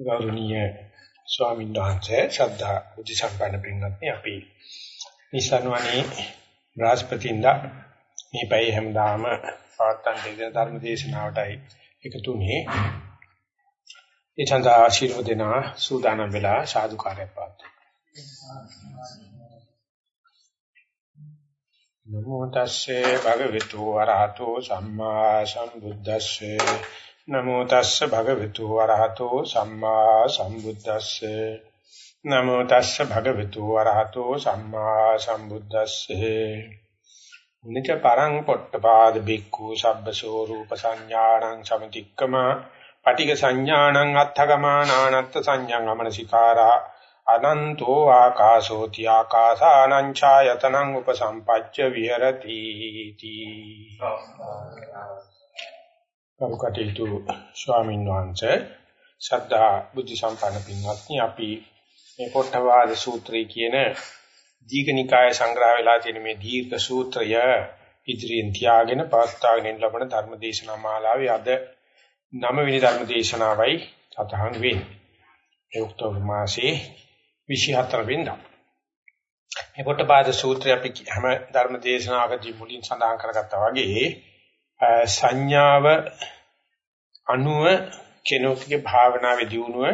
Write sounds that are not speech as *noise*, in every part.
ගෞරවනීය ස්වාමීන් වහන්සේ ශ්‍රද්ධා බුද්ධ සම්පන්න පින්වත්නි අපි නිසන්වනේ බ්‍රහස්පතින්දා මේ පැය හැමදාම පවත්තන් දෙන ධර්ම දේශනාවටයි එකතුනේ ඒ චන්දා ආශිර්වාද දෙනා සූදානම් වෙලා සාදුකාරයක් පාත් නමෝ තස්සේ භගවතු වරහතෝ සම්මා සම්බුද්දස්සේ නමෝ තස්ස භගවතු වරහතෝ සම්මා සම්බුද්දස්සේ. නමෝ තස්ස භගවතු වරහතෝ සම්මා සම්බුද්දස්සේ. නිච පරං පොට්ටපාද බික්ඛු සබ්බසෝ රූප සංඥාණං සමතික්කම පටිඝ සංඥාණං අත්ථගමානානත්ත් සංඥං අමනසිකාරා අනන්තෝ ආකාශෝති ආකාසානං ඡායතනං උපසම්පච්ච විහෙරති. තී කරුකටේතු ස්වාමීන් වහන්සේ ශ්‍රද්ධා බුද්ධ සම්පන්න පින්වත්නි අපි මේ පොට්ටවාද සූත්‍රය කියන දීඝනිකාය සංග්‍රහ වෙලා තියෙන මේ දීර්ඝ සූත්‍රය ඉදිරියෙන් තියාගෙන පවත්වාගෙන ලබන ධර්ම දේශනා මාලාවේ අද 9 වෙනි ධර්ම දේශනාවයි සතහන් වෙන්නේ. ඒ ඔක්තෝබර් මාසයේ 24 වෙනිදා. මේ පොට්ටපාද සූත්‍රය අපි හැම ධර්ම දේශනාවකදී මුලින් සඳහන් කරගත්තා වගේ සංඥාව අනුව කෙනෙකුගේ භාවනාවේ දියුණුව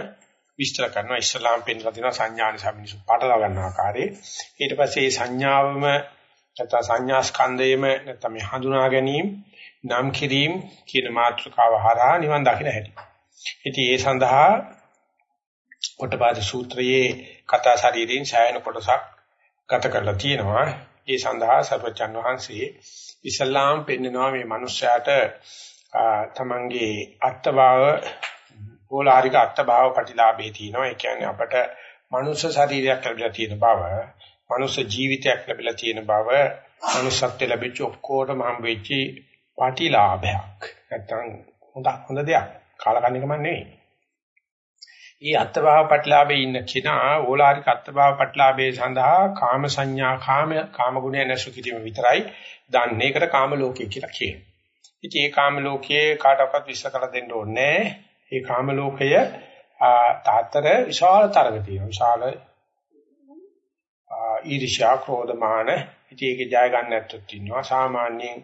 විස්තර කරනවා ඉස්ලාම් පෙන්ලා දෙනවා සංඥාන සමිනිසු පාටලා ගන්න ආකාරයේ ඊට පස්සේ මේ සංඥාවම නැත්නම් සංඥා ස්කන්ධයම නැත්නම් මේ හඳුනා ගැනීම නම් කිරීම කියන මාතෘකාව හරහා නිවන් දකින්න හැටි. ඉතින් ඒ සඳහා පොට්ටපාද සූත්‍රයේ කතා ශරීරයෙන් ඡායන කොටසක් ගත කරලා තියෙනවා. ඒ සඳහා සර්වචන් වහන්සේ ඉස්ලාම් පෙන්නනවා මේ මනුස්සයාට තමන්ගේ අත්භාව ඕලාරික අත්භාව ප්‍රතිලාභේ තියෙනවා. ඒ කියන්නේ අපට මනුෂ්‍ය ශරීරයක් ලැබිලා තියෙන බව, මනුෂ්‍ය ජීවිතයක් ලැබිලා තියෙන බව, මනුෂ්‍යත්ව ලැබිච්ච ඔක්කොටම හම් වෙච්ච ප්‍රතිලාභයක්. නැත්තම් හොඳ හොඳ දෙයක්. කාලකන්නිකම නෙවෙයි. ඊ අත්භාව ප්‍රතිලාභේ ඉන්න කෙනා ඕලාරික අත්භාව ප්‍රතිලාභේ සඳහා කාම සංඥා කාම කාම ගුණය නැසු කිරීම විතරයි දන්නේ. ඒකට කාම ලෝකය කියලා කියනවා. ඉතින් ඒ කාම ලෝකයේ කාටවත් විශ්ල කර දෙන්න ඕනේ ඒ කාම ලෝකය තාතර විශාල තරග තියෙනවා. විශාල ඊර්ෂ්‍යා ක්‍රෝධ මාන ඉතින් ඒක ජය ගන්න නැත්තොත් ඉන්නවා. සාමාන්‍යයෙන්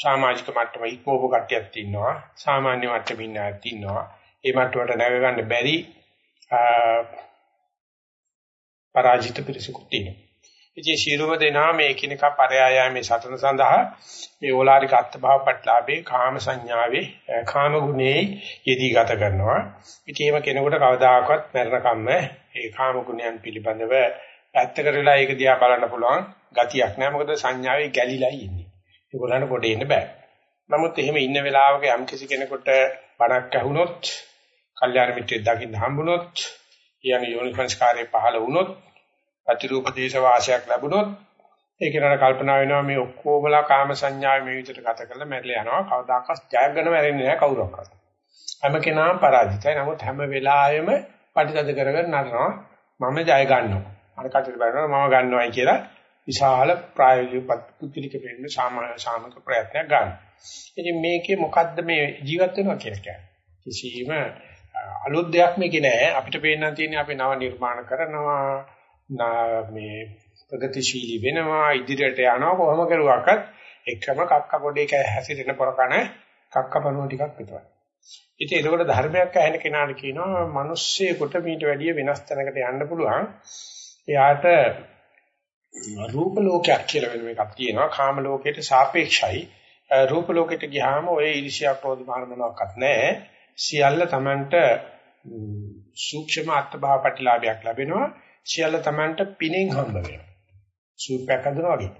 සමාජික මට්ටමේ ඉක්මවපු කට්ටියක් ඉන්නවා. සාමාන්‍ය මට්ටමින් නැත් ඉන්නවා. ඒ මට්ටමට නැග ගන්න බැරි පරාජිත පිරිසකුත් ඉන්නවා. ඉතින් ශීරුම දෙනා මේ එකිනෙකා පරයායමේ සතන සඳහා මේ ඕලාරික අත්භව පටලාභේ කාම සංඥාවේ කාම ගුණේ යෙදී ගත කරනවා. ඉතින් එහෙම කෙනෙකුට කවදාකවත් මරණ කම්ම ඒ කාම ගුණයන් පිළිබඳව පැත්ත කරලා ඒක දිහා බලන්න පුළුවන් ගතියක් නෑ. මොකද සංඥාවේ ගැලිලා ඉන්නේ. ඒගොල්ලන්ට කොට එන්න බෑ. නමුත් එහෙම ඉන්න වෙලාවක යම් කිසි කෙනෙකුට බණක් ඇහුනොත්, කල්යාණ මිත්‍රයෙක් දකින්න හම්බුනොත්, යන්නේ යෝනිසංස්කාරේ පහළ වුණොත් ප්‍රතිරූප දේශ වාසයක් ලැබුණොත් ඒ කෙනාට කල්පනා වෙනවා මේ ඔක්කොමලා කාම සංඥාවේ මේ විදිහට ගත කරලා මැරිලා යනවා. කවදාකවත් ජයග්‍රහණ මැරෙන්නේ නැහැ කවුරක්වත්. හැම කෙනාම පරාජිතයි. නමුත් හැම වෙලාවෙම පටිතද කරගෙන නරනවා මම ජය ගන්නවා. අර කටට බලනවා මම ගන්නවායි කියලා විශාල ප්‍රායෝගික පුද්ගලික වෙන්න සාමක ප්‍රයත්නයක් ගන්න. ඉතින් මේකේ මොකද්ද මේ ජීවත් වෙනවා කියලා කියන්නේ? කිසිම අලුත් දෙයක් මේකේ නැහැ. අපිට පේන්න තියෙන්නේ අපි නව නිර්මාණ කරනවා මේ ප්‍රගතිශීලී වෙනවා ඉදිරියට යනවා කොහොම කරුවක්වත් එකම කක්ක පොඩේක හැසිරෙන පොරකන කක්ක පණුව ටිකක් විතරයි. ඉතින් ඒකට ධර්මයක් ඇහෙන කෙනාට කියනවා මිනිස්සෙකුට මීට වැඩිය වෙනස් තැනකට යන්න පුළුවන්. එයාට රූප ලෝකයක් කියලා වෙන එකක් තියෙනවා. කාම ලෝකයට සාපේක්ෂයි. රූප ලෝකෙට ගියාම ඔය ඊර්ෂ්‍යා ක්‍රෝධ මාන මොනවාක්වත් නැහැ. සියල්ල Tamanට සූක්ෂම අත්භාව ප්‍රතිලාභයක් ලැබෙනවා. සියල්ල Tamanට පිනෙන් හම්බ වෙනවා. සූපයක් හදනවා වගේ.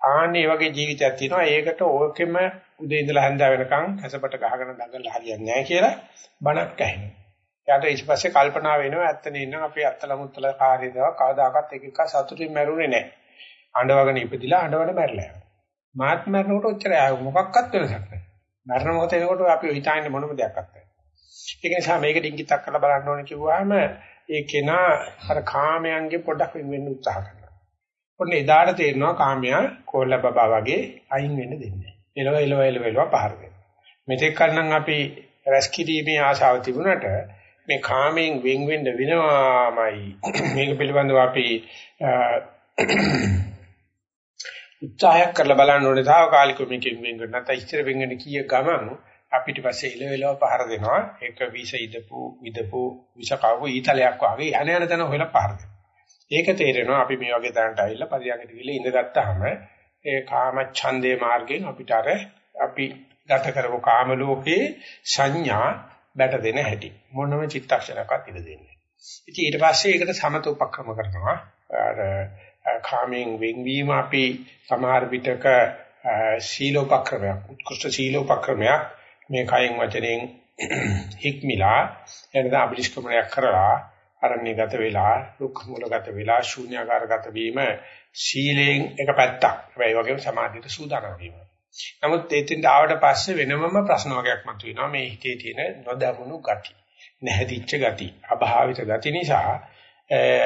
ආන්නේ වගේ ජීවිතයක් තියෙනවා. ඒකට ඕකෙම උදේ ඉඳලා හැන්ද වෙනකන් කැසපට ගහගෙන දඟලලා හරියන්නේ නැහැ කියලා බණක් ඇහෙනවා. යාට ඊට පස්සේ කල්පනා වෙනවා ඇත්තනේ ඉන්න අපේ අත්තලමුත්තල කාර්යදව කවදාකවත් එක එක සතුටින් මැරුණේ නැහැ. අඬවගෙන ඉපදිලා අඬවන මැරලා යනවා. මාත් මැරනකොට ඔච්චර මොකක්වත් වෙනසක් නැහැ. මැරෙන මොහොත එනකොට අපි හිතන්නේ මොනම දෙයක් නැහැ. ඒක නිසා මේක ඩිංගිතක් කරලා බලන්න ඕනේ කිව්වහම ඒ කෙනා අර කාමයන්ගේ පොඩක් වෙන වෙන්න උත්සාහ කරනවා. ඔන්න එදාට තේරෙනවා කාමයා කොල්ල බබා වගේ අයින් වෙන්න දෙන්නේ. එලව එලව එලව එලව පහර දෙනවා. මෙතෙක් කලනම් අපි රැස්කිරීමේ ආශාව තිබුණට මේ කාමයෙන් වෙන් වෙන්න වෙනවාමයි මේක පිළිබඳව අපි උත්සාහයක් කරලා බලන්න ඕනේ తాවකාලිකව මේකෙන් වෙන් වෙන්න නැත්නම් ඉස්තර වෙන් වෙන්න කීය ගමන් අපිට පස්සේ ඉලවෙලව පහර දෙනවා ඒක විස ඉදපු විදපු විස කවු ඊතලයක් වගේ යන යන තැන හොයලා පහර දෙනවා ඒක තේරෙනවා අපි මේ වගේ තැනට ඇවිල්ලා පරියන්කට ගිහලා ඉඳගත්තාම ඒ කාම ඡන්දේ මාර්ගයෙන් අපිට අර අපි ගත කරපු කාම ලෝකේ සංඥා බැට දෙන හැටි මොනම චිත්තක්ෂණයක්වත් ඉඳ දෙන්නේ. ඉතින් ඊට පස්සේ ඒකට සමත උපක්‍රම කරනවා. අර කාමයෙන් වෙන්වීම අපි සමහර විටක සීලෝපක්‍රමයක් උත්කෘෂ්ඨ සීලෝපක්‍රමයක් මේ කයෙන් වචනෙන් *clears throat* හික්මිලා එනද අභිෂ්ක්‍මණයක් කරලා අරණ්‍යගත වෙලා රුක් මූලගත වෙලා ශූන්‍යාකාරගත වීම සීලයෙන් එක පැත්තක්. හැබැයි ඒ වගේම සමාධියට සූදානම් වීම. නමුත් එතෙන්ට ආවට පස්සේ වෙනමම ප්‍රශ්න වගේක් මතුවෙනවා මේ හිතේ තියෙන නොදැමුණු ගති. නැහැදිච්ච ගති, අභාවිත ගති නිසා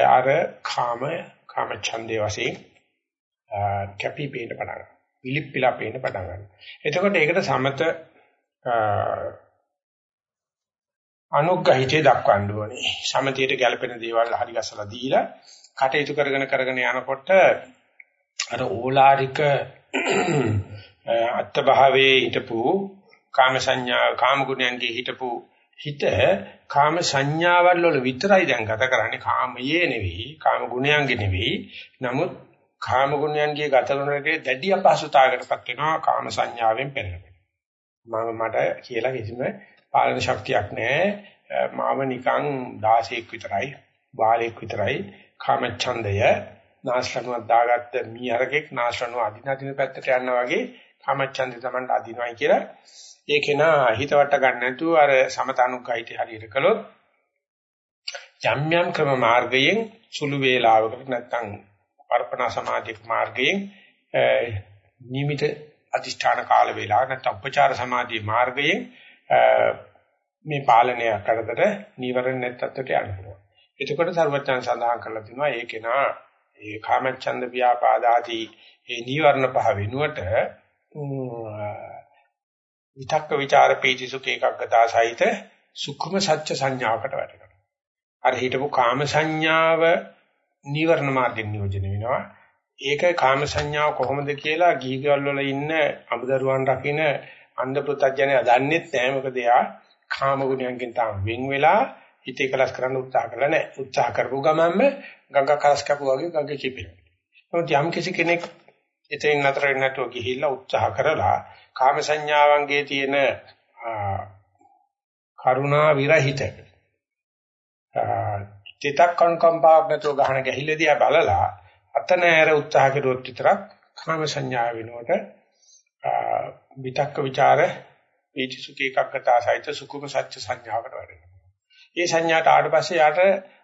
අර කාම කාම ඡන්දේ වශයෙන් කැපි පේන්න පටන් ගන්නවා. විලිප්පිලා පේන්න පටන් ගන්නවා. එතකොට ඒකට සමත අනුග්‍රහිතේ දක්වන්න ඕනේ. සමතයට ගැලපෙන දේවල් හරි ගසලා දීලා කටයුතු කරගෙන කරගෙන යනකොට අර ඕලාරික අත්භාවයේ හිටපු කාම සංඥා කාම ගුණයන්ගේ හිටපු හිත කාම සංඥාවල් වල විතරයි දැන් ගත කරන්නේ. කාමයේ නෙවෙයි කාම ගුණයන්ගේ නෙවෙයි. නමුත් කාම ගුණයන්ගේ ගත කරනකේ දැඩි අපහසුතාවයකටපත් වෙනවා කාම සංඥාවෙන් පෙළෙනවා මම මට කියලා කිසිම පාලන ශක්තියක් නැහැ. මාව නිකන් 16ක් විතරයි බාලෙක් විතරයි කාම ඡන්දය නාශනවත් දාගත්ත මීහරකෙක් නාශනව අදින අදින පැත්තට යනවා වගේ කාමච්ඡන්දේ Tamanට අදිනවයි කියලා. ඒකේන හිතවට ගන්න නැතුව අර සමතනුග්ගයිටි හරියට කළොත් යම් යම් ක්‍රම මාර්ගයෙන් සුළු වේලාවකට නැත්නම් අර්පණ සමාධි මාර්ගයෙන් නිමිත අධිෂ්ඨාන කාල වේලාව නැත්නම් උපචාර සමාධි මාර්ගයෙන් මේ පාලනය කරකට නීවරණ නැත්තට යන්න පුළුවන්. එතකොට සර්වඥයන් සඳහන් කරලා තිනවා ඒකේනා ඒ කාමච්ඡන්ද ව්‍යාපාද ආදී ඒ නීවරණ පහ වෙනුවට විතක්ක ਵਿਚාර පීති සුඛ ඒකග්ගතා සහිත සුඛම සත්‍ය සංඥාවකට වැටෙනවා. අර හිටපු කාම සංඥාව නීවරණ මාර්ගෙන් නියෝජනය වෙනවා. ඒක කාම සංඥාව කොහොමද කියලා ගීගල් වල ඉන්න අමුදරුවන් රකින්න අන්ධ පුතඥය දන්නෙත් නැහැ මොකද එයා කාම ගුණයන්ගෙන් තාම වෙන් වෙලා හිතේ කලස් කරන්න උත්සාහ කරලා නැහැ. උත්සාහ කරපු ගමන්ම ගඟ කලස් කපුවා වගේ ගඟ කිපෙනවා. නමුත් යම් කිසි කෙනෙක් එතෙන් නතර වෙන්නේ නැතුව ගිහිල්ලා උත්සාහ කරලා කාම සංඥාවන්ගේ තියෙන කරුණා විරහිත චිතක් කම්පාවක් නැතුව ගහන ගැහිල්ලදී බලලා අතනෑර උත්සාහ කරුවොත් විතරක් කාම සංඥා වෙනකොට විතක්ක ਵਿਚාර පීති සුඛ ඒකග්ගතා සහිත සුකුම සත්‍ය සංඥාවකට වැඩෙනවා. මේ සංඥාට ආවට පස්සේ යාට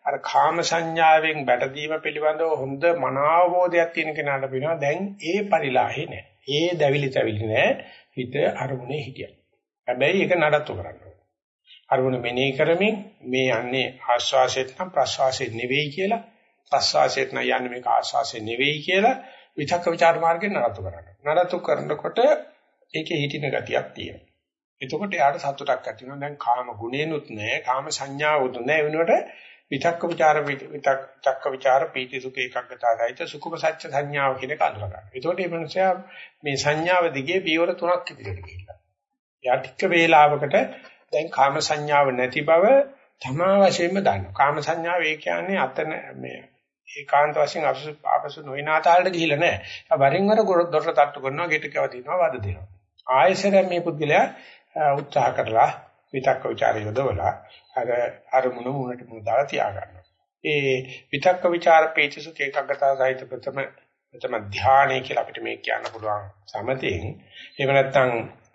අර කාම සංඥාවෙන් බැටදීම පිළිබඳව හොඳ මනාවබෝධයක් තියෙන කෙනාට වෙනවා දැන් ඒ පරිලාහේ නැහැ. ඒ දැවිලි තැවිලි නැහැ. හිත අරමුණේ හිටියා. හැබැයි ඒක නඩත්තු කරන්න ඕනේ. අරමුණ මෙනෙහි කරමින් මේ යන්නේ ආස්වාසෙත් නම් ප්‍රස්වාසෙත් නෙවෙයි කියලා ප්‍රස්වාසයට නම් යන්නේ මේක ආශ්වාසය නෙවෙයි කියලා විතක්ක ਵਿਚාර මාර්ගයෙන් නරතු කරනවා. නරතු කරනකොට ඒකේ හිටින ගතියක් තියෙනවා. එතකොට එයාට සතුටක් ඇති වෙනවා. දැන් කාම ගුණේනුත් නැහැ, කාම සංඥාවුත් නැහැ වෙනකොට විතක්ක ਵਿਚාර විතක්ක ਵਿਚාර පීති සුඛ ඒකග්ගතාවයිත සුඛම සත්‍ය සංඥාව කියන එක අඳුර ගන්න. එතකොට මේ මනුස්සයා මේ සංඥාව දිගේ පියවර තුනක් ඉදිරියට ගිහිල්ලා. යා ටික වේලාවකට දැන් කාම සංඥාව නැති බව තමා වශයෙන්ම දන්නවා. කාම සංඥාව ඒ කියන්නේ අතන මේ ඒකාන්ත වශයෙන් අපසු අපසු නොවන ආතාලට ගිහිලා නැහැ. වරින් වර දොරට තට්ටු කරනවා, ගෙට කව දිනවා, වද දෙනවා. ආයෙසරම් මේ පුද්ගලයා උත්සාහ කරලා විතක්ක ਵਿਚාරය යොදවලා අර අරමුණ මුණට මුණ දාලා තියා ගන්නවා. ඒ විතක්ක ਵਿਚාර පේචසුක ඒකාග්‍රතාව සහිත ප්‍රථම ප්‍රථම ධානය කියලා අපිට මේ කියන්න පුළුවන් සමතෙන්. එහෙම නැත්නම්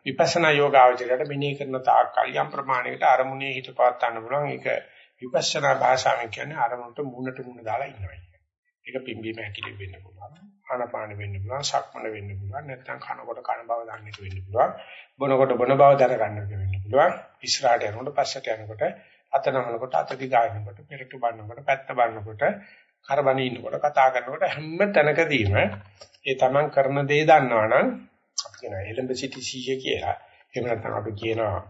විපස්සනා යෝගාවචරයට මෙනෙහි කරන තාක් කල් යම් ප්‍රමාණයකට අරමුණේ හිත පාත් ගන්න පුළුවන්. ඒක විපස්සනා භාෂාවෙන් කියන්නේ අරමුණට මුණට මුණ දාලා ඉන්නවා. ඒක පිම්බීම හැකිලි වෙන්න පුළුවන්. ආනපාන වෙන්න පුළුවන්, සක්මන වෙන්න පුළුවන්, නැත්නම් කනකොට කන බව දන්න එක වෙන්න පුළුවන්. බොනකොට බොන බව දැන ගන්න එක වෙන්න පුළුවන්. ඉස්සරහට යනකොට පස්සට යනකොට අත නමනකොට අත දිගානකොට පෙරට බannකොට පැත්ත බannකොට කරබනේ ඉන්නකොට කතා කරනකොට හැම තැනකදීම ඒ තමන් කරන දේ දන්නවනම් අපි කියන එලඹ සිටි සීය කියලා එහෙම නැත්නම් අපි කියනවා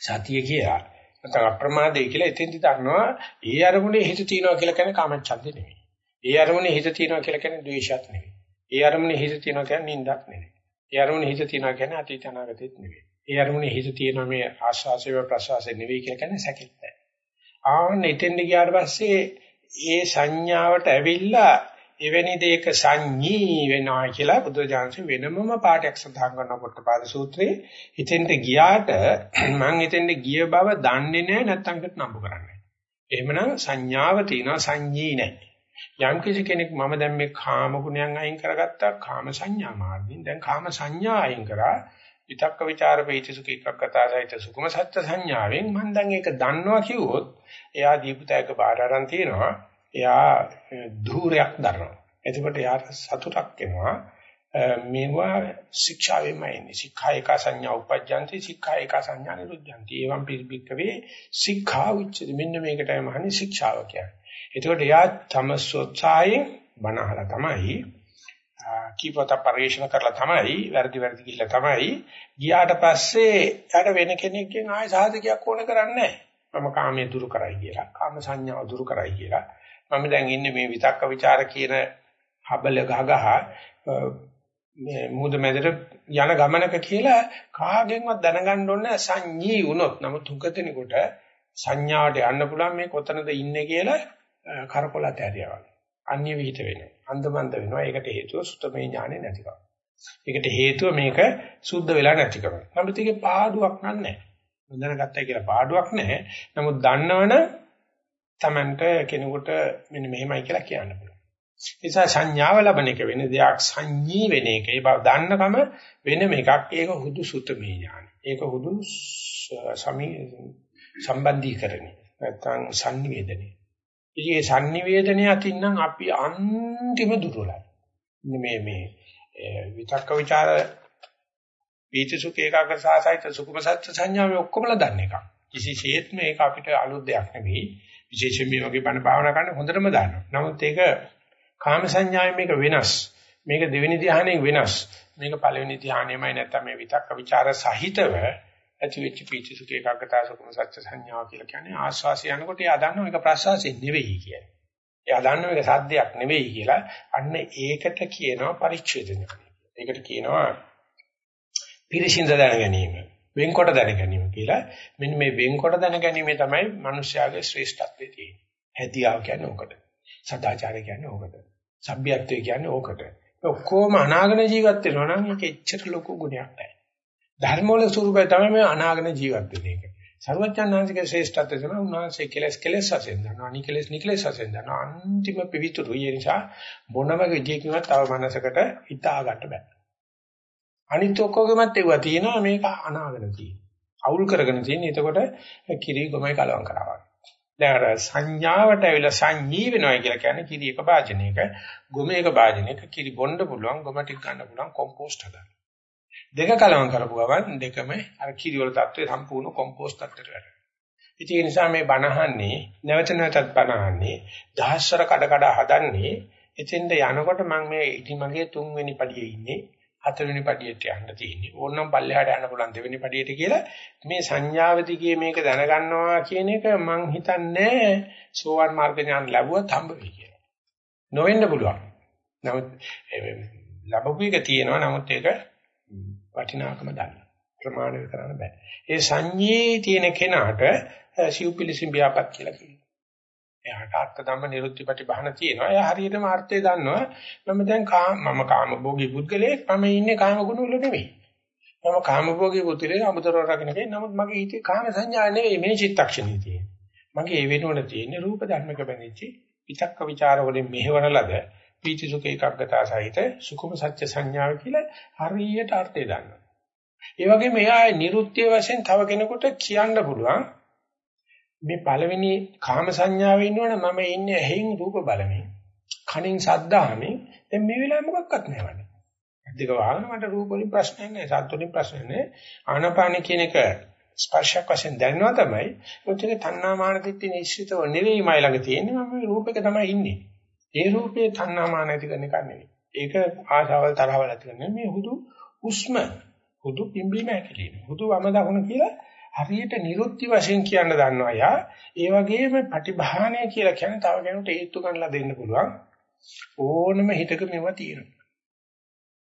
සතිය කියලා නැත්නම් අප්‍රමාදේ කියලා එතෙන්දි දන්නවා ඒ අරමුණේ හිත තියනවා කියලා කියන්නේ කාමච්ඡන්දේ නෙවෙයි. ඒ අරමුණේ හිත තියනවා කියලා කියන්නේ ද්වේෂයක් නෙවෙයි. ඒ අරමුණේ හිත තියනවා කියන්නේ නින්දක් නෙවෙයි. ඒ අරමුණේ හිත තියනවා කියන්නේ අතීත අනාගතෙත් නෙවෙයි. ඒ අරමුණේ හිත තියනවා මේ ආශාසය ප්‍රසවාසය නෙවෙයි කියලා කියන්නේ සැකෙත් නැහැ. ආන්න එතෙන්ද ගියාට පස්සේ ඒ සංඥාවට ඇවිල්ලා එවැනි දෙයක සංඤී වෙනවා කියලා බුදුජානක වෙනමම පාඩයක් සඳහන් කරන පොට්ටපාද සූත්‍රයේ හිතෙන්ට ගියාට *clears throat* මං හිතෙන්ට ගිය බව දන්නේ නැහැ නැත්නම් කට නම්බු කරන්නේ. එහෙමනම් සංඥාව තියෙනවා සංඤී නැහැ. යම් කිසි කෙනෙක් මම දැන් මේ කාම ගුණයන් අයින් කරගත්තා කාම සංඥා මාර්ගයෙන් දැන් කාම සංඥා අයින් කරා විතක්ක ਵਿਚාර වේචසුක එකක් කතාසහිත සුකුම සත්‍ය සංඥාවෙන් මම දැන් ඒක දන්නවා කිව්වොත් එයා දීපුතයක බාර අරන් තියෙනවා එයා ධූරයක් දරනවා. එතකොට එයාට සතුටක් එනවා. මේවා ශික්ෂාවෙමයි ඉන්නේ. ශික්ෂා එක සංඥා උපජ්ජන්ති ශික්ෂා එක සංඥා නිරුද්ධන්ති එවම් පිළිබික්කවේ ශික්ෂා උච්චති. මෙන්න මේකටයි මහන්නේ ශික්ෂාව කියන්නේ. එතකොට එයා තම සොත්සායෙන් බණහලා තමයි කීපත පරිශන කරලා තමයි වැඩි වැඩි ගිහිල්ලා තමයි ගියාට පස්සේ යාට වෙන කෙනෙක්ගෙන් ආයෙ සාධකයක් ඕන කරන්නේ මම කාමයේ දුරු කරයි කියලා කාම සංඥාව දුරු කරයි කියලා. මම දැන් ඉන්නේ මේ විතක්ක ਵਿਚාර කියන හබල ගහගහ මේ මුද මැදට යන ගමනක කියලා කාගෙන්වත් දැනගන්න ඕනේ සංඤී වුණොත් නමුත් උගතෙනෙකුට සංඥාවට යන්න පුළුවන් මේ කොතනද ඉන්නේ කියලා කරකොලත ඇරියා වගේ අන්‍ය විහිිත වෙනවා. අන්දමන්ද වෙනවා. ඒකට හේතුව සුතමේ ඥානෙ නැතිකම. ඒකට හේතුව මේක සුද්ධ වෙලා නැතිකම. නමුත් ඒකේ පාඩුවක් නැහැ. දැනගත්තයි කියලා පාඩුවක් නැහැ. නමුත් දන්නවනම් Tamanට කෙනෙකුට මෙන්න මෙහෙමයි කියලා කියන්න පුළුවන්. නිසා සංඥාව ලබන එක වෙන දෙයක් සංඤී වෙන එක. ඒ බව දන්නකම වෙනම එකක්. ඒක හුදු සුතමේ ඥානෙ. ඒක හුදු සමි සම්බන්ධීකරණය. නැත්නම් sannivedanaye. ඉතින් මේ sannivedanaye අතින් නම් අපි අන්තිම දුර්වලයි. මේ මේ විතක්ක ਵਿਚාර පීතිසුඛ ඒකාග්‍ර සාසයිත සුඛම සත්‍ය සංඥා මේ ඔක්කොමලා දන්න එක. කිසිසේත් මේක අපිට අලුත් දෙයක් නෙවෙයි. විශේෂයෙන් මේ වගේ බණ භාවනා කරන්න හොඳටම දන්නවා. නමුත් ඒක කාම සංඥාවෙන් මේක වෙනස්. මේක දෙවෙනි ධ්‍යානයෙන් වෙනස්. මේක පළවෙනි ධ්‍යානෙමයි නැත්නම් මේ විතක්ක ਵਿਚාර සහිතව ඇති වෙච්ච පීති සුඛ ඒකාග්‍රතාව සුඛම සත්‍ය සංඥාව කියලා කියන්නේ ආස්වාසිය යනකොට එයා දන්නවා මේක ප්‍රසවාසය නෙවෙයි කියලා. එයා දන්නවා මේක සද්දයක් නෙවෙයි කියලා. අන්න ඒකට කියනවා පරිච්ඡේද ඥානය. ඒකට කියනවා පිරිසිඳ දැන ගැනීම. වෙන්කොට දැන ගැනීම කියලා. මෙන්න මේ වෙන්කොට දැන ගැනීම තමයි මිනිස්යාගේ ශ්‍රේෂ්ඨත්වයේ තියෙන්නේ. හැදියාව කියන්නේ ඕකට. සදාචාරය කියන්නේ ඕකට. සભ્યත්වය කියන්නේ ඕකට. ඔක්කොම අනාගත ජීවත් වෙනවා නම් ඒක එච්චර ලොකු ගුණයක් නෑ. ධර්ම වල ස්වරූපය තමයි මේ අනාගත ජීවත් වෙන එක. සර්වඥාන්සික ශ්‍රේෂ්ඨත්වය තමයි උන්වහන්සේ කෙලස් කෙලස් වශයෙන් දන්නවා. නිකලස් නිකලස් වශයෙන් දන්නවා. අන්තිම පිවිතුරු ඒ නිසා මොනම විදියකින්වත් තව මනසකට හිතා ගන්න බෑ. අනිත් ඔක්කොගෙමත් ඒවා තියෙනවා මේක අනාගත තියෙන. අවුල් කරගෙන තියෙන. එතකොට කිරි ගොමයි කලවම් කරනවා. දැන් අර සංඥාවට ඇවිල්ලා සංඤී වෙනවා කියලා කියන්නේ කිරි එක භාජනයක ගොම එක භාජනයක කිරි බොන්න පුළුවන් ගොම ටික ගන්න පුළුවන් කොම්පෝස්ට් හදන්න. දෙක කලවම් කරපු ගමන් දෙකම අර කිරි වල තත්ත්වය සම්පූර්ණ කොම්පෝස්ට් තත්ත්වයට වැටෙනවා. ඉතින් ඒ නිසා මේ බණහන්නේ නැවත නැවතත් බණහන්නේ දහස්වර කඩ කඩ හදන්නේ එතෙන්ද යනකොට මම මේ ඉති මගේ තුන්වෙනි පඩියේ ඉන්නේ හතරවෙනි පඩියට යන්න තියෙන්නේ. ඕනනම් පල්ලෙහාට යන්න පුළුවන් දෙවෙනි පඩියට කියලා මේ සංඥාව දිගේ මේක දැනගන්නවා කියන එක මං හිතන්නේ සෝවාන් මාර්ග ඥාන ලැබුවත් හම්බ වෙයි කියලා. නොවෙන්න පුළුවන්. නමුත් ලැබපු එක තියෙනවා. නමුත් ඒක වටිනාකම දන්න. ප්‍රමාණය කරන්න බෑ. ඒ සංඤේ තියෙන කෙනාට සිව්පිලිසිම් ව්‍යාපත් කියලා කියනවා. එයාට අර්ථ ධම්ම නිරුත්තිපටි බහන තියෙනවා. එයා හරියටම අර්ථය දන්නවා. මම දැන් කාම මම කාමභෝගී පුද්ගලයෙක්. මම ඉන්නේ කාම ගුණ වල නෙවෙයි. මම කාමභෝගී පුද්ගලයෙක් අමුතරව රකින්න කෙනෙක්. නමුත් මගේ හිතේ කාම සංඥා නෙවෙයි මේ චිත්තක්ෂණී තියෙන්නේ. මගේ ඒ වෙනුවට තියෙන්නේ රූප ධර්මක බැඳිච්ච විතක්ක ਵਿਚාර වලින් මෙහෙවන ලද පීති සුඛ ඒකග්ගතා සහිත සුඛම සත්‍ය සංඥාව කියලා හරියට අර්ථය දන්නවා. ඒ වගේම එයා නිරුත්‍ය වශයෙන් තව කෙනෙකුට කියන්න පුළුවන් මේ පළවෙනි කාම සංඥාවේ ඉන්නවනේ මම ඉන්නේ ඇහෙන් රූප බලමින් කනින් ශබ්දාමින් දැන් මේ වෙලාවේ මොකක්වත් නැවනේ. දෙක වහගෙන මට රූප වලින් ප්‍රශ්නයක් නැහැ ශබ්ද වලින් ප්‍රශ්නයක් නැහැ. ආනාපාන කියන එක ස්පර්ශයක් වශයෙන් දැනනවා තමයි. ඔච්චර තණ්හාමාන දිට්ඨි නිශ්චිතව නෙවෙයි මයි ළඟ තියෙන්නේ මම මේ රූපෙක තමයි ඉන්නේ. ඒ රූපේ තණ්හාමාන ඇති කරන එකක් නෙවෙයි. ඒක ආශාවල් තරහවල් ඇති කරන මේ හුදු උස්ම හුදු පිම්බීම ඇකිලිම හුදු වම දකුණ කියලා හරියට නිරුක්ති වශයෙන් කියන්න දන්නවා යා. ඒ වගේම පටිභාණය කියලා කියන්නේ තව කෙනෙකුට හේතු ගන්නලා දෙන්න පුළුවන්. ඕනම හිතක මේවා තියෙනවා.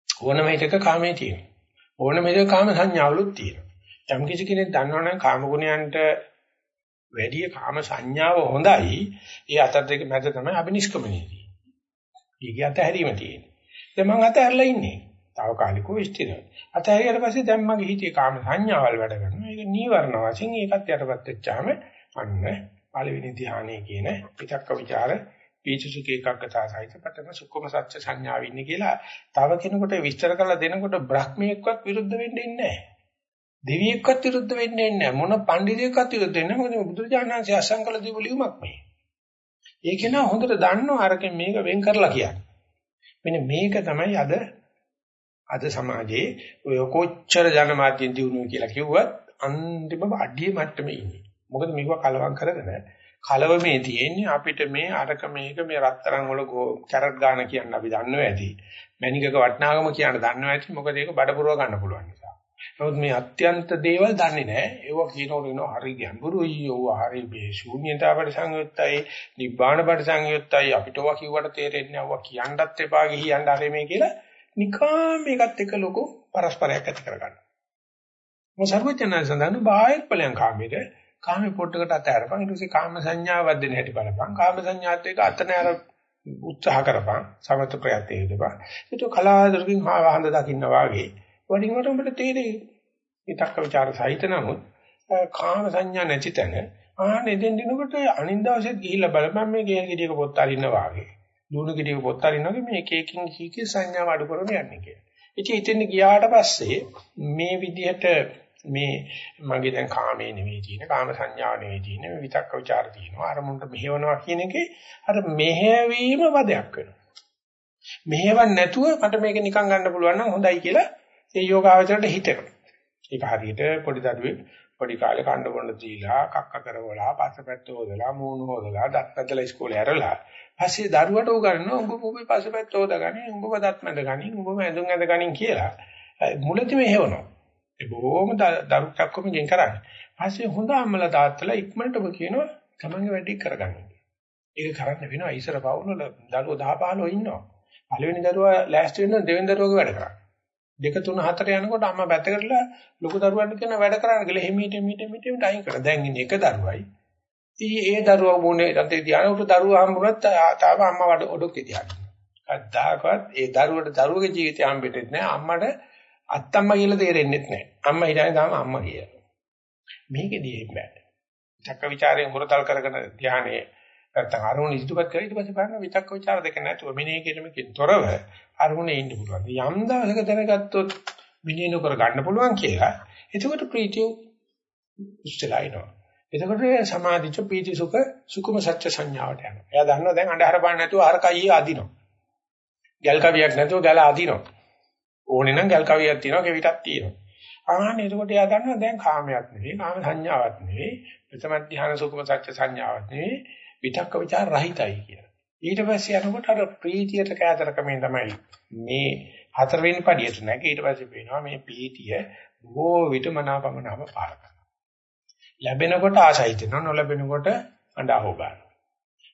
ඕනම හිතක කාමයේ තියෙනවා. ඕනම හිතක කාම සංඥාවලුත් තියෙනවා. යම් කිසි කෙනෙක් දන්නවනම් කාම ගුණයන්ට වැඩි කාම සංඥාව හොඳයි. ඒ අතර දෙක මැද තමයි අබිනිෂ්ක්‍මණයදී. ඊගේ අතහැරීම තියෙන්නේ. දැන් මම අතහැරලා ඉන්නේ. తాවකාලිකව ස්ථිරයි. අතහැරියට පස්සේ දැන් මගේ හිතේ කාම සංඥාවල් වැඩ කරනවා. ඒක නීවරණ වශයෙන් ඒකත් යටපත් වෙච්චාම අන්න පළවෙනි ධානයේ කියන පිටක්ක ਵਿਚාර පීචසුකේ එකග්ගතා සහිත පතන සුක්කම සත්‍ය සංඥාව ඉන්නේ කියලා තව කෙනෙකුට විස්තර කරලා දෙනකොට බ්‍රහ්මියෙක්වත් විරුද්ධ වෙන්නේ නැහැ. දෙවියෙක්වත් විරුද්ධ වෙන්නේ නැහැ. මොන පඬිතුයෙක්වත් විරුද්ධ වෙන්නේ නැහැ. මොකද බුදුරජාණන් වහන්සේ අසංකල දීපු ලියුමක් මේ. ඒක නා හොඳට දන්නවා අරකින් මේක වෙන් කරලා කියන්නේ. මෙන්න මේක තමයි අද අද සමාජයේ ඔය කොච්චර ජනමාධ්‍යෙන් දිනුනේ කියලා කිව්වත් අන්තිම අඩිය මට්ටමේ ඉන්නේ. මොකද මේක කලවම් කරගෙන කලවමේ තියෙන්නේ අපිට මේ අරක මේක මේ රත්තරන් වල කැරට් ගාන කියන්න අපි දන්නව ඇති. මැනිකක වටනාගම කියන්න දන්නව ඇති. මොකද ඒක බඩපුරව ගන්න පුළුවන් නිසා. නමුත් මේ අත්‍යන්ත දේවල් දන්නේ නැහැ. ඒවා කියනකොට එනවා හරි ගැඹුරුයි. ඒවා හරි මේ ශූන්‍යතාවට සංයුත්තයි, නිබ්බාන බඩ සංයුත්තයි. අපිට ඒවා කිව්වට තේරෙන්නේ නැහැ. ඒවා කියන්නත් එපා ගිහියන් හරි මේ කියලා නිකම් මේකත් එක්ක ලොකු පරස්පරයක් ඇති කරගන්න. මොකද සර්වඥයන් සඳහන් බාහිර ඵලයන් කාමයේ කාමේ පොට්ටකට අතහැරපන් ඊට පස්සේ කාම සංඥාව වදින හැටි බලපන්. කාම සංඥාත් එක්ක අතනෑර උත්සාහ කරපන්. සමත ප්‍රයත්නය යොදපන්. ඒක කලාතුරකින් ආවහඳ දකින්න වාගේ වඩින් වට උඹට තේරෙයි. විතක්ක ਵਿਚාර සහිත නමුත් කාම සංඥා නැති තැන ආනේ දෙන්න දිනකොට අනිත් දවසෙත් ගිහිල්ලා බලපන් මේ ගේන ගෙඩියක පොත් අරින්න වාගේ. දුණු ගෙඩියක පොත් අරින්න වගේ මේ එක එකකින් කීකේ සංඥා අඩු කරගෙන යන්නේ කියලා. ඉතින් ඉතින් ගියාට පස්සේ මේ විදිහට මේ මගේ දැන් කාමයේ නෙවෙයි තියෙන කාම සංඥා නෙවෙයි තියෙන මේ විතක්ක ਵਿਚාර තියෙනවා අරමුණට මෙහෙවනවා කියන එකේ අර මෙහෙවීම වදයක් වෙනවා. මෙහෙවන් නැතුව මට මේක නිකන් ගන්න පුළුවන් නම් හොඳයි කියලා ඒ යෝගාවචරයට හිතෙනවා. ඒක හරියට පොඩි දරුවෙක් පොඩි කාලේ කණ්ඩ බොන්න දීලා කක්ක කරවලා පස්සපැත්ත හොදලා මූණු හොදලා දත් පැදලා ඉස්කෝලේ ඇරලා. පස්සේ දරුවට උගන්වනවා උඹ උඹේ පස්සපැත්ත හොදගනි උඹව දත් මැදගනි උඹව ඇඳුම් ඇඳගනි කියලා. මුලදී මෙහෙවනවා ඒ බොහොම දරුක් එක්කම ගෙන් කරන්නේ පස්සේ හොඳ අම්මලා තාත්තලා ඉක්මනට ඔබ කියනවා තමන්ගේ වැඩේ කරගන්න ඒක කරන්න වෙනවා. ඉස්සර පවුල දරුවෝ 10 15 ඉන්නවා. පළවෙනි දරුවා ලෑස්ති වෙන දෙවෙනි දරුවගේ වැඩ කරන්නේ. දෙක තුන හතර යනකොට අම්මා පැත්තකටලා ලොකු දරුවන්ට කියන වැඩ කරන්න කියලා හිමීට හිමීට හිමීට ටයිම් කරා. දැන් ඉන්නේ එක දරුවයි. ඊ ඒ දරුවා මොනේ රටේ ධානය උට දරුවා හම්බුනත් තාම අම්මා වඩ ඔඩොක්කේ තියන්න. කද්දාකවත් ඒ දරුවට දරුවගේ ජීවිතය හම්බෙන්නේ නැහැ. අම්මට අත්තම්මා කියලා තේරෙන්නේ නැහැ. අම්මා හිතන්නේ තාම අම්මා කියලා. මේකෙදී බෑ. චක්ක ਵਿਚාරයෙන් හොරතල් කරගෙන ධානයේ නැත්තම් අරමුණ ඉදිරිපත් කරලා ඊට පස්සේ බලන්න විතක්ක ਵਿਚාර දෙක නැතුව මෙනෙහි කිරීමකින් තොරව අරමුණේ ඉන්න පුළුවන්. යම් දවසක දැනගත්තොත් මෙනෙහි නොකර ගන්න පුළුවන් කියලා. එතකොට ප්‍රීතිය උච්චලයිනවා. එතකොට සමාධිච පීති සුඛ සුකුම සත්‍ය සංඥාවට යනවා. එයා දන්නවා දැන් අඳහර පාන්න නැතුව අරකයි අදිනවා. ගල් කවියක් නැතුව ගල අදිනවා. ඕනේ නම් ගල් කවියක් තියෙනවා කෙවිතක් තියෙනවා. ආන්න එතකොට එයා දන්නවා දැන් කාමයක් නෙවෙයි, කාම සංඥාවක් නෙවෙයි, ප්‍රථම ධ්‍යාන සුකුම සත්‍ය සංඥාවක් නෙවෙයි, විතක්ක ਵਿਚාර රහිතයි කියලා. ඊට පස්සේ යනකොට අර ප්‍රීතියට කෑදරකමෙන් තමයි මේ හතරවෙනි පඩියට නැගී ඊට පස්සේ පේනවා මේ ප්‍රීතිය බොහෝ විට මනාපමනාප පාර කරනවා. ලැබෙනකොට ආසයි වෙනවා නොලැබෙනකොට අඬහව ගන්නවා.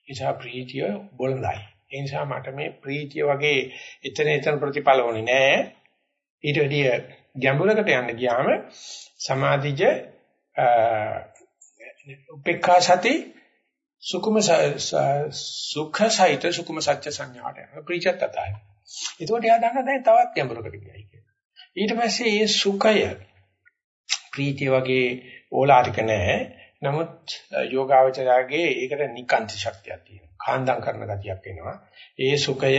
නිසා ප්‍රීතිය බොළඳයි. ඒ නිසා මට මේ ප්‍රීතිය වගේ එතන එතන ප්‍රතිඵල වුණේ නෑ. ඊට වැඩිය ගැඹුරකට යන්න ගියාම සමාධිජ උපේක්ඛා සති සුකුම සුඛ සහිත සුකුම සත්‍ය සංඥාට යනවා ප්‍රීචත් අතයි. ඒකෝට එයා දන්න දැන් තවත් ගැඹුරකට ගියයි කියලා. ඊට පස්සේ මේ සුඛය ප්‍රීතිය වගේ ඕලාරික නැහැ. නමුත් යෝගාවචරයේ ඒකට නිකාන්ති ශක්තියක් තියෙනවා. කාන්දම් කරන ගතියක් එනවා. ඒ සුඛය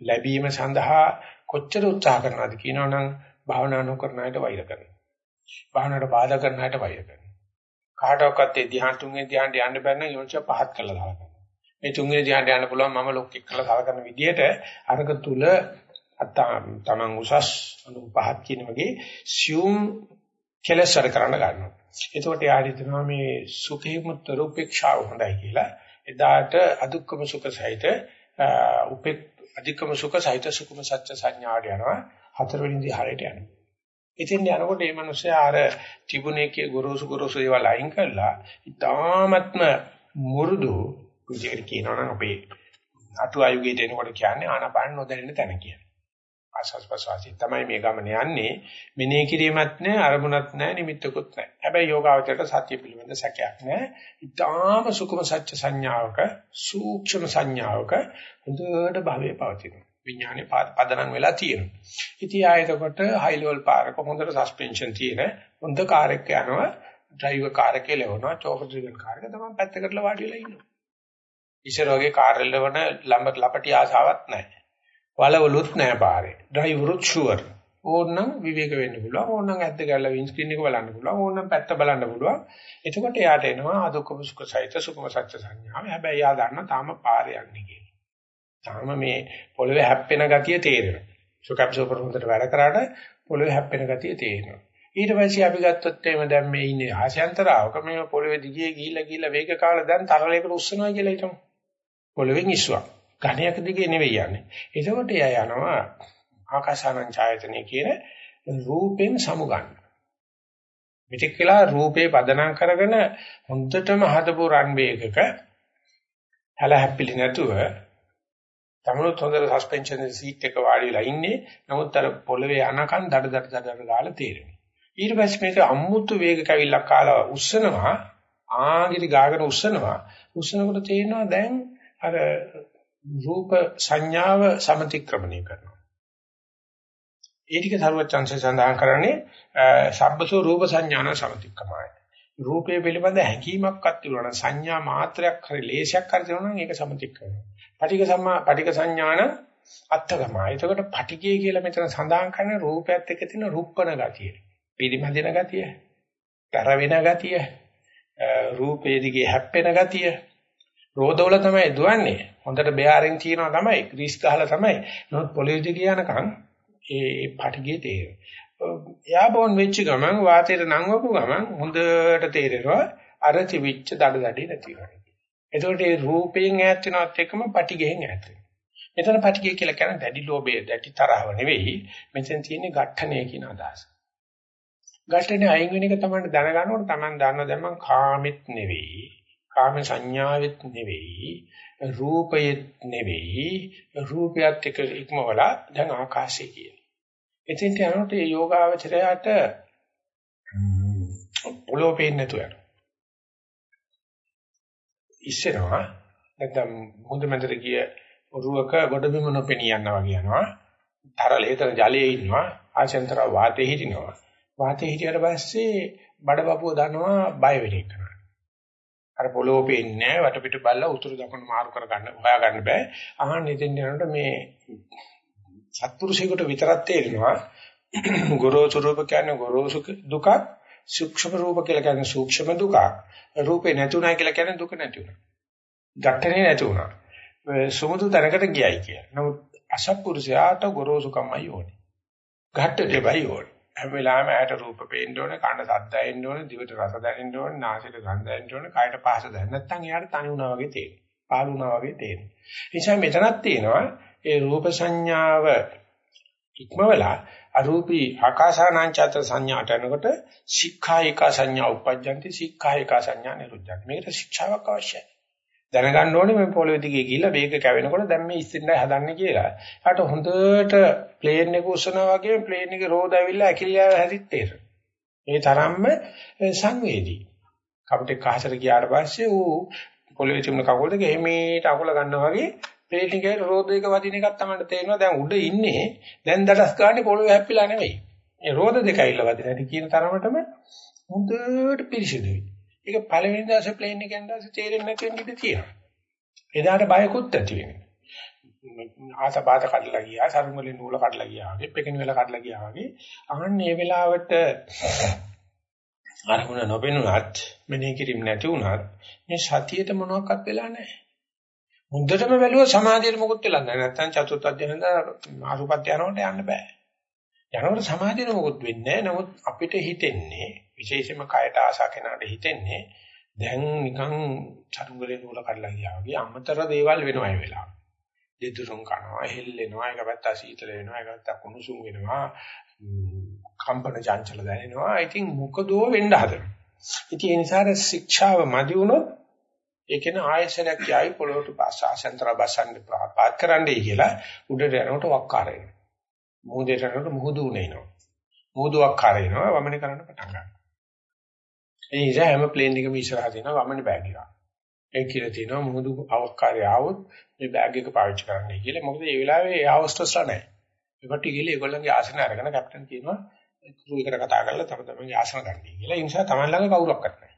ලැබීම සඳහා කොච්චර උත්සාහ කරනවද කියනවනම් භාවනා නොකරන අයට වෛර කරනවා. භාවනාවට බාධා කරන අයට වෛර කරනවා. කාටවත් ඒ ධ්‍යාන තුන්වෙනි ධ්‍යානට යන්න බැරි නම් යෝනිස පහත් කළා දාලා. මේ තුන්වෙනි ධ්‍යානට යන්න පුළුවන් මම ලොක්ෙක් කළා සලකන විදිහට අරක තුල තමන් උසස් අනු පහත් කියන වගේ සියුම් කෙලසර කරන්න ගන්නවා. එතකොට යාරි දෙනවා මේ සුඛේ මුත්තර උපේක්ෂාව හොඳයි කියලා. එදාට අදුක්කම සුඛ සහිත උපේ අධිකම සුඛ සහිත සුඛම සත්‍ය සංඥාට යනවා. හතරවෙනි ධ්‍යානයට යනවා. ඉතින් යනකොට මේ මිනිස්සයා අර ත්‍රිබුණේකේ ගොරෝසු ගොරෝසු ඒවා ලයින් කරලා ඉතාමත්ම මුරුදු විදිහට කියනවා නම් අපේ අතු ආයුගයට එනකොට කියන්නේ ආනාපාන නොදැනෙන තැන කියලා. ආස්වාස් ප්‍රසවාසී තමයි මේ ගමන යන්නේ. මෙනෙහි කිරීමක් නැහැ, අරමුණක් නැහැ, නිමිත්තකුත් නැහැ. හැබැයි යෝගාවචරයට සත්‍ය පිළිබඳ සැකයක් නැහැ. ඊටාම සුකුම සත්‍ය සංඥාවක, සූක්ෂම සංඥාවක හොඳට භවයේ පවතිනවා. විඥානේ පදනම් වෙලා තියෙනවා. ඉතින් ආයතකොට හයි ලෙවල් පාරක හොඳට සස්පෙන්ෂන් තියෙන හොඳ කාර් එක යනවා. ඩ්‍රයිවර් කාර් එකේ ලෙවනවා, චෝපර් ඩ්‍රිවන් කාර් එක තමයි පැත්තකට වාඩි වෙලා ඉන්නවා. ඉස්සර වගේ කාර් එල්ලවන ළඹ ලපටි ආසාවක් නැහැ. වලවලුත් නැහැ පාරේ. ඩ්‍රයිවරුත් ෂුවර්. ඕනනම් විවේක වෙන්න පුළුවන්. ඕනනම් ඇද්ද ගැල්ල වින් ස්ක්‍රීන් එක බලන්න පුළුවන්. ඕනනම් පැත්ත බලන්න පුළුවන්. එතකොට යාට එනවා අදුක්කම සුඛ සහිත සුඛම සත්‍ය සංඥාව. හැබැයි යා දන්න තාම පාරේ යන්නේ කියලා. තාම මේ පොළවේ හැප්පෙන ගතිය තේරෙනවා. සුඛප්සෝපර හොඳට වැඩ කරාට පොළවේ හැප්පෙන ගතිය තේරෙනවා. ඊට පස්සේ අපි ගත්තොත් එහෙම දැන් මේ ඉන්නේ ආශයන්තරාවක මේ පොළවේ දිගේ ගිහිල්ලා ගිහිල්ලා වේග කාලා දැන් තරලයකට උස්සනවා කියලා හිතමු. පොළවෙන් ඉස්සුවක්. ඝණයක් දිගේ නෙවෙයි යන්නේ. එතකොට එයා යනවා ආකාසානං ඡායතනෙ කියන රූපෙන් සමුගන්න. මෙතෙක් කියලා රූපේ පදනම් කරගෙන හොඳටම හදපු රන් වේගක හැල හැප්පිලි නැතුව තමනුත් හොඳට සස්පෙන්ෂන් සීට් එක වාඩි වෙලා ඉන්නේ. නමුත් අර පොළවේ යනකන් දඩ දඩ දඩ ගාලා තේරෙනවා. ඊට පස්සේ මේක අමුතු වේග කැවිල්ලක් කාලා උස්සනවා. ආගිරි ගාගෙන උස්සනවා. උස්සනකොට තේරෙනවා දැන් අර රූප සංඥාව සමතික්‍රමණය කරනවා. ඒ ටික සරුවචන්සේ සඳහන් කරන්නේ සබ්බසෝ රූප සංඥාන සමතික්‍රමයි. රූපයේ පිළිබඳ හැඟීමක්වත් තිබුණා නම් සංඥා මාත්‍රයක් හරි ලේශයක් හරි තිබුණා නම් ඒක සමතික්‍රමයි. පටික සම්මා පටික සංඥාන අත්තගමයි. එතකොට පටිකය කියලා මෙතන සඳහන් කරන රූපයත් එක්ක තියෙන රුප්පන ගතිය. පිරිමදින ගතිය. කර වෙන ගතිය. රූපයේ දිගේ හැප්පෙන ගතිය. රෝදවල තමයි දුවන්නේ. හොඳට බෙයාරින් තියනවා තමයි. ග්‍රීස් ගහලා තමයි. නමුත් පොළොවේ ගියානකම් ඒ පටිගේ තේරෙනවා. එයා බොන් වෙච්ච ගමන් වාතයට නංවපු ගමන් හොඳට තේරෙනවා අර තිවිච්ච දඩ දඩේ නැති වෙනවා. එතකොට ඒ රූපයෙන් ඈත් වෙනවත් එක්කම පටිගෙන් ඈත් වෙනවා. මෙතන පටිගය කියලා කියන්නේ දැඩි ලෝභය, දැඩි තරහව නෙවෙයි. මෙතෙන් තියෙන්නේ ඝට්ටණය කියන අදහස. ඝට්ටණය අයින් වෙන එක තමයි දැනගන්නකොට Taman දන්න දැන් මං කාමෙත් නෙවෙයි. කාම සංඥාවෙත් නෙවෙයි රූපයෙත් නෙවෙයි රූපයත් එක්ක ඉක්මවලා දැන් ආකාශය කියන. එතෙන්ට යනකොට මේ යෝගාවචරයට පොළොව පේන්නේ නැතුව යනවා. ඉස්සෙනවා නැත්නම් හොඳ මැදට ගිය ඔරුවක ගොඩබිම නොපෙනී යනවා වගේ යනවා. තරලේතර ජලයේ ඉන්නවා ආශෙන්තර වාතයේ හිටිනවා. වාතයේ හිටියට පස්සේ බඩබපුව දනවා බය වෙන එක. අර පොළොව පේන්නේ නැහැ වටපිට බල්ලා උතුරු දකුණු මාරු කර ගන්න හොයා ගන්න බෑ අහන්න ඉතින් යනකොට මේ සත්පුරුෂයෙකුට විතරක් තේරෙනවා ගොරෝසු රූප කියන්නේ ගොරෝසු දුකක් සූක්ෂම රූප කියලා කියන්නේ සූක්ෂම දුකක් රූපේ නැතුණයි කියලා කියන්නේ දුක නැති වුණා ගැටනේ නැති වුණා සුමුදු තැනකට ගියයි කිය. නමුත් අසත්පුරුෂයාට ගොරෝසුකමයි ඕනේ. ගැට්ට දෙබයි ඕනේ. හැම වෙලාවෙම ඇයට රූප පේන්න ඕනේ, කන ශබ්ද ඇහෙන්න ඕනේ, දිවට රස දැනෙන්න ඕනේ, නාසයට ගඳ දැනෙන්න ඕනේ, කයට පහස දැනෙන්න. නැත්නම් එයාට තනි වුණා වගේ තේරෙනවා. පාළු වුණා වගේ තේරෙනවා. ඒ නිසා මෙතනක් තියෙනවා ඒ රූප සංඥාව ඉක්මවලා අරූපී ආකාසානංචත සංඥාට යනකොට සික්ඛායික සංඥා උපජ්ජන්ති සික්ඛායික සංඥා නිරුද්ධන්ති. මේකට ශික්ෂාවක් අවශ්‍යයි. දැනගන්න ඕනේ මේ පොළොවේ දිගේ ගිහිල්ලා වේග කැවෙනකොට දැන් මේ ඉස්සෙන්දයි හදන්නේ කියලා. ඊට හොඳට ප්ලේන් එක උස්සනවා වගේ ප්ලේන් එකේ රෝද ඇවිල්ලා ඇකිලිය හැදිත් තේරෙනවා. ඒ තරම්ම සංවේදී. කපුටේ කහසට ගියාට පස්සේ ඌ පොළොවේ තිබුණ කකුල් දෙක එමේට අකුල ගන්නවා වගේ ප්ලේන් එකේ රෝද එක වදින එකක් තමයි තේරෙනවා. දැන් උඩ ඉන්නේ දැන් දඩස් ගන්න පොළොවේ හැප්පිලා නෙවෙයි. මේ රෝද දෙක ඇවිල්ලා වදින හැටි කියන තරමටම හොඳට පිරිසිදුයි. ඒක පළවෙනි දවසේ ප්ලේන් එකෙන් දැස්සේ තේරෙන්නේ නැති වෙන්න ඉඩ තියෙනවා. එදාට බයකුත් ඇති වෙනවා. ආසපාත කඩලා ගියා, සරුමලේ නූල කඩලා ගියා වගේ, පෙකින වෙල කඩලා ගියා වගේ. අහන්නේ මේ වෙලාවට අරමුණ නොපෙනුනත්, මෙනෙහි කිරීම නැති වුණත් මේ සතියේට මොනවක්වත් වෙලා නැහැ. මුද්දටම බැලුවා සමාධියට මොකුත් වෙලා නැහැ. නැත්තම් චතුර්ථ අධ්‍යයනද අරුපත් යනකොට යන්න බෑ. යනකොට සමාධියට මොකුත් වෙන්නේ නැහැ. නමුත් අපිට හිතෙන්නේ විශේෂයෙන්ම කයට ආසා කෙනාට හිතෙන්නේ දැන් නිකන් චරුංගලේ නූල කඩලා ගියා වගේ අමතර දේවල් වෙනවා ඒ වෙලාව. දෙතුරුම් කනවා, හෙල්ලෙනවා, එක පැත්ත සීතල වෙනවා, එක පැත්ත කුණුසුම් වෙනවා. කම්පන චංචල දැනෙනවා. I think මොකදෝ වෙන්න හදනවා. ඉතින් ඒ නිසා ශික්ෂාව මදි වුණොත් ඒ කියන ආයසරයක් යයි පොළොවට පාසාසන්තර බසන්න පාත් කරන්නයි කියලා උඩට යනකොට වක්කාර එනවා. මුහුදේට යනකොට මුහුදු උනේනවා. මුහුදු වක්කාර එනවා වමනේ කරන්න පටන් ගන්නවා. ඒ නිසා හැම ප්ලේන් එකම ඉස්සරහට එනවා වමනේ බෑග් එක. ඒ කියලා තියෙනවා මුහුදු අවකාරය ආවොත් මේ බෑග් එක පාවිච්චි කරන්නයි කියලා. මොකද ඒ වෙලාවේ ඒ හොස්ටස්ලා නැහැ. ඒකට ගිහලා ඒගොල්ලන්ගේ ආසන අරගෙන කැප්ටන් කියනවා ක්‍රූ එකට කතා කරලා තම තමන්ගේ ආසන ගන්නයි කියලා. ඒ නිසා තමන් ළඟ කවුරක්වත් නැහැ.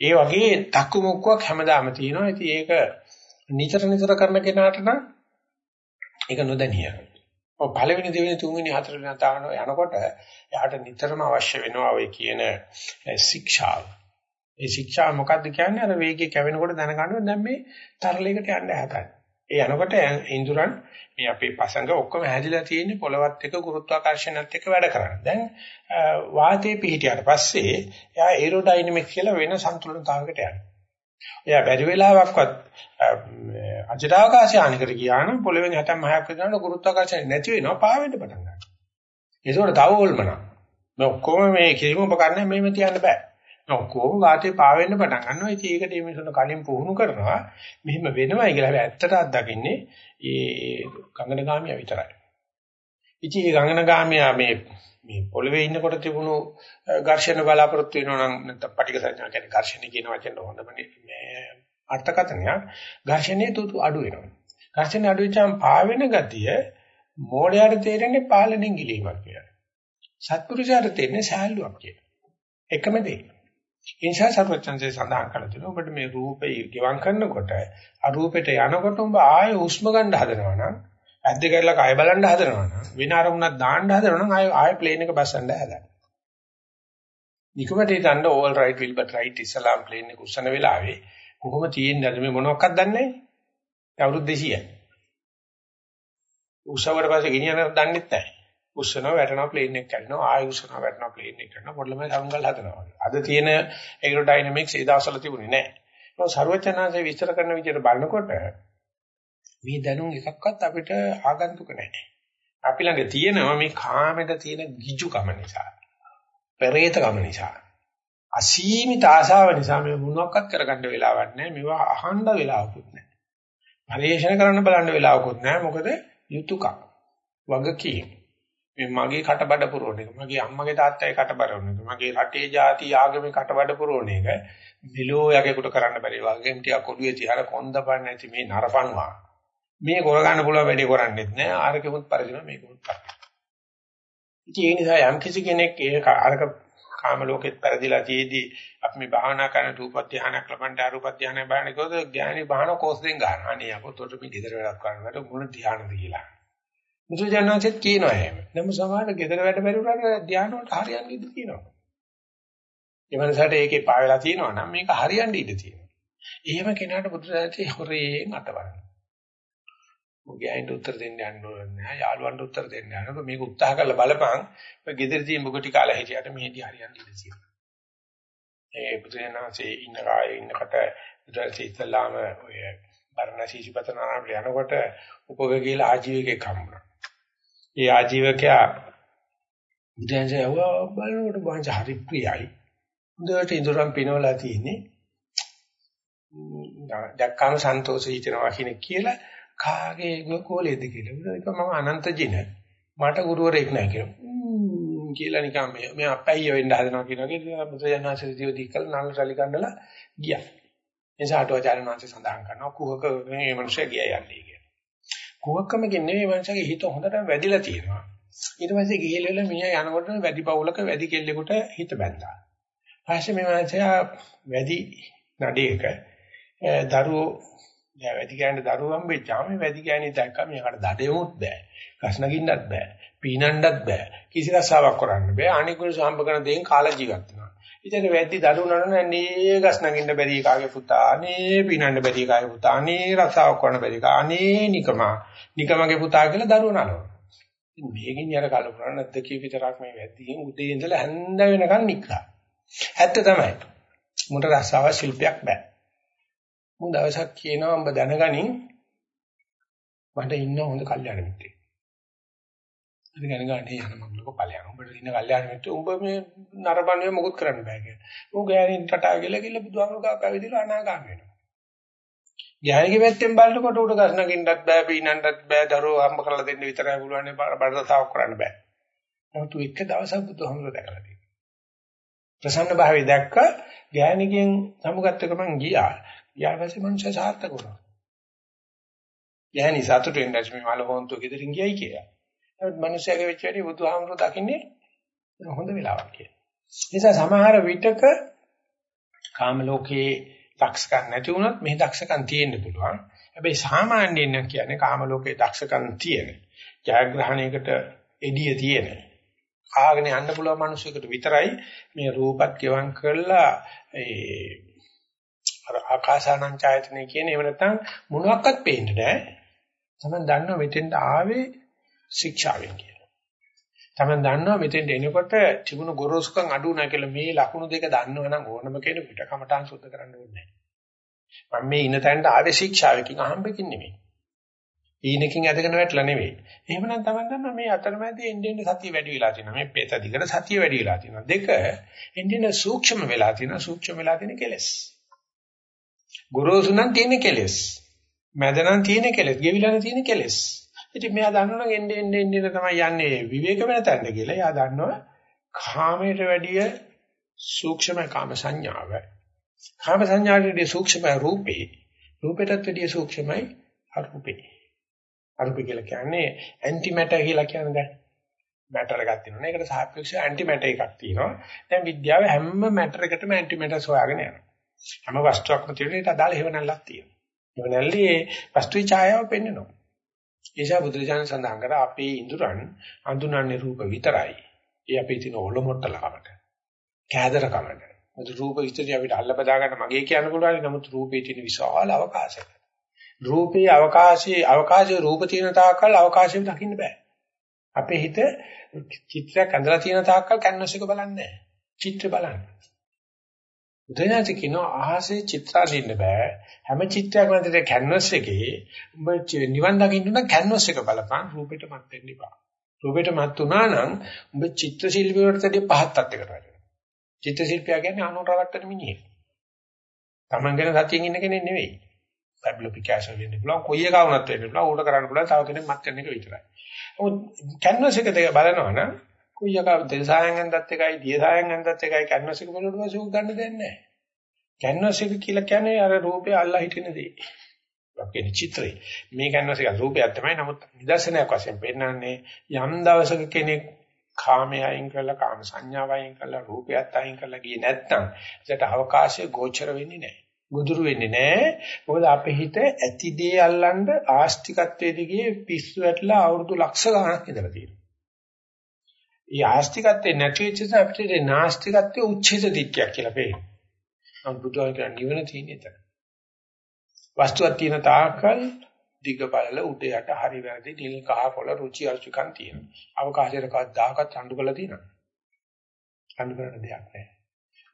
ඒ වගේ තක්කු මුක්කුවක් හැමදාම තියෙනවා. ඉතින් ඒක නිතර නිතර කරන කෙනාට නම් ඒක නොදැනිය. ඔය පළවෙනි දෙවෙනි තුන්වෙනි හතරවෙනි තාවන යනකොට එයාට නිතරම අවශ්‍ය වෙනවා ඔය කියන ශික්ෂාව. ඒ ශික්ෂාව මොකද්ද කියන්නේ? අර වේගය කැවෙනකොට දැනගන්නවා දැන් මේ තරලයකට යන්න හදන්නේ. ඒ යනකොට ඉන්ද්‍රයන් මේ අපේ පසංග ඔක්කොම හැදිලා තියෙන්නේ පොළවත් එක්ක ගුරුත්වාකර්ෂණයත් එක්ක වැඩ කරන්නේ. දැන් වාතයේ පිහිටියට පස්සේ එයා ඒරෝඩයිනමික් කියලා වෙන සන්තුලනතාවයකට යනවා. එයා බැරි වෙලාවක්වත් අජටාවකාශය ආනිකර ගියා නම් පොළවෙන් 76ක් විතරන ගුරුත්වාකර්ෂණය නැති වෙනවා පාවෙන්න පටන් ගන්නවා. ඒකෝට තව ඕල්මන. මේ ඔක්කොම මේ කිසිම උපකරණයක් මෙහෙම තියන්න බෑ. ඔක්කොම වාතේ පාවෙන්න පටන් ගන්නවා. ඉතින් ඒකට මේ මිනිස්සුන් කලින් පුහුණු කරනවා. මෙහෙම වෙනවයි කියලා හැබැයි ඇත්තට අත්දකින්නේ ඒ ගංගනගාමියා විතරයි. ඉතින් මේ ගංගනගාමියා මේ මේ පොළවේ ඉන්නකොට තිබුණු ඝර්ෂණ බලාපොරොත්තු වෙනවා නම් නැත්නම් පටික සංඥා කියන්නේ ඝර්ෂණ කියන වචන හොඳම මේ අර්ථකථනයක් ඝර්ෂණයේ තුතු අඩු වෙනවා. ඝර්ෂණ අඩු වෙච්චාම පාවෙන ගතිය මෝඩයාට තේරෙන්නේ පාලනෙන් ගිලීමක් කියලා. සත්පුරුෂයාට තේරෙන්නේ සෑහලුවක් කියලා. එකම දේ. ඒ නිසා සර්වචන්සේ සඳහන් කරලා තියෙනවා ඔබට මේ රූපේ ගිවං කරනකොට අරූපෙට යනකොට ඔබ ආයෙ හුස්ම ගන්න හදනවා නම් ඇද්ද කරලා කය බලන්න හදනවා නම් වෙන අරමුණක් දාන්න හදනවා නම් ආයෙ ආයෙ ප්ලේන් එක බස්සන්න හදනවා. නිකමට හිතන්න all right will but right ඉස්ලාම් ප්ලේන් එක උස්සන වෙලාවේ කොහොම තියෙන්නේ අද මේ මොනවක්වත් දන්නේ නැහැ. අවුරුදු 200යි. උසවර පස්සේ ගෙනියන්න දන්නෙත් නැහැ. උස්සනවා වැටෙනවා ප්ලේන් එක කැඩෙනවා ආයෙ උස්සනවා වැටෙනවා ප්ලේන් එක කරනවා පොඩ්ඩම සම්ගල් හදනවා. අද තියෙන ඒරෝඩයිනමික්ස් ඒ දවස්වල තිබුණේ නැහැ. ඒක ਸਰවචනාංශය විස්තර කරන විදිහට බලනකොට මේ දැනුම් එකක්වත් අපිට ආගන්තුක නැහැ. අපි ළඟ තියෙනවා මේ කාමෙට තියෙන ගිජුකම නිසා. පෙරේතකම නිසා. අසීමිත ආශාව නිසා මේ මොනවත් කරගන්න වෙලාවක් නැහැ. මේවා අහන්න වෙලාවකුත් නැහැ. පරිශන කරන්න බලන්න වෙලාවකුත් නැහැ. මොකද යුතුයකම්. වගකීම්. මේ මගේ කටබඩ පුරවන එක මගේ අම්මගේ තාත්තගේ කටබඩ පුරවන එක මගේ රටේ ಜಾති ආගමේ කටබඩ පුරවන එක මිලෝ යකෙකුට කරන්න බැරි වගේම ටිකක් ඔළුවේ තියලා කොන්දපන් නැති මේ නරපන්වා මේ කරගන්න පුළුවන් වැඩේ කරන්නේත් නෑ ආරකෙමුත් පරිදින මේකමුත් කරන්නේ ඉතින් ඒ නිසා යම් කිසි කෙනෙක් ඒක අරක කාම ලෝකෙත් පරිදිලා තියේදී අපි මේ භාවනා කරන රූප ධානයක් ලබන්න අරූප ධානය බලන එකද ඥානි භාවන කෝස් දෙන් ගන්න. අනේ අපොතට මේ ගෙදර වැඩක් කරනකොට මුළු ධානයද කියලා. මුද්‍රජනන්සෙත් කියනවා එහෙම. නමුත් සමහර ගෙදර වැඩ බැරි උනාට ධානය වලට හරියන්නේ ඉඳ තියෙනවා. ඒ වෙනසට ඒකේ පාවෙලා තියෙනවා නම් මේක හරියන්නේ ඉඳ තියෙනවා. එහෙම කෙනාට බුදුසසුනේ හොරේන් අතවරන. මොගයන්ට උත්තර දෙන්න යන්න ඕනේ නැහැ. යාළුවන්ට උත්තර දෙන්න යනකොට මේක උත්සාහ කරලා බලපන්. ඔය ගෙදර තියෙන මුගටි කාලා හිටියට මෙහෙදි හරියන්නේ ඉඳ තියෙනවා. ඒ බුදුසසුනේ ඉන්න කායේ ඉන්නකට බුදුසසුනේ ඉස්ලාම ඔය බර්ණසීසිපතනාවට යනකොට උපග කියලා ආජීවකෙක් හම්බුණා. ඒ ආජීවකයා බුදුන්සේ යවුවා බලනකොට බංජ හරි ප්‍රියයි. හොඳට ඉදරම් පිනවලා තියෙන්නේ. දැක්කම සන්තෝෂ හිතෙනවා කියන කියලා කාගේ ගෝලයේද කියලා. ඒක මම අනන්ත ජින. මට ගුරුවරයෙක් නැහැ කියලා. කියලා නිකන් මේ මේ අපැයිය වෙන්න හදනවා කියන වගේ බුදුජානනාංශ ජීවිතය කළ නල් රැලි කණ්ඩලා ගියා. එනිසා අටුවාචාර්ය වංශය සඳහන් කරනවා කුහක මේ මනුස්සය ගියා යන්නේ කියලා. කුහකම කියන්නේ මේ මනුස්සයගේ හිත හොඳට වැඩිලා තියෙනවා. ඊට පස්සේ ගිහිල්ලා මියා යනකොට වැඩි පවුලක වැඩි කෙල්ලෙකුට හිත බැඳලා. ඊපස්සේ මේ මනුස්සයා වැඩි නඩේක දරුවෝ දැන් වැඩි ගෑනට දරුවෝ හම්බෙච්චාම මේ වැඩි ගෑණි දැක්ක මෙයාට දඩේමුත් බෑ. කස්නගින්නත් බෑ. පීනන්නත් බෑ. කිසි රසාවක් කරන්න බෑ. අනිකුල් සම්බ කරන දේෙන් කාලා ජීවත් වෙනවා. ඉතින් වැඩි දරුණන නේ ගස් නගින්න බැරි කාගේ පුතා? අනේ පිනන්න බැරි කාගේ පුතා? අනේ රසාවක් කරන්න බැරි කා? අනේ නිකම. නිකමගේ පුතා කියලා දරුණනවා ඉතින් මේකෙන් යර කලපුරා නැද්ද කිය විතරක් මේ වැඩියෙන් උදේ ඉඳලා හැන්ද වෙනකන් නික්කා ඇත්ත තමයි. මුට රසාව ශිල්පයක් බෑ. මුන් දවසක් කියනවා උඹ දැනගනින්. මට ඉන්න හොඳ කල්යාණ මිත්‍රෙක් ඉතින් ගණ ගන්නේ යන මගලක ඵලයන්. උඹට ඉන්න කල්යාණ මිත්‍ර උඹ මේ නරබන්නේ මොකුත් කරන්න බෑ කියලා. ඌ ගෑනින් ටටා කියලා කිල්ල බුදුහාමුදුරුවෝ පැවිදිලා අනාගාමී වෙනවා. ගෑණිගේ පැත්තෙන් බලනකොට උඩ ගස් නගින්නත් බෑ, පීනන්නත් බෑ, දරුවෝ හම්බ කරලා දෙන්න විතරයි පුළුවන් බඩතාවක් කරන්න බෑ. නමුත් එක දවසක් බුදුහාමුදුරුවෝ දැකලා තියෙනවා. ප්‍රසන්න භාවය දැක්ක ගෑණිගෙන් සමුගත්ත ගමන් ගියා. ගියා පස්සේ මනුෂ්‍ය සාර්ථක වුණා. ගෑණි සතුටු වෙන්න මේ මල හොන්තු ගෙදරින් ගියයි කියලා. නමුත් මනුෂ්‍යයාගේ වෙච්ච වැඩි බුදුහාමුදුරුවෝ දකින්නේ හොඳ වෙලාවක් කියලා. නිසා සමහර විටක කාම ලෝකයේ දක්ෂකම් නැති වුණත් මේ දක්ෂකම් තියෙන්න පුළුවන්. හැබැයි සාමාන්‍යයෙන් නම් කියන්නේ කාම ලෝකයේ දක්ෂකම් තියෙන. ජයග්‍රහණයකට එඩිය තියෙන. ආගෙන යන්න පුළුවන් මිනිසෙකුට විතරයි මේ රූපත් ගෙවම් කරලා ඒ අර ආකාසානං ඡායතනෙ කියන ඒව නැත්තම් මොනවත් පේන්නේ නැහැ. තමයි දන්නව මෙතෙන්ට ආවේ ශික්ෂාවෙන් කියලා. තමයි දන්නවා මෙතෙන්ට එනකොට තිබුණු ගොරෝසුකම් අඩු නැහැ කියලා මේ ලකුණු දෙක දන්නවනම් ඕනම කෙනෙකුට කමඨාන් සුද්ධ කරන්න ඕනේ නැහැ. මම මේ ඉන තැනට ආවේ ශික්ෂාවකින් අහම්බකින් නෙමෙයි. ඊනකින් ඇදගෙන වැටලා නෙවෙයි. එහෙමනම් තමයි දන්නවා මේ අතරමැදි එන්නේ එන්නේ සතිය වැඩි වෙලා තියෙනවා. මේ පෙත දිගට සතිය වැඩි වෙලා තියෙනවා. දෙක එන්නේ සූක්ෂම වෙලා තියෙනවා. සූක්ෂම වෙලා තියෙන කෙලස්. ගොරෝසු නම් තියෙන කෙලස්. මැද නම් තියෙන කෙලස්. ගෙවිලා තියෙන කෙලස්. ඉතින් මෙයා දන්නවනම් එන්නේ එන්නේ එන්නේ තමයි යන්නේ විවේක වෙන තැනට කියලා. එයා දන්නවා කාමයට වැඩිය සූක්ෂම කාම සංඥාව. කාම සංඥාවේ සූක්ෂම රූපේ. රූපයටත් වැඩිය සූක්ෂමයි අරූපේ. අරූපේ කියලා කියන්නේ ඇන්ටි මැටර් කියලා කියන්නේ දැන්. මැටර් එකක් තියෙනවා. ඒකට සාපේක්ෂව ඇන්ටි මැටර් එකක් තියෙනවා. දැන් විද්‍යාව හැම මැටර් එකටම ඇන්ටි මැටර්ස් හොයාගෙන යනවා. හැම වස්තුවක්ම තියෙන ඒට අදාළ හේවණල්ලක් තියෙනවා. හේවණල්ලේ වස්තුවේ ඡායාව පෙන්වනවා. ඒසා බුදුරජාණන් සඳහන් කර අපේ ඉඳුරන් අඳුනන්නේ රූප විතරයි. ඒ අපේ තියෙන ඔලොමොට්ටලකමට. කෑදරකමට. මුදු රූප විස්තරي අපිට අල්ල බදා ගන්න මගේ කියන්න පුළුවන්. නමුත් රූපේ තියෙන විශාල අවකාශයක්. රූපේ අවකාශයේ අවකාශයේ රූප තියෙන තාක්කල් අවකාශයෙන් දකින්න බෑ. අපේ හිත චිත්‍රයක් ඇඳලා තියෙන තාක්කල් කැන්වස් එක බලන්නේ නැහැ. චිත්‍ර බලන්නේ. උදේනාති කියනවා අහසේ චිත්‍ර අඳින්න බෑ. හැම චිත්‍රයක්ම ඇතුලේ කැන්වස් එකේ උඹ නිවන් දකින්න නම් කැන්වස් එක බලපන් රූපෙට මත් වෙන්න එපා. රූපෙට මත් වුණා නම් උඹ චිත්‍ර ශිල්පී වලටදී පහත් තත්යකට වැටෙනවා. චිත්‍ර ශිල්පියා කියන්නේ අනුරවට්ටන මිනිහෙක්. Taman ගැන සතියින් ඉන්න කෙනෙක් නෙවෙයි. පැබ්ලෝ පිකාසෝ වෙන්න පුළුවන් කොයි එක වුණත් වෙන්න පුළුවන් ඌට කරන්න පුළුවන් තව කෙනෙක් මත් කරන එක විතරයි. නමුත් කැන්වස් එක දෙක බලනවා නම් කොයි එක දෙසායන් ඇඳත් එකයි දියසායන් ඇඳත් එකයි කැන්වස් එක බලනකොට පස්සේ උග ගන්න දෙයක් නැහැ. කැන්වස් එක කියලා කියන්නේ අර රූපේ අල්ලා හිටින දේ. අපේ චිත්‍රේ. මේ කැන්වස් එක රූපයක් තමයි. නමුත් නිදර්ශනයක් වශයෙන් පෙන්නන්නේ යම් දවසක කෙනෙක් කාමයේ අයින් කරලා කාම සංඥාව අයින් කරලා රූපයත් අයින් කරලා ගියේ නැත්නම් ඒකට අවකාශය ගෝචර වෙන්නේ නැහැ. ගොදුරු වෙන්නේ නැහැ. මොකද අපේ හිත ඇති දේ අල්ලන්න ආස්තිකත්වයේ දිගේ පිස්සු වැටලා අවුරුදු ලක්ෂ ගණනක් ඉඳලා තියෙනවා. ඒ ආස්තිකත්වේ නැති වෙච්ච නිසා අපිට නාස්තිකත්වයේ උච්ඡේද දික්කයක් කියලා පේනවා. නමුත් බුදුහාම කියන නිවන තියෙන එතන. වස්තුවක් තියෙන තාක්කල් දිග බලල උඩ යට හරි වැරදි නිල් කහ පොළ රුචි අරුචිකම් තියෙනවා. අවකාශයට කවදාකවත් අඬු කරලා තියෙනවා. අඬු කරන්න දෙයක් නැහැ.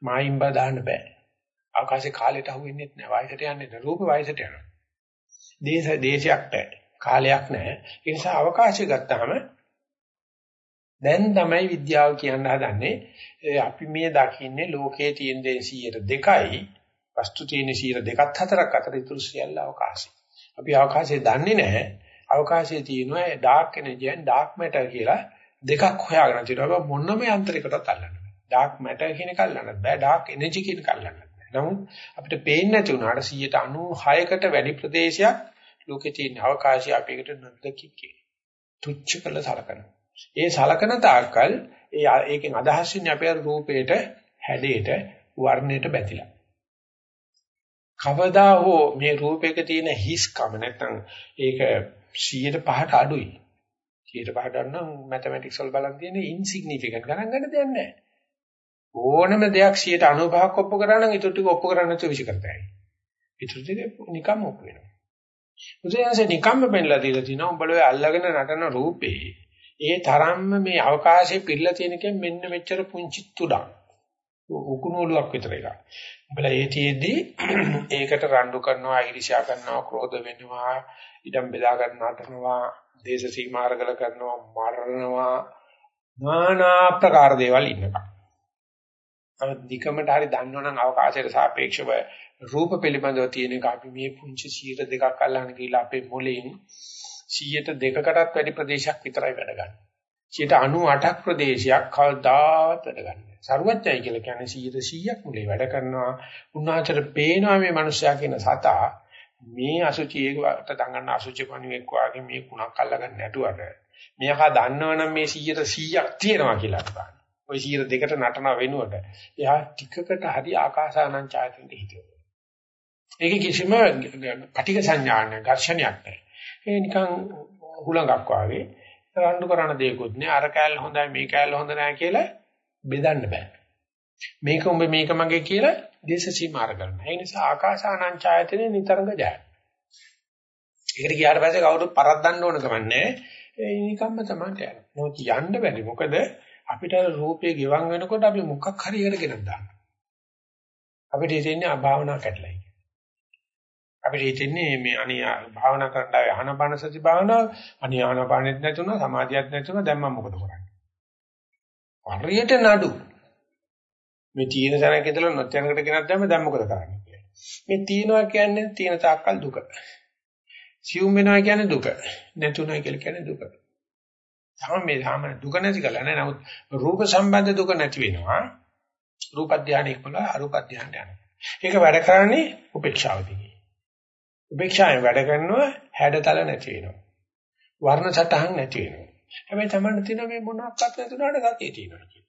මායිම් බා දාන්න බෑ. අවකාශයේ කාලයට අහු වෙන්නේ නැහැ. වයසට යන්නේ නැහැ. රූප වයසට යනවා. දේශ දේශයක් නැහැ. කාලයක් නැහැ. ඒ නිසා අවකාශය ගත්තාම දැන් තමයි විද්‍යාව කියන්න හදන්නේ අපි මේ දකින්නේ ලෝකයේ තියෙන දේ 102යි වස්තු තියෙන 102ක් හතරක් අතර ඉතුරු සියල්ල අවකාශය. අපි අවකාශය දන්නේ නැහැ. අවකාශයේ තියෙනවා dark energy and dark matter කියලා දෙකක් හොයාගෙන තියෙනවා මොනම යන්ත්‍රයකටත් අල්ලන්න බෑ. ඩාර්ක් මැටර් කියන එක අල්ලන්න බෑ. ඩාර්ක් එනර්ජි කියන එක අල්ලන්න නමුත් අපිට පේන්නේ නැති වුණාට 96කට වැඩි ප්‍රදේශයක් ලෝකේ තියෙන අවකාශය අපේකට නොදකිකේ. තුච්ච කළ සලකන. ඒ සලකන තාක්කල් ඒ ඒකෙන් අදහස් වෙන්නේ අපේ රූපේට, හැඩයට, වර්ණයට බැතිලා. කවදා හෝ මේ රූපයක තියෙන හිස්කම නැත්නම් ඒක 105ට අඩුයි. 105ට නම් මැතමැටික්ස් වල බලන් තියෙන ඉන්සිග්නිෆිකන්ට් ගණන් ගන්න දෙයක් නැහැ. ඕනම දෙයක් 95ක් ඔප්පු කරා නම් ඊටු ටික ඔප්පු කරන්නේ නැතුව විශ්කරතයි. ඊටු ටික නිකම්ම ඔප්පු වෙනවා. බුදුන්සේ නිකම්ම පෙන්ලා දීලා තිනවා උඹලෝ අල්ලගෙන නටන රූපේ ඒ තරම්ම මේ අවකාශයේ පිරලා තියෙනකෙන් මෙන්න මෙච්චර පුංචි තුඩක්. උකුණුලුවක් විතර එක. උඹලා ඒතියෙදී ඒකට රණ්ඩු කරනවා, ඊර්ෂ්‍යා කරනවා, ක්‍රෝධ වෙනවා, ඉඩම් බෙදා ගන්න හදනවා, දේශ සීමාරගල කරනවා, මරනවා, নানা ප්‍රකාර දේවල් ඉන්නවා. නමුත් නිකමට හරි දන්නවනම් අවකාශයට සාපේක්ෂව රූප පිළිබඳව තියෙන එක අපි මේ පුංචි සීර දෙකක් අල්ලගෙන ගිහිල්ලා අපේ මොලෙන් 100ට දෙකකටත් වැඩි ප්‍රදේශයක් විතරයි වැඩ ගන්න. 98ක් ප්‍රදේශයක් කවදාවත් වැඩ ගන්න. සරුවච්චයි කියලා කියන්නේ 100ක් මුලේ වැඩ කරනවා. උන්වහන්සේට පේනවා මේ මිනිස්සයා කියන සතා මේ අසුචියේකට දඟන්න අසුචි පණුවෙක් වාගේ මේ කුණක් අල්ලගන්න නැටුවට මෙයා දන්නවනම් මේ 100ක් තියෙනවා කියලා අහනවා. ওই 102කට නටන වෙනුවට එයා ටිකකට හරි ආකාසානං ඡායතෙන් හිතුවා. ඒකේ කිසිම පටික සංඥාවක් නැහැ, ඝර්ෂණයක් නැහැ. ඒ නිකන් හුලඟක් වාගේ රණ්ඩු කරන දෙයක්වත් නෑ. අර කෑල්ල හොඳයි මේ කෑල්ල හොඳ නෑ කියලා බෙදන්න බෑ. මේක උඹ මේක මගේ කියලා දේශ සීමාර කරනවා. ඒ නිසා ආකාසානං ඡායතනෙ නිතරම ජයයි. ඒකට ගියාට පස්සේ කවුරුත් පරද්දන්න ඕන කමන්නේ. ඒ නිකම්ම තමයි යන්නේ. මොකද යන්න බැරි. මොකද අපිට රූපේ ගෙවන් වෙනකොට අපි මොකක් හරි එකට ගෙනත් දානවා. අපිට හිතෙන්නේ අභාවනා කැඩලයි. අපිට හිතෙන්නේ මේ අනිය භාවනා කරන්න ආවේ ආනපාන සති භාවනාව අනිය ආනපානෙත් නැතුණා සමාධියක් නැතුණා දැන් මම මොකද කරන්නේ? හරියට නඩු. මේ තීන තැනක ඉඳලා නොතැනකට ගෙනත් දැම්ම දැන් මොකද කරන්නේ කියලා. මේ තීනවා කියන්නේ තීන තාක්කල් දුක. සියුම් වෙනවා කියන්නේ දුක. නැතුණා කියලා කියන්නේ දුක. තමයි මේ සාමාන්‍ය දුක නැති කල නෑ. නමුත් රූප සම්බන්ධ දුක නැති වෙනවා. රූප ධානය ඉක්මන අරූප ධානය යනවා. ඒක වැඩ කරන්නේ උපේක්ෂාවදී. උපේක්ෂාවෙන් වැඩ කරනවා හැඩතල නැති වෙනවා. වර්ණ සටහන් නැති වෙනවා. හැබැයි තමන්න තියෙන මේ මොනක්වත් නැතුණාට ගතිය තියෙනවා කියන්නේ.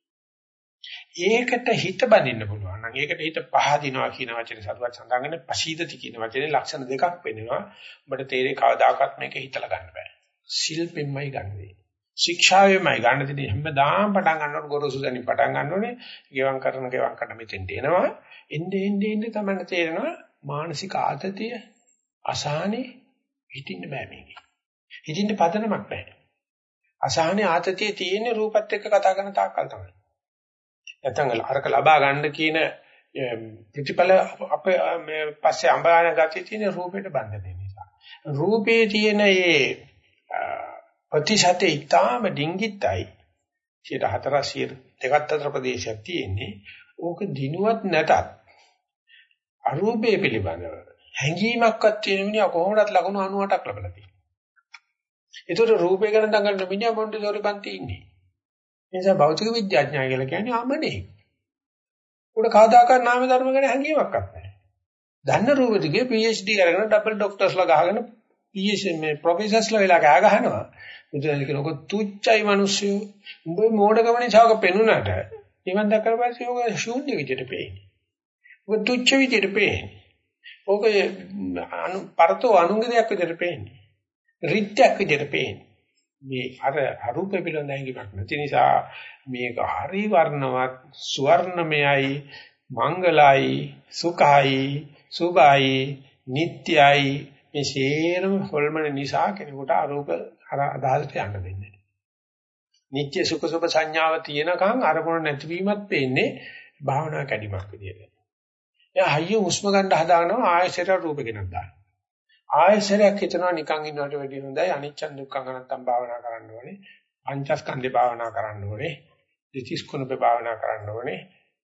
ඒකට හිත බඳින්න පුළුවන් නම් ඒකට හිත පහදිනවා කියන වචනේ සතුටක් සඳහන් පශීදති කියන වචනේ ලක්ෂණ දෙකක් වෙනවා. ඔබට තේරේ කවදාකවත් මේක හිතලා ගන්න බෑ. සිල්පෙන්මයි ගන්න වෙන්නේ. ශික්ෂාවෙමයි ගන්න තියෙන්නේ හැමදාම පටන් ගන්නකොට ගොරෝසු දැනින් පටන් ගන්න ඕනේ. ගෙවම් කරන ගෙවම් කරන මෙතෙන්ට එනවා. එන්නේ එන්නේ එන්නේ තමයි තේරෙනවා මානසික ආතතිය අසහනේ හිටින්න බෑ මේකේ. හිටින්න පදනමක් නැහැ. අසහනේ ආතතිය තියෙන්නේ රූපත් එක්ක කතා කරන තාක්කල් තමයි. නැත්නම් අරක ලබා ගන්න කියන ප්‍රතිඵල අපේ මේ පස්සේ අඹාන ගතිය තියෙන රූපයට බඳින නිසා. රූපේ තියෙන මේ ප්‍රතිශතේ ඊටාම ඩිංගිත්යි. 4 දෙකත් අතර ප්‍රදේශයක් තියෙන්නේ. ඕක දිනුවත් නැතත් අරූපේ පිළිබඳව හැඟීමක්වත් තියෙන මිනිහා කොහොමදත් ලකුණු 98ක් ලැබලා තියෙනවා. ඒතර රූපේ ගැන දඟලන මිනිහා මොන්ටිසෝරි පන්ති ඉන්නේ. ඒ නිසා භෞතික විද්‍යාඥයා කියලා කියන්නේ අමනේ. උඩ කවදාකවත් නාම ධර්ම ගැන හැඟීමක්වත් නැහැ. දන්න රූප ටිකේ PhD කරගෙන ඩබල් ડોක්ටර්ස්ලා ගහගෙන PhD මේ ප්‍රොෆෙසර්ස්ලා වෙලා ගහ ගහනවා. මුදල් කියනකො තුච්චයි මිනිස්සු. උඹ මෝඩකම නිසාක පෙනුනට නිවන් දැක්කට පස්සේ ඔය ශූන්‍ය විදියට පේන්නේ. ඔබ තුච්ච විදියට පේන්නේ. ඕක අනු පරතෝ අනුංග දෙයක් විදිහට පේන්නේ. රිත්‍යක් විදිහට පේන්නේ. මේ අර අරූප පිළිබඳ හැඟීමක් නැති නිසා මේක හරි වර්ණවත් සුවර්ණමයයි මංගලයි සුඛයි සුභයි නිට්ටයයි මේ ශේරම හොල්මන නිසා කෙනෙකුට අරූප අදහසට යන්න දෙන්නේ. නිත්‍ය සුඛ සුභ සංඥාව තියෙනකන් අරමුණ නැතිවීමත් පේන්නේ භාවනා කැඩීමක් විදියට. එයා හයිය උස්ම ගන්න හදානවා ආයෙසට රූපේ ගෙනත් දානවා. ආයෙසරයක් හිතනවා නිකන් ඉන්නවට වැඩිය හොඳයි අනිච්චන් දුක්ඛං අනත්තම් භාවනා කරන්න ඕනේ. පංචස්කන්ධේ භාවනා කරන්න ඕනේ. ත්‍රිතිස්කුණේ භාවනා කරන්න ඕනේ.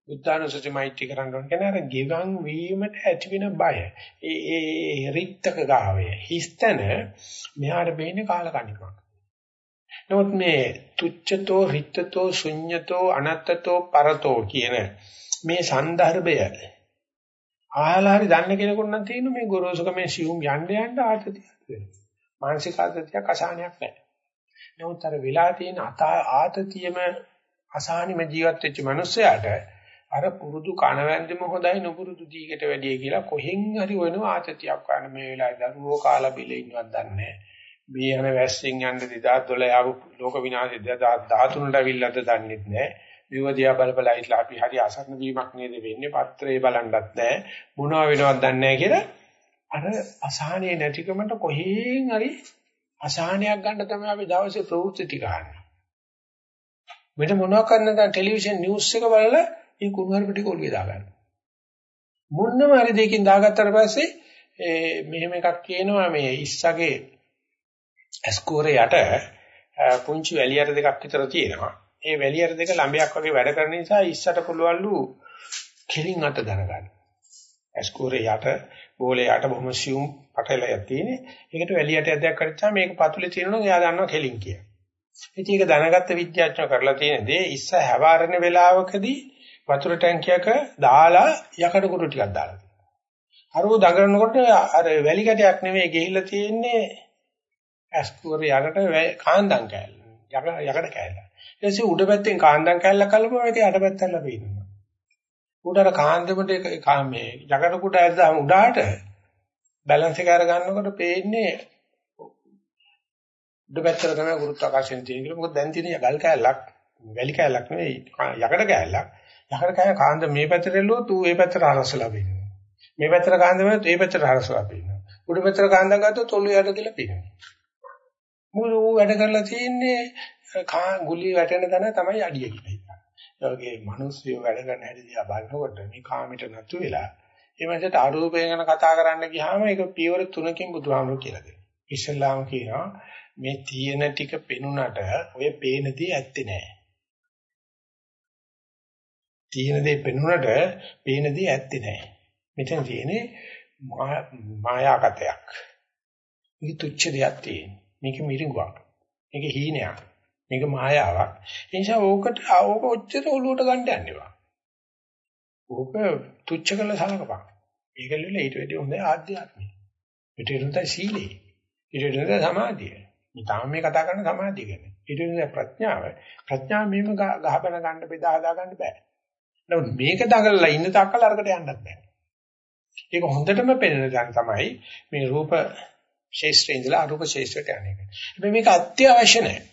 බුද්ධානුසති මෛත්‍රී කරන්න ඕනේ කියන අර ගෙවන් වීමට ඇති වෙන බය. ඒ ඒ රිත්තක ගාවය. හිස්තන මෙහාට බේන්නේ කාලකණිකමක්. නමුත් මේ තුච්ඡතෝ හිත්තතෝ ශුඤ්ඤතෝ අනත්තතෝ පරතෝ කියන මේ સંદર્ભය ආහලා හරි දන්න කෙනෙකුට නම් තියෙන මේ ගොරෝසුකමේ සියුම් යන්න යන්න ආතතියක් වෙනවා. මානසික ආතතියක් අසහනයක් නැහැ. නමුත් අර වෙලා තියෙන ආතතියම අසහනෙම ජීවත් වෙච්ච මිනිස්සයාට අර පුරුදු කණවැන්දෙම හොඳයි නුපුරුදු දීකට වැඩිය කියලා කොහෙන් හරි වෙන ආතතියක් ගන්න මේ වෙලාවේ දරුවෝ කාලා බිල ඉන්නවත් දන්නේ නැහැ. මේ යන වැස්සෙන් යන්න 2012 ආපු ලෝක විනාශය 2013ට අවිල්ලද දන්නෙත් නැහැ. විවදියා බල බල ඉట్లా අපි හරි අසරණ වීමක් නේද වෙන්නේ පත්‍රේ බලන්නත් නැහැ මොනවා වෙනවද දන්නේ නැහැ කියලා අර අසහනයේ නැතිකමට කොහෙන් හරි අසහනයක් ගන්න තමයි අපි දවසේ ප්‍රවෘත්ති ටික අහන්නේ මෙන්න මොනවා කරන්නද ටෙලිවිෂන් නිවුස් එක බලලා ඒ කුණුහරුප ටික ඔළුවේ දාගන්න. මොන්නම හරි දෙකකින් දාගත්තට පස්සේ ඒ මෙහෙම එකක් කියනවා මේ ඉස්සගේ ඇස්කෝරේ යට පුංචි වැලියට දෙකක් විතර තියෙනවා. ඒ වැලියට දෙක ළඹයක් වගේ වැඩ කරන නිසා ඉස්සට පුළුවන්ලු කෙලින් අත දරගන්න. ඇස්කෝරේ යට බෝලේ යට බොහොම සියුම් පටලයක් තියෙන්නේ. ඒකට වැලියට ඇදයක් කරච්චා මේක පතුලේ තියෙනවා එයා දන්නවා කෙලින් කියලා. ඉතින් ඒක දැනගත්ත විද්‍යාඥයෝ කරලා තියෙන දේ ඉස්ස හැවාරණ වෙලාවකදී වතුර ටැංකියක දාලා යකඩ කුඩු ටිකක් දාලා තියෙනවා. අර උ දඟලනකොට අර වැලි කැටයක් නෙමෙයි ගිහිල්ලා තියෙන්නේ ඇස්කුවර යකට කාන්දම් කෑල්ල. යකඩ යකඩ කෑල්ල. ඊට පස්සේ උඩ පැත්තෙන් කාන්දම් කෑල්ල කලපුවා ඒක යට පැත්තට ලැබෙනවා. උඩ අර කාන්දමට මේ යකඩ කුඩ ඇද්දාම උඩාට බැලන්ස් එක අර ගන්නකොට පේන්නේ උඩ පැත්තට තමයි ගුරුත්වාකර්ෂණ තියෙන්නේ කියලා. මොකද දැන් තියෙන ගල් කෑල්ලක් වැලි කෑල්ලක් නෙවෙයි යකඩ කෑල්ලක්. යකඩ කෑල්ල කාන්ද මේ පැත්තට එල්ලුවොත් ඌ ඒ පැත්තට හරසලා පේනවා. මේ පැත්තට කාන්ද වෙනත් ඒ පැත්තට හරසලා පේනවා. උඩ පැත්තට කාන්ද ගත්තොත් ඔළුව යට කියලා පේනවා. මොකද ඌ වැඩ කරලා තියෙන්නේ ගුලි වැටෙන තැන තමයි අඩිය කියලා. ඒ වගේ මිනිස්සු වැඩ කරන හැටි දිහා බලනකොට මේ කාමයට නතු වෙලා ඒ මනසට අරූපය ගැන කතා කරන්න ගියාම ඒක පියවර තුනකින් බුදුහාමුදුරු කියලා දෙනවා. ඉස්ලාම් කියනවා මේ තියෙන ටික පෙනුනට ඔය පේන දේ ඇත්තේ නෑ. තියෙන දේ පෙනුනට පේන දේ ඇත්තේ නෑ. මෙතන තියෙන්නේ මායාකතයක්. මේක තුච්ච දෙයක් තියෙන. මේක මිරිඟුවක්. මේක හීනයක්. මේක මායාවක්. ඒ නිසා ඕකට ඕක ඔච්චර ඔලුවට ගන්න යන්න එපා. ඕක තුච්ච කළ සලකපන්. ඒකලෙල ඊට වැඩි හොඳ ආධ්‍යාත්මික. ඊට වඩා සීලේ. ඊට වඩා සමාධිය. මේ තාම මේ කතා කරන සමාධිය ගැන. ඊට වඩා ප්‍රඥාව. ප්‍රඥාව මෙහෙම ගහබන ගන්න බෙදා හදා ගන්න බෑ. නමුත් මේක දඟලලා ඉන්න තාක්කල් අරකට යන්නත් බෑ. ඒක හොඳටම පෙනෙන දැන් තමයි මේ රූප ශේෂ්ත්‍රේ ඉඳලා අරූප ශේෂ්ත්‍රයට යන්නේ. හැබැයි මේක අත්‍යවශ්‍ය නැහැ.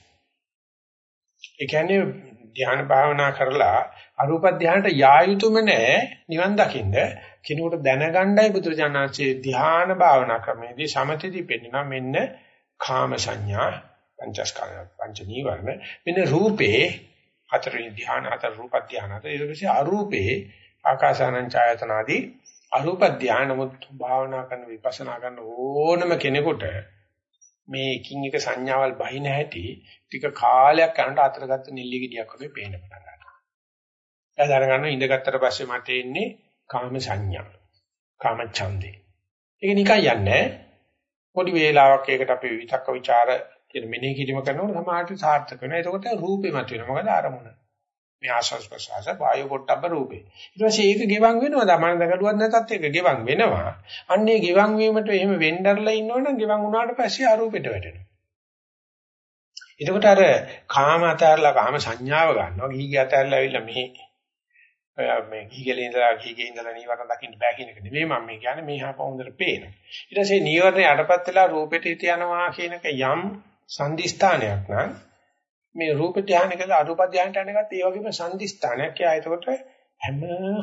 ඒ කියන්නේ ධ්‍යාන භාවනා කරලා අරූප ධ්‍යානට යා යුතුම නැහැ නිවන් දකින්න. කෙනෙකුට දැනගන්නයි බුදුරජාණන්සේ ධ්‍යාන භාවනා ක්‍රමයේදී සමතේදී පෙන්නනවා මෙන්න කාම සංඥා පංචස්කාර පංච නීවරණ මෙන්න රූපේ හතරවෙනි ධ්‍යාන හතර රූප ධ්‍යාන හතර ඊට පස්සේ අරූපේ ආකාසානං ඡායතන ආදී අරූප ධ්‍යානමුත් භාවනා කරන විපස්සනා කරන ඕනම කෙනෙකුට මේ එකින් එක සංඥාවල් බහින හැටි ටික කාලයක් යනකොට අතරගත්ත නිල්ලි ගෙඩියක් වගේ පේන්න පටන් ගන්නවා. එයා දැනගන්න ඉඳගත්තට පස්සේ මට එන්නේ කාම සංඥා. කාම ඡන්දේ. ඒක නිකන් යන්නේ පොඩි වේලාවක් ඒකට අපි විතක්ක ਵਿਚාර කියන මෙනෙහි කිරීම කරනකොට සමාහට සාර්ථක වෙනවා. එතකොට රූපේ මත වෙනවා. මොකද අරමුණ. මේ ආශස් ප්‍රසආස වායු පොට්ටබ්බ රූපේ. ඊට පස්සේ ඒක ගෙවන් වෙනවා. දමන දකඩුවක් නැතත් ඒක ගෙවන් වෙනවා. අන්නේ ගෙවන් වීමට එහෙම වෙන්නර්ලා ඉන්නවනම් ගෙවන් වුණාට පස්සේ අරූපෙට වැටෙනවා. එතකොට අර කාම අතහැරලා කාම සංඥාව ගන්නවා. ගිහිගේ අතහැරලා ඇවිල්ලා මෙහි මේ ගිහිගලේ ඉඳලා ගිහිගේ ඉඳලා නීවරණ දකින්න බෑ කියන එක නෙමෙයි මම මේ කියන්නේ මේ හප හොඳට පේනවා. ඊට පස්සේ නීවරණ යටපත් වෙලා රූපෙට හිත යනවා කියන එක යම් සංදිස්ථානයක් නම් මේ රූප ධානයකද අරූප ධානයට යන එකත් ඒ වගේම සංදිස්ථානයක්. එයා එතකොට හැම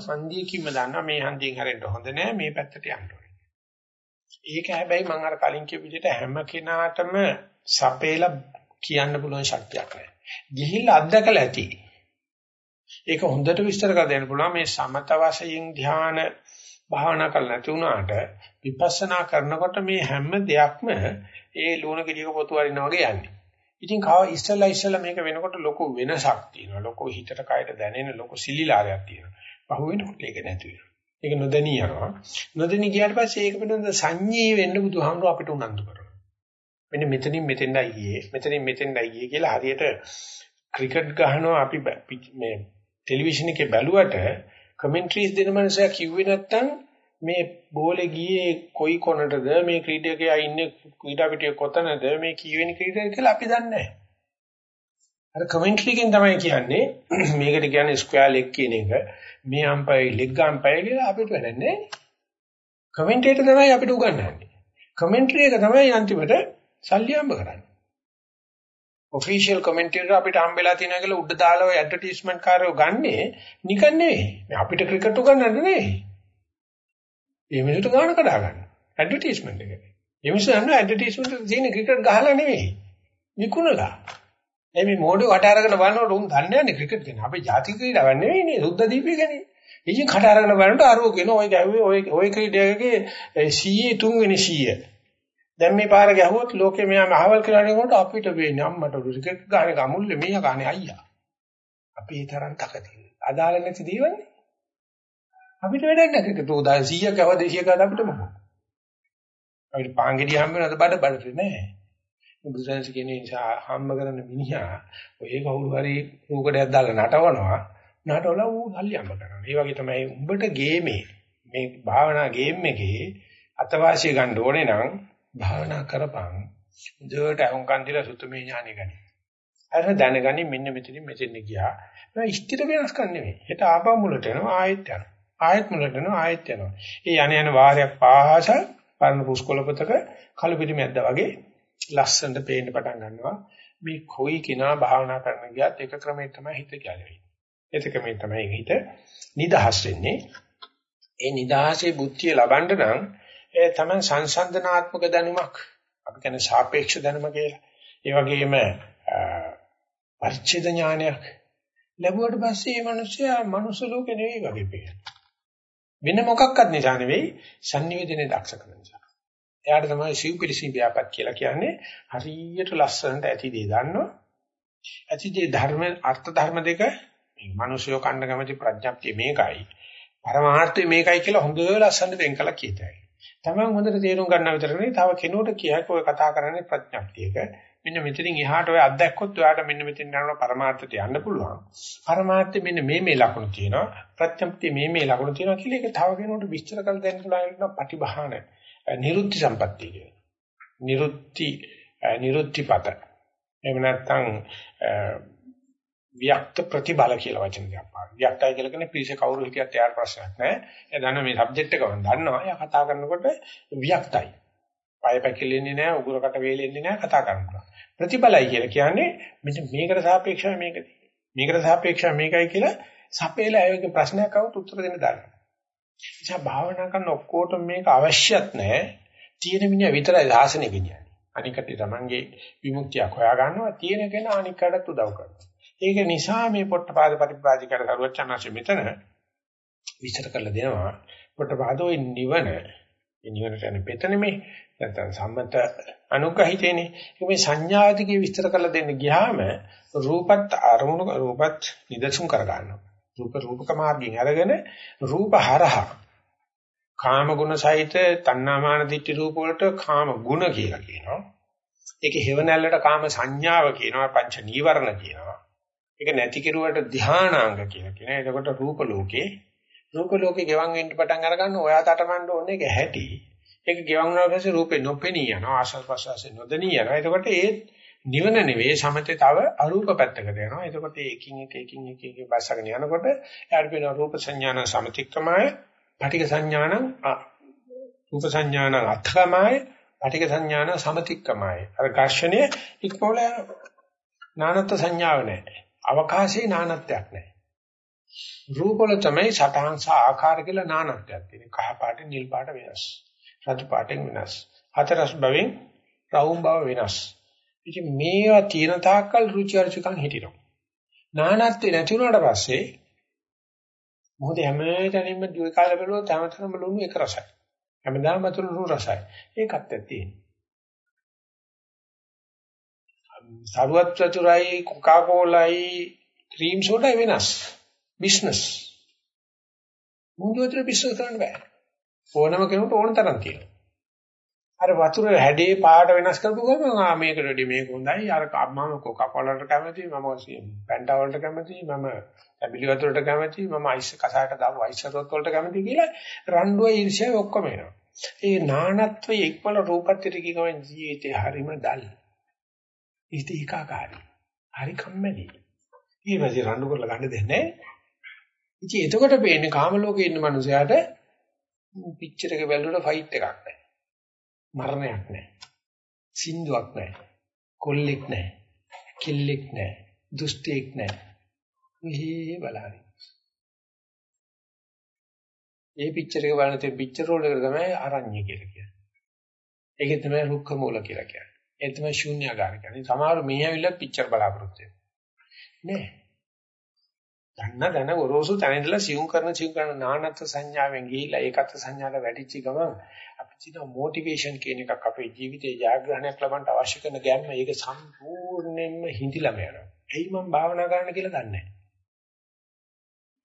හන්දියකින්ම දන්නවා මේ හන්දියෙන් හැරෙන්න හොඳ නෑ මේ පැත්තට යන්න ඕනේ. ඒක හැබැයි මම අර කලින් කියපු විදිහට හැම කෙනාටම සපේලා කියන්න පුළුවන් ශක්තියක් නැහැ. ගිහිල්ලා අත්දකලා ඇති. ඒක හොඳට විස්තර කර දෙන්න පුළුවන් මේ සමත වශයෙන් ධාන භාවනා කරලා නැති වුණාට විපස්සනා කරනකොට මේ හැම දෙයක්ම ඒ ලුණ ගෙඩියක පොතු වරිනා වගේ යන්නේ. ඉතින් කව ඉස්සලා ඉස්සලා මේක වෙනකොට ලොකු වෙනසක් තියෙනවා. ලොකු හිතට කයට දැනෙන ලොකු සිලිලාරයක් තියෙනවා. පහු වෙනකොට ඒක නැති වෙනවා. ඒක නොදැනී යනවා. නොදැනී ගියාට පස්සේ ඒක පිළිබඳ සංඤී වෙන්න බුදුහාමුදුර අපිට උනන්දු කරනවා. මෙන්න මෙතනින් මෙතෙන්ඩයි ගියේ. මෙතනින් මෙතෙන්ඩයි ගියේ කියලා හරියට ක්‍රිකට් ගහනවා අපි මේ ටෙලිවිෂන් එකේ බැලුවට කමෙන්ටරිස් දෙන මනුස්සයා කිව්වේ නැත්තම් මේ බෝලේ ගියේ කොයි කොනටද මේ ක්‍රීඩකයා ඉන්නේ ක්‍රීඩා පිටියේ කොතනද මේ කීවෙනි ක්‍රීඩකයා කියලා අපි දන්නේ නැහැ. අර කමෙන්ටරි එකෙන් තමයි කියන්නේ *clears throat* මේකට කියන්නේ ස්ක්වයර් ලෙග් කියන එක මේ අම්පයි ලෙග් අම්පයි කියලා අපිට වැඩන්නේ. කමෙන්ටේටර් තමයි අපිට උගන්වන්නේ. කමෙන්ටරි එක තමයි අන්තිමට සල්ලි හම්බ කරන්නේ. ඔෆිෂියල් කමෙන්ටේටර් අපිට හම්බෙලා තියෙනවා කියලා උඩ දාලා ඔය ඇඩ්වර්ටයිස්මන්ට් කාර්යෝ ගන්නෙ නිකන් නෙවෙයි. අපිට ක්‍රිකට් උගන්වන්නේ නෙවෙයි. මේ මිනිහට ගාන කඩා ගන්න. ඇඩ්වර්ටයිස්මන්ට් එක. මේ මිනිස්සු දන්නවා ඇඩ්වර්ටයිස්මන්ට් එක තියෙන ක්‍රිකට් ගහලා නෙවෙයි. විකුණලා. ඒ මේ මොඩේ වට අරගෙන බලනකොට උන් දන්නේ නැහැ ක්‍රිකට් ගැන. අපේ ජාතික ක්‍රීඩාවක් නෙවෙයිනේ සුද්ධ දීපේ ගැන. ඉතින් කට අරගෙන බලනකොට අරෝ කියන ඔය ගැහුවේ ඔය ඔය ක්‍රීඩකගේ 100 තුන්වෙනි 100. දැන් මේ පාර ගැහුවොත් ලෝකේ මෙයා මහවල් කියලා නේකොට අපිට වෙන්නේ අම්මට ක්‍රිකට් ගහන ගමුල්ලේ මීයා ගහන්නේ අයියා. අපි ඒ තරම් තකතියි. අදාළ නැති දේවල්නේ. අපිට වැඩක් නැහැ ක්‍රිකට්. උදා 100ක් යව 200ක් අපිට මොකෝ. අපිට පාංගෙඩිය හම්බ වෙනවද බඩ බඩට නෑ. බුදුසසුන කියන නිසා හම්බ කරන මිනිහා ඔය කවුරු හරි රූකඩයක් දාලා නටවනවා. නටවලා ඌ සල්ලි හම්බ කරනවා. ඒ වගේ තමයි උඹට ගේමේ මේ භාවනා ගේම් එකේ අතවාසිය ගන්න ඕනේ නම් භාවනා කරපන්. හොඳට අහුම්කන් දීලා සුතුමේ ඥානෙ ගනි. අර දැනගනි මෙන්න මෙතනින් මෙතෙන් ගියා. ඒක ස්ථිර වෙනස්කම් නෙවෙයි. හිත ආපහු මුලට යනවා ආයෙත් යනවා. ආයෙත් මුලට යනවා ආයෙත් යනවා. ඒ යන යන වාරයක් පාසා පරණ පුස්කොළපතක කළු පිටිමැද්ද වගේ ලස්සනට පේන්න පටන් ගන්නවා. මේ කොයි කෙනා භාවනා කරන ගියත් එක ක්‍රමයක තමයි හිත ගැලවෙන්නේ. ඒක ක්‍රමයෙන් තමයි හිත නිදහස් වෙන්නේ. ඒ නිදහසේ බුද්ධිය ලබන්න නම් ඒ තමයි සංසන්දනාත්මක දැනුමක් අපි කියන්නේ සාපේක්ෂ දැනුම කියලා. ඒ වගේම පරිච්ඡේද ඥානයක් ලැබුවට පස්සේ මේ මිනිස්සයා මනුස්ස ලෝකේ නෙවෙයි වගේ පේනවා. වෙන මොකක්වත් නිසා නෙවෙයි sannivedanaye දක්ෂකම නිසා. එයාට තමයි සිව්පිලිසින් ව්‍යාපත් කියලා කියන්නේ හරියට ලස්සනට ඇති දේ දන්නවා. ඇති දේ ධර්ම අර්ථ ධර්ම දෙක මේ මිනිස්සුયો කන්න කැමති ප්‍රඥප්තිය මේකයි. පරමාර්ථය මේකයි කියලා හොඳ ලස්සනට වෙන් කළා කියතයි. තමන් හොඳට තේරුම් ගන්න විතර නෙවෙයි තව කෙනෙකුට කියක ඔය කතා කරන්නේ ප්‍රඥප්තියක. මෙන්න මෙතනින් එහාට ඔය අත්දැක්කොත් ඔයාට මෙන්න මෙතෙන් යනවා පරමාර්ථයට යන්න පුළුවන්. පරමාර්ථය මෙන්න මේ මේ ලක්ෂණ තියෙනවා. ප්‍රත්‍යක්ෂය මේ මේ ලක්ෂණ තියෙනවා කියලා ඒක තව කෙනෙකුට විස්තර කරලා දෙන්න පුළුවන් පටිභාන නිරුත්ති සම්පත්තිය කියන. නිරුත්ති නිරුත්තිපත. එහෙම නැත්නම් ව්‍යක්ත ප්‍රතිබල කියලා වචන දෙකක් පාන. ව්‍යක්තයි කියලා කියන්නේ පිළිස කවුරු හිටියත් එයාට ප්‍රශ්නයක් නැහැ. එයා දන්න මේ සබ්ජෙක්ට් එක මම දන්නවා. එයා කතා කරනකොට ව්‍යක්තයි. පය පැකිලෙන්නේ නැහැ, උගුරකට වේලෙන්නේ නැහැ කතා කරනවා. ප්‍රතිබලයි කියලා කියන්නේ මෙන්න මේකට සාපේක්ෂව මේක මේකට සාපේක්ෂව මේකයි කියලා සපේලා ඒකේ ප්‍රශ්නයක් આવුත් උත්තර දෙන්න දානවා. එනිසා භාවනා කරන ඔක්කොටම මේක අවශ්‍යත් නැහැ. තියෙන මිනිහා විතරයි ආසනෙ ගෙනියන්නේ. අනිකට තමන්ගේ විමුක්තියක් හොයා ගන්නවා තියෙන කෙනා අනිකටත් උදව් කරනවා. ඒක නිසා මේ පොට්ටපාද පරිප්‍රාජිකර කරුවචනාංශ මෙතන විස්තර කරලා දෙනවා. පොට්ටපාදෝ නිවන ඒ නිවනට යන පෙතනෙමේ නැත්නම් සම්මත අනුග්‍රහිතේනේ. මේ සංඥාදිගේ විස්තර කරලා දෙන්න ගියාම රූපත් අරමුණු රූපත් නිදසුන් කර ගන්නවා. රූප රූපක මාර්ගයෙන් අරගෙන රූප හරහා කාම ගුණ සහිත තණ්හාමාන දිට්ඨි රූප වලට කාම ගුණ කියලා කියනවා. ඒකේ හේවණල්ලට කාම සංඥාව කියනවා පංච නීවරණ කියනවා. ඒක නැති කෙරුවට ධානාංග කියලා කියනවා. එතකොට රූප ලෝකේ රූප ලෝකේ ගෙවන් වෙන්න පටන් අර ගන්න ඔයා තටමඬ ඕනේ ඒක හැටි. ඒක ගෙවන් වුණාට පස්සේ රූපේ නොපෙනී යනවා ආශස් ප්‍රසවාසයේ නොදෙනී යනවා. එතකොට ඒ නිවන නෙවෙයි සමතේ තව අරූප පැත්තකට යනවා. එතකොට ඒකින් එක එකින් එක එක බස්සගෙන යනකොට යාට වෙන රූප සංඥාන සමතික්‍රමය, පටික සංඥාන රූප සංඥාන අත්කමය, පටික සංඥාන සමතික්‍රමය. අර ඝර්ෂණය ඉක්මෝල නානත් සංඥාව නැහැ. අවකාශයේ නානත්වයක් නැහැ. රූපවල තමයි සටහන් සහ ආකාර කියලා නානත්වයක් තියෙන්නේ. කහ පාට, නිල් පාට වෙනස්. රතු පාටෙන් වෙනස්. හතරස් බවෙන් රවුම් බව වෙනස්. ඉතින් මේවා තියෙන තාක්කල් රුචි අරුචිකම් හිටිනවා. නානත්වේ නැති වුණාට පස්සේ මොකද හැමතැනින්ම දුවේ කාලේ බලුවොත් හැමතැනම ලුණු එක රසයි. හැමදාම වතුර ලුණු රසයි. ඒකත් ඇත්තේ. සරුවත් චතුරයි කොකා කෝලයි ක්‍රීම් සෝඩා වෙනස්. බිස්නස්. මුංගු වතුර බිස්නස් කරන්න බෑ. ඕනම කෙනෙකුට ඕන තරම් තියෙනවා. අර වතුර හැඩේ පාට වෙනස් කරපු ගමන් ආ මේකට වැඩි මේක හොඳයි අර මම කොකා කෝලාට කැමතියි මම පැන්ටා වලට කැමතියි මම ඇබිලි වතුරට කැමතියි මම අයිස් කසායට දාපු අයිස් රොත් වලට කැමතියි කියලා රණ්ඩුව ඊර්ෂ්‍යාව ඔක්කොම එනවා. ඒ නානත්වයේ එක්වල රූපත්‍ත්‍රික ගමන් ජීවිතේ හරිම දල්. ඉත ඒකාකාරයි. හරි කම්මැලි. ඊපස්සේ රණ්ඩු කරලා ගන්න දෙන්නේ ඉතින් එතකොට පේන්නේ කාම ලෝකේ ඉන්න මනුස්සයාට පික්චර් එක බැලුවට ෆයිට් එකක් නැහැ. මරණයක් නැහැ. සින්දුවක් නැහැ. කොල්ලෙක් නැහැ. කිල්ලෙක් නැහැ. දුෂ්ටෙක් නැහැ. මෙහි බලහරි. ඒ පික්චර් එක බලන තේ පික්චර් රෝල් එක තමයි අරඤ්‍ය කියලා කියන්නේ. ඒකේ තමයි රුක්ඛ මූල කියලා කියන්නේ. ඒ තමයි ශූන්‍යාකාරය කියන්නේ. සමහර මේ ඇවිල්ලා පික්චර් බලාපොරොත්තු වෙනවා. නෑ. දන්න දන ගොරෝසු තැන ඉඳලා සියුම් කරන සියුම් කරන නානත් සංඥාවෙන් ගිහිලා ඒකත් සංඥාට වැටිච්ච ගමන් අපි කියන මොටිවේෂන් කියන එකක් අපේ ජීවිතේ ජයග්‍රහණයක් ලබන්න අවශ්‍ය කරන ගැම්ම ඒක සම්පූර්ණයෙන්ම හිඳිලම යනවා. එයි මම භාවනා කරන්න කියලා දන්නේ නැහැ.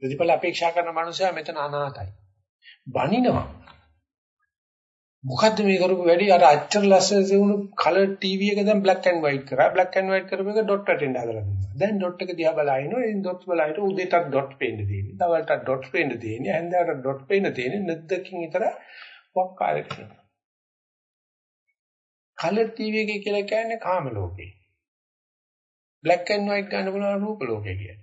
ප්‍රතිඵල අපේක්ෂා කරන මනුස්සයා මෙතන අනාතයි. බනිනවා. මොකද්ද මේ කරපු වැඩි? අර අච්චර ලස්සන තියුණු කලර් ටීවී එක දැන් black and white කරා. black and white කරපු එක ඩොට් වැටෙන්න හදලා දුන්නා. දැන් ඩොට් එක දිහා බලනකොට ඉතින් ඩොට් බලනකොට උදේටත් ඩොට් පේන්න තියෙන්නේ. දවල්ටත් ඩොට් පේන්න තියෙන්නේ. හැන්දෑවට ඩොට් පේන්න තියෙන්නේ. නැද්දකින් විතර වක්කාරේ කරනවා. කලර් ටීවී එක කියලා කියන්නේ කාම ලෝකේ. black and white ගන්න පුළුවන් රූප ලෝකේ කියන්නේ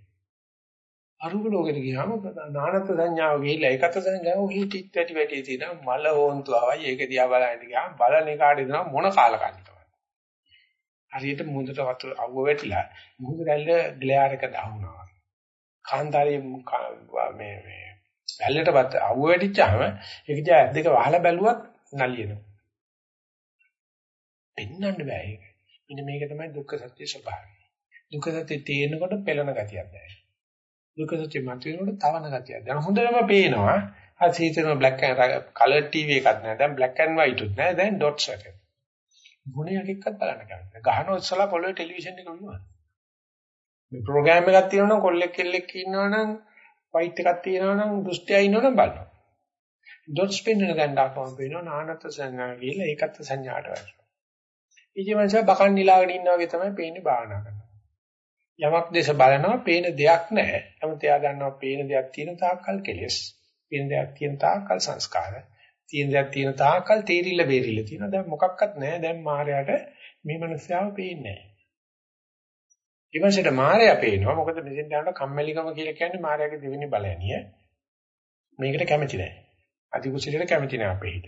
අරූප ලෝකෙට ගියාම නානත් සංඥාව ගිහිල්ලා ඒකත් සංඥාව හිටිත් ඇටි වැටි තියෙන මල හොන්තු ආවයි ඒක දිහා බලන්න ගියාම බලන එකාට දෙනවා මොන කාලකන්නිකද හරියට මුහුදට වතුර අවුව වැටිලා මුහුද රැල්ල ග්ලෙයාර් එක දාහුනවා කාන්තාරයේ මේ මේ රැල්ලටවත් අවුව වැටිච්චාම ඒක දිහා ඇස් දෙක වහලා බැලුවත් නලියනවා. පෙන්වන්න බෑ ඒක. මෙන්න මේක තමයි දුක්ඛ සත්‍ය ස්වභාවය. දුක්ඛ සත්‍ය තේරෙනකොට පෙළෙන ගතියක් දැනෙනවා දුක සත්‍ය මත වෙනකොට තවන ගතියක්. දැන් හොඳටම පේනවා. අර සීතන බ්ලැක් ඇන්ඩ් කලර් ටීවී එකක් නෑ. දැන් බ්ලැක් ඇන්ඩ් වයිට් උත් නෑ. දැන් ඩොට්ස් එක. මොණයක් එක්කත් බලන්න කැමතියි. ගහන ඉස්සලා පොළොවේ ටෙලිවිෂන් එක විමන. මේ ප්‍රෝග්‍රෑම් එකක් තියෙනවනම් කොල්ලෙක් කෙල්ලෙක් ඉන්නවනම් වයිට් එකක් තියෙනවනම් දුෂ්ටයා ඉන්නවනම් බලනවා. ඩොට්ස් පෙන්වන ගණ්ඩාකම පේනවා නානත් සංඥා කියලා ඒකත් සංඥාට වැටෙනවා. ඉතින් මනස බකන් නිලාගෙන ඉන්නා වගේ තමයි පේන්නේ භාවනා කරනවා. යමක් දේශ බලනවා පේන දෙයක් නැහැ. නමුත් එයා දන්නවා පේන දෙයක් තියෙන තාක්කල් කෙලෙස්. පේන දෙයක් තියෙන තාක්කල් සංස්කාර. තියෙන දෙයක් තියෙන තාක්කල් තීරිල්ල බේරිල්ල තියෙනවා. දැන් මොකක්වත් නැහැ. දැන් මායයට මේ මනුස්සයාව පේන්නේ නැහැ. ඊමණට මායя පේනවා. මොකද මෙතෙන් යනකොට කම්මැලිකම කියලා කියන්නේ මායගේ දෙවෙනි බලයනිය. මේකට කැමති නැහැ. අතිකුසලයට කැමති නැහැ අපේ හිත.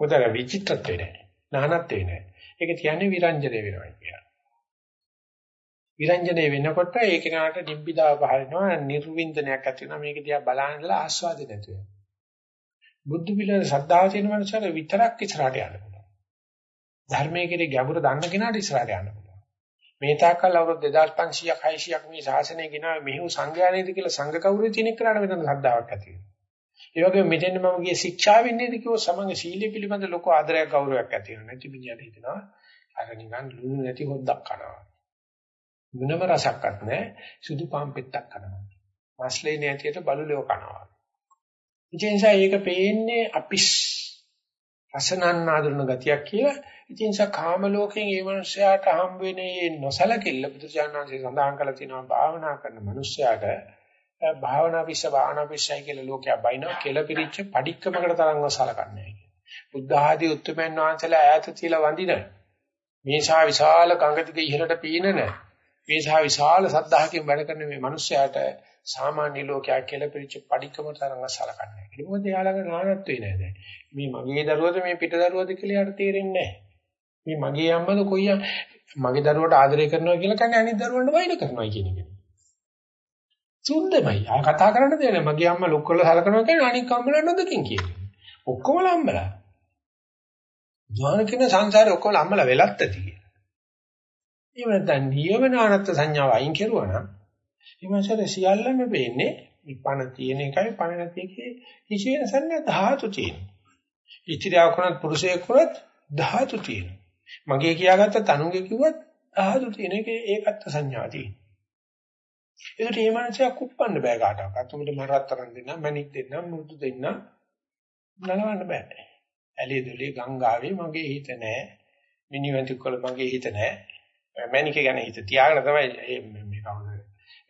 මොකද අර විචිත්තත්වේ නැහැ. නානත්වේ නැහැ. ඒක කියන්නේ විරංජනේ වෙනවා කියලා. විරංජනේ වෙනකොට ඒ කෙනාට නිබ්බිදාව පහළනවා නිර්වින්දනයක් ඇති වෙනවා. මේක දිහා බලන ඉඳලා ආස්වාදෙ නැති වෙනවා. බුද්ධ පිළිවෙල ශ්‍රද්ධාව තියෙන මනුස්සයර විතරක් ඉස්සරහට යන්න පුළුවන්. ධර්මයේ කෙරේ ගැඹුර දන්න කෙනාට ඉස්සරහට යන්න පුළුවන්. මේ තාක්කල් අවුරුදු 2500ක් 600ක් මේ ශාසනය ගෙනාවේ මෙහෙම සංඥානේද කියලා සංඝ කවුරුද තියෙන එක්කනට මෙතන ශ්‍රද්ධාවක් ඇති වෙනවා. ඒ වගේම මෙතෙන් මම ගියේ ශික්ෂාවෙන් නේද කිව්ව සමග සීලය පිළිබඳ ලොකු ආදරයක් ගෞරවයක් ඇති වෙනවා. නැති මිනිහට හිතනවා අර නිකන් ලුණු නැති හොද්දක් කනවා. මොනම රසක්වත් නැහැ. සුදු පාන් පෙත්තක් කනවා. මස්ලේ නැතියට බලුලෙව කනවා. ඒ නිසා ඒක පේන්නේ අපිස් රසනන්නාඳුන ගතියක් කියලා. ඉතින් සා කාම ලෝකයෙන් ඒ මනුස්සයාට හම් වෙන්නේ නොසලකිල්ල බුදුචානන්සේ සඳහන් කළා තියෙනවා භාවනා කරන මනුස්සයාට භාවනා විශ්ව භාවනා විශ්වයි කියලා ලෝකයා බයිනවා කෙලපිරිච්ච padikkamakata තරංගව සලකන්නේ නැහැ. බුද්ධ ආදී උත්තරමයන් වහන්සේලා ඈත තියලා වඳින මේ සා විශාල ගඟ දිග ඉහළට පීනන මේ සහ විශාල සද්ධාහකින් වැඩ කරන මේ මිනිස්යාට සාමාන්‍ය ලෝකයා කියලා පිළිච්ච padikama තරංග සලකන්නේ. ඒක මොකද එයාලගේ නානත්වේ නෑ දැන්. මේ මගේ දරුවද මේ පිට දරුවද කියලා යාට තේරෙන්නේ නෑ. මේ මගේ අම්මද කොයියා මගේ දරුවට ආදරය කරනවා කියලා කියන්නේ අනිත් දරුවන්ට වෛර කරනවා කියන එක. සුන්දරයි. ආ කතා කරන්න දෙන්නේ මගේ අම්මා ලොක් කරලා සලකනවා කියන්නේ අනිත් අම්මලා නොදකින් කියන්නේ. ඔක්කොම අම්මලා. ජාන කියන සංසාරේ ඔක්කොම අම්මලා වෙලත් ඇති. එහෙම නැත්නම් නියමනානත් සංඥාව අයින් කරුවා නම් ඊමණසර සියල්ලම වෙන්නේ විපණ තියෙන එකයි පණ නැති එකේ කිසිම සංඥා ධාතු තියෙනවා. ඉතිරියව කරනත් පුරුෂයෙක් කරත් ධාතු තියෙනවා. මගේ කියාගත්ත තනුගේ කිව්වත් ධාතු තියෙන එකේ ඒකත් සංඥා තියෙනවා. ඒකට මේ මනසක් කුප්පන්න බෑ කාටවත්. උඹට මරත්තරන් දෙන්න, මණික් දෙන්න, මුදු දෙන්න නලවන්න බෑ. ඇලේ දොලේ ගංගාවේ මගේ හිත නෑ. මිනිවන්ති කොළ මගේ හිත නෑ. මැනික ගැන හිත තියාගෙන තමයි මේ කවුද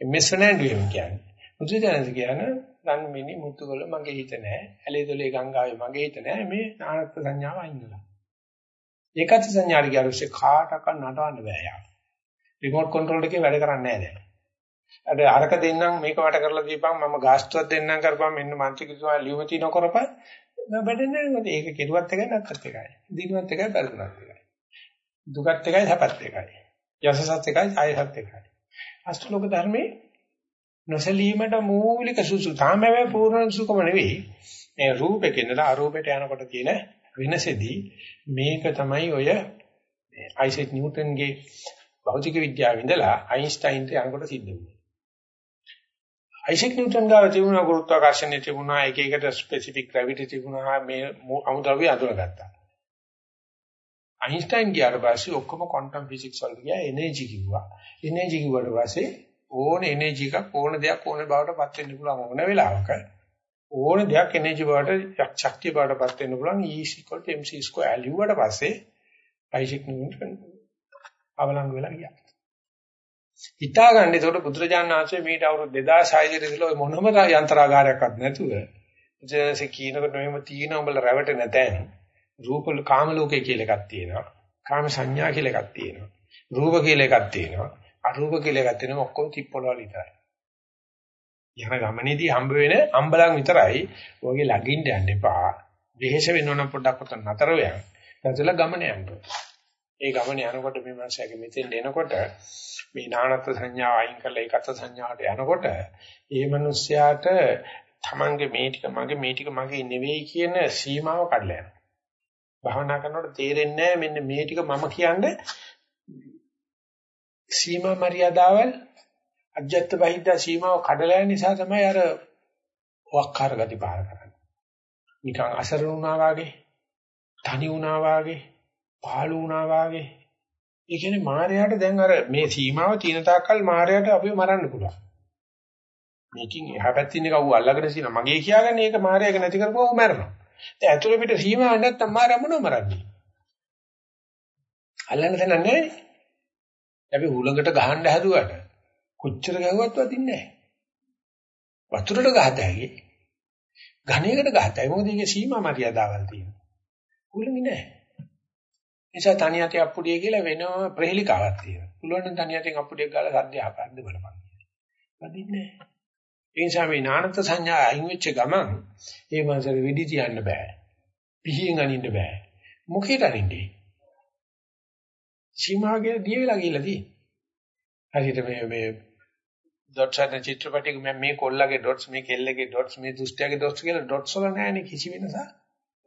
මෙස් ෆර්නැන්ඩෝ කියන්නේ. මුද්‍රජනස කියන්නේ දන් මිනි මුතුගල මගේ හිත නෑ. ඇලේ දොලේ ගංගාවේ මගේ හිත නෑ. මේ නානත් සංඥාව අයින්ලා. ඒකත් සංඥාට ගියාරුසේ කාටක නටවන්න බෑ යා. රිමෝට් කන්ට්‍රෝල් එකේ වැඩ කරන්නේ නෑ දැන්. අර අරක දෙන්නම් මේක වට කරලා දීපන් මම ගාස්තුවක් දෙන්නම් කරපන් මෙන්න මන්ත්‍රී කිව්වා ලියුමති නොකරපන් මම බඩන්නේ නැහැ ඒක කෙරුවත් එකයි නැත්ත් එකයි දිනුවත් එකයි පරිණාමත් එකයි දුකත් එකයි සැපත් එකයි යසසත් එකයි ආයසත් එකයි. අෂ්ටලෝක ධර්මයේ නොසලීමට මූලික සුසු තාමයේ පූර්ණ සුකම නෙවෙයි. මේ රූපෙක ඉඳලා අරූපයට යනකොට තියෙන වෙනසෙදී මේක තමයි ඔය මේ අයිසෙක් නිව්ටන්ගේ භෞතික විද්‍යාව ඉඳලා අයින්ස්ටයින්ට යනකොට සිද්ධ වුණා. අයිසෙක් නිව්ටන් ගාව තිබුණා ගුරුත්වාකර්ෂණය තිබුණා එක එකට ස්පෙસિෆික් ග්‍රැවිටි තිබුණා මේ අමුද්‍රව්‍ය අඳුරගත්තා. අයින්ස්ටයින් ගියාට පස්සේ ඔක්කොම ක්වොන්ටම් ෆිසික්ස් වලට ගියා එනර්ජි කිව්වා. එනර්ජි කිව්වට පස්සේ ඕන එනර්ජි එකක් ඕන දෙයක් ඕන බවට පත් වෙන්න පුළුවන් ඕන වෙලාවක. ඕන දෙයක් එනර්ජි බවට ශක්තිය බවට පත් වෙන්න පුළුවන් E mc2 ලිව්වට පස්සේ අයිසෙක් නිව්ටන් අවලංගු වෙලා ගියා. හිතා ගන්න ඒකට බුදුරජාණන් වහන්සේ මේට අවුරුදු 2600 ඉඳලා මොනම යන්ත්‍රාගාරයක්වත් නැතුව ඉතින්සේ කීනකොට මෙහෙම තියෙන උඹලා රැවටෙන තැන රූප කාම ලෝකේ කියලා එකක් තියෙනවා. කාම සංඥා කියලා එකක් තියෙනවා. රූප කියලා එකක් තියෙනවා. අරූප කියලා එකක් තියෙනවා. ඔක්කොම තිප්පොළ වල විතරයි. යන ගමනේදී හම්බ වෙන අම්බලන් විතරයි. ඔයගේ ළඟින් යන්න එපා. වෙහෙස වෙනවනම් පොඩ්ඩක් උතන නතර වෙයන්. නැතලා ගමන යන්න. ඒ ගමන යනකොට මේ මාසයක මෙතෙන් එනකොට මේ නානත් සංඥාව අයින් කරලා ඒකත් සංඥාවට යනකොට ඒ මිනිස්යාට තමන්ගේ මේ ටික මගේ මේ ටික මගේ නෙවෙයි කියන සීමාව කඩලා යනවා. භාවනා කරනකොට තේරෙන්නේ මෙන්න මේ ටික මම කියන්නේ සීමා මරියාදාවල් අජත්ත බහිද්දා සීමාව කඩලා යන නිසා තමයි අර වක්කාර ගති පාර කරන්නේ. නිකන් අසරණ වුණා වාගේ, තනි වුණා වාගේ, පාළු වුණා වාගේ ඒ කියන්නේ මායයට දැන් අර මේ සීමාව තියෙන තාක්කල් මායයට අපිව මරන්න පුළුවන්. මේකින් එහා පැත්තින් එක ඌ අල්ලගෙන සිනා මගේ කියාගන්නේ ඒක මායයක නැති කරපුවා ඌ මරනවා. දැන් ඇතුළේ පිට සීමාවක් නැත්තම් මායය මොනව මරන්නේ? අල්ලන්න තැන නැහැ. අපි හුලඟට ගහන්න හැදුවට කොච්චර ගැහුවත් වදින්නේ නැහැ. වතුරට ගහත හැකි. ඝණයකට ගහතයි. මොකද ඒකේ සීමා මරියාදාවල් තියෙනවා. හුලඟි නැහැ. නිසා තනියතේ අප්පුඩිය කියලා වෙනම ප්‍රහෙලිකාවක් තියෙනවා. පුළුවන් නම් තනියතෙන් අප්පුඩියක් ගාලා සද්ද අහපන්න බලපන්. වදින්නේ නැහැ. ඒ නිසා මේ නානත් සංඥා අයින් වෙච්ච ගමන් ඒ මාසෙ වෙඩි තියන්න බෑ. පිහින් අනින්න බෑ. මොකේට අනින්නේ? සීමාගේ දිය වෙලා ගිහලා තියෙන්නේ. හරියට මේ මේ ඩොට්ස් හදන චිත්‍රපටයක මම මේ කොල්ලගේ ඩොට්ස් මේ කෙල්ලගේ ඩොට්ස් මේ දුෂ්ටයාගේ ඩොට්ස් කියලා ඩොට්ස් වල නැහැ කිසි වෙනසක්.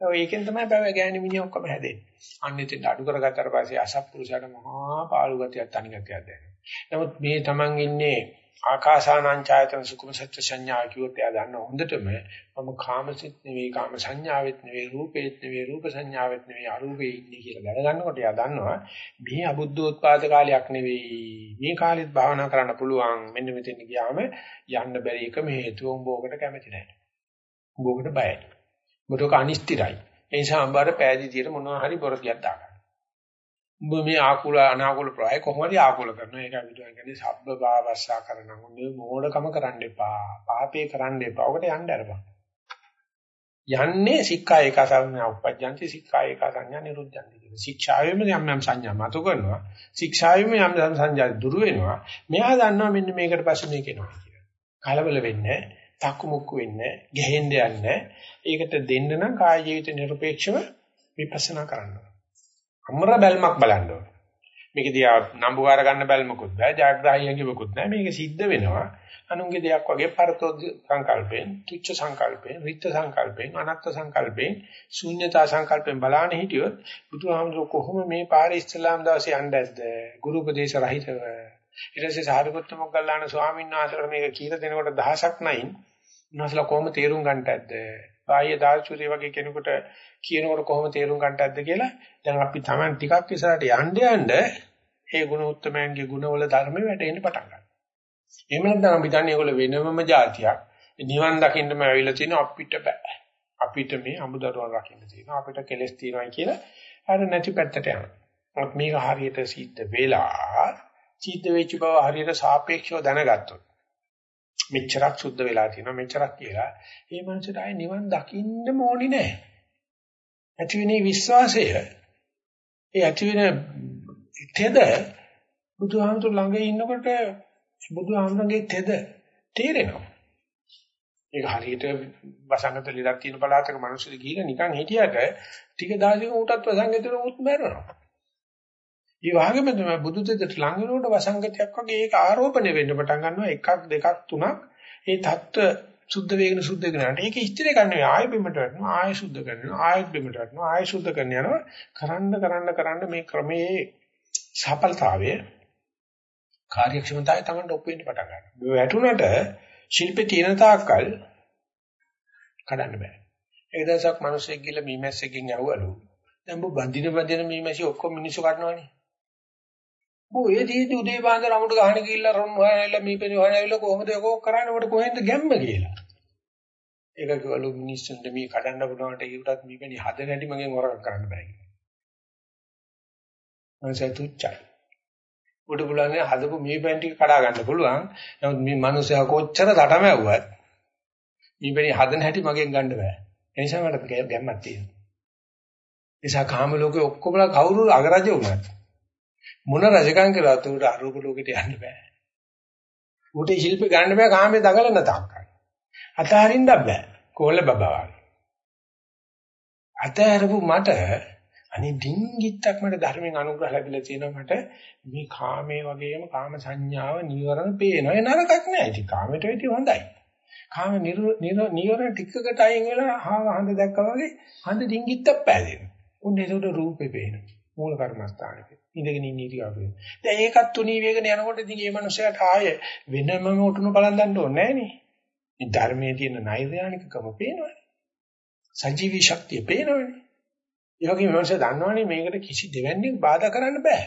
ඔය ඒකෙන් තමයි බව ගෑණි මිනිහ ඔක්කොම හැදෙන්නේ. අන්න ඉතින් අඩු කරගත්තාට පස්සේ අසත්පුරුෂයාට මහා පාළු ගතියක් තනි ගතියක් දැනෙනවා. නමුත් මේ Taman ඉන්නේ ආකාසානංචායතන සුකුම සත්‍ය සංඥා කියුවත් එයා දන්න හොඳටම මම කාමසිත නෙවෙයි කාම සංඥාවෙත් නෙවෙයි රූපේත් නෙවෙයි රූප සංඥාවෙත් නෙවෙයි අරූපේ ඉන්නේ කියලා දැනගන්නකොට එයා දන්නවා මේ අබුද්ධෝත්පාද කාලයක් නෙවෙයි. මේ කාලෙත් භාවනා කරන්න පුළුවන්. මෙන්න මෙතෙන් ගියාම යන්න බැරි එක මේ හේතුව උඹ ඔකට කැමති නැහැ. උඹ ඔකට බයයි. උඹට ඔක අනිෂ්ටිරයි ඒ නිසා අම්බාර පෑදීතියට මොනවා හරි බොරදියක් දාගන්න. උඹ මේ ආකුල අනාකුල ප්‍රාය කොහොමද ආකුල කරනවා ඒක විදිහට කියන්නේ සබ්බ භාවස්සා කරනවා. මේ මෝඩකම කරන්න එපා. පාපේ කරන්න එපා. ඔකට යන්න අරපන්. යන්නේ සික්ඛා ඒක සංඥා උපජ්ජන්ති සික්ඛා ඒක සංඥා නිරුද්ධන්ති කියන ශික්ෂාවෙම යම් යම් සංඥා මතු කරනවා. ශික්ෂාවෙම යම් යම් සංඥා දුරු වෙනවා. මෙයා දන්නවා මෙන්න මේකට පස්සේ මේක එනවා කියලා. කලබල වෙන්නේ තක්කු මුක්කු වෙන්නේ ගැහෙන්න යන්නේ ඒකට දෙන්න නම් කාය ජීවිත නිර්පේක්ෂව විපස්සනා කරන්න අමර බැල්මක් බලන්න ඕනේ. මේක දිහා නම්බුකාර ගන්න බැල්මකුත් බෑ, ජාග්‍රාහියකෙකුත් නෑ. මේක සිද්ධ වෙනවා. අනුන්ගේ දෙයක් වගේ පරතෝ සංකල්පයෙන්, තුච්ච සංකල්පයෙන්, රිත්ත සංකල්පයෙන්, අනත්ත් සංකල්පයෙන්, ශූන්‍යතා සංකල්පයෙන් බලාන හිටියොත් බුදුහාමුදුරුවෝ කොහොම මේ පාරේ ඉස්ලාම් දවසේ යන්නේද? ගුරු උපදේශ රහිතව. ඊට පස්සේ සාරිපුත්ත මොග්ගල්ලාන ස්වාමීන් වහන්සේලා මේක කියලා දෙනකොට දහසක් නැයින් උන්වහන්සේලා කොහොම තේරුම් ගන්නටද? බාහ්‍ය දාර්ශනික වගේ කෙනෙකුට කියනකොට කොහොම තේරුම් ගන්නටද කියලා දැන් අපි Taman ටිකක් ඉස්සරහට යන්න යන්න ඒ ගුණ උත්තමයන්ගේ ගුණවල ධර්ම වැටෙන්න පටන් ගන්නවා. එහෙම නැත්නම් අපි දන්නේ ඒගොල්ලෝ වෙනමම જાතියක්. නිවන් දකින්නම ඇවිල්ලා තිනවා අපිට බෑ. අපිට මේ අමුදරුවන් රකින්න තියෙනවා. අපිට කෙලස් තියෙනවා කියලා අර නැති පැත්තට යනවා. මොකද මේක හරියට සිද්ධ වෙලා සිද්ධ වෙච්ච බව හරියට සාපේක්ෂව දැනගත්තොත් මෙච්චරක් සුද්ධ වෙලා තියෙනවා මෙච්චරක් කියලා. ඒ මනුස්සයට ආයේ නිවන් දකින්න ඕනි නෑ. ඇතිවෙනේ විශ්වාසය ඒ ඇතිවෙන තෙද බුදුහාමුදුර ළඟ ඉන්නකොට බුදුහාමුදුරගේ තෙද තේරෙනවා. ඒක හරියට වසංගත ලෙඩක් තියෙන පළාතක මිනිස්සු ගිහින් නිකන් හිටියට ටික දවසක උටත් වසංගතේ උත් මැරෙනවා. ඒ වගේම තමයි බුදු දෙදට ලඟ වෙනකොට වසංගතයක් වගේ ඒක ආරෝපණය වෙන්න පටන් ගන්නවා. එකක් දෙකක් තුනක්. ඒ தত্ত্ব සුද්ධ වේගන සුද්ධ කරනට ඒක ඉස්තිර ගන්න වෙයි ආයෙ බිමට වැටෙනවා ආයෙ සුද්ධ කරනවා ආයෙ බිමට වැටෙනවා ආයෙ සුද්ධ කරන යනවා. කරන්න කරන්න කරන්න මේ ක්‍රමයේ සඵලතාවය කාර්යක්ෂමතාවය තමයි ඔප්පු වෙන්න පටන් ගන්නවා. වැටුණට ශිල්පේ තියෙන තාක්කල් කඩන්න බෑ. ඒ දවසක් මිනිස්සෙක් ගිහලා මීමැස්සෙක්ගෙන් ඇහුවලු දැන් බු බඳින බඳින මීමැසි ඔක්කොම මිනිස්සු කඩනවනේ. බෝ ඒ දීදී උදේ පාන්දර අමුඩ ගහන ගිහිල්ලා රොම් හොයලා මීපෙනි හොයලා කොහොමද ඒක කරන්නේ උඩ කොහෙන්ද ගැම්ම කියලා. ඒක කිව්වලු මිනිස්සුන්ට මේ කඩන්න පුළුවන්ට ඒකටත් මීපෙනි හදන හැටි මගෙන් වරක් කරන්න බෑ කියලා. මනසයි තුච්චයි. උඩ පුළුවන් හදපු මීපෙනි ටික කඩා ගන්න පුළුවන්. නමුත් මේ මිනිස්සයා කොච්චර තටමැව්වත් මීපෙනි හදන හැටි මගෙන් ගන්න බෑ. ඒ නිසා මට ගැම්මක් තියෙනවා. නිසා කාම ලෝකේ ඔක්කොමලා කවුරු අගරජ වුණත් මොන රජකම් කළත් උට අරූප ලෝකෙට යන්න බෑ. උට ශිල්ප ගන්න බෑ කාමයේ දඟලන තාක්කයි. අතහරින්න බෑ. කොල්ල බබා. අතහැරපු මට අනේ ඩිංගිත්තක් මට ධර්මයෙන් අනුග්‍රහ ලැබිලා තියෙනවා මට මේ කාමයේ වගේම කාම සංඥාව නිවරණ පේනවා. ඒ නරකක් නෑ. ඉතින් කාමයට වෙටි හොඳයි. කාම නිවරණ ටිකකට අයින් වෙලා ආව හඳ දැක්කා වගේ හඳ ඩිංගිත්තක් පෑදෙනවා. උන් ඒකට රූපේ පේනවා. මූල කර්මස්ථානෙක. ඉඳගෙන ඉන්න ඉරියව්ව. දැන් ඒකත් තුනී වේගන යනකොට ඉතින් මේ මනුස්සයාට ආය වෙනමම උටුණු බලන් ගන්න ඕනේ නෑනේ. මේ ධර්මයේ තියෙන නෛර්යානිකකම පේනවනේ. සජීවී ශක්තිය පේනවනේ. ඒ වගේම මනුස්සයා දන්නවනේ මේකට කිසි දෙවන්නේක් බාධා කරන්න බෑ.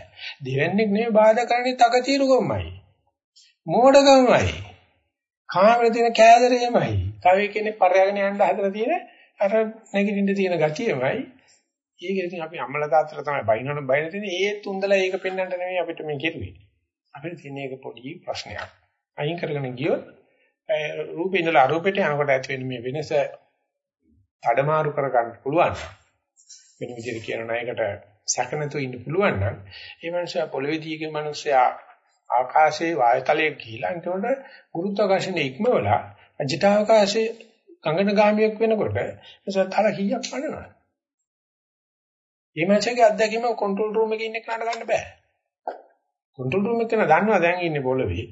දෙවන්නේක් නෙවෙයි බාධා කරන්නේ තකතිරුකමයි. මෝඩකමයි. කාමයේ තියෙන කෑදරයමයි. තව කෙනෙක් පරයාගෙන යන්න හදලා තියෙන අර නැගිටින්න තියෙන ගතියමයි ඒක ඉතින් අපි අම්මලා තාත්තලා තමයි බයිනවන බයින තියෙන්නේ ඒ තුන්දලා ඒක පෙන්වන්න නෙමෙයි අපිට මේ කෙරුවේ. අපිට තියෙන එක පොඩි ප්‍රශ්නයක්. අයින් කරගෙන ගියොත් රූපේ ඉඳලා අරූපෙට යනකොට ඇති වෙන මේ වෙනස අඩමාරු කර ගන්න පුළුවන්. වෙන විදිහට කියන නයකට සැකනතු ඉන්න පුළුවන් නම් ඒ මනුස්සයා පොළවේ දීගේ මනුස්සයා ආකාශයේ වායතලයේ ගිහිලා අන්තිමට ගුරුත්වාකර්ෂණය ඉක්මවලා අජිතාවකාශයේ ගංගනගාමියක් වෙනකොට එසතර කීයක් පණනවා. මේ මනසගේ අත්දැකීම කන්ට්‍රෝල් රූම් එකේ ඉන්න කෙනාට ගන්න බෑ. කන්ට්‍රෝල් රූම් එකේ දන්නවා දැන් ඉන්නේ පොළවේ.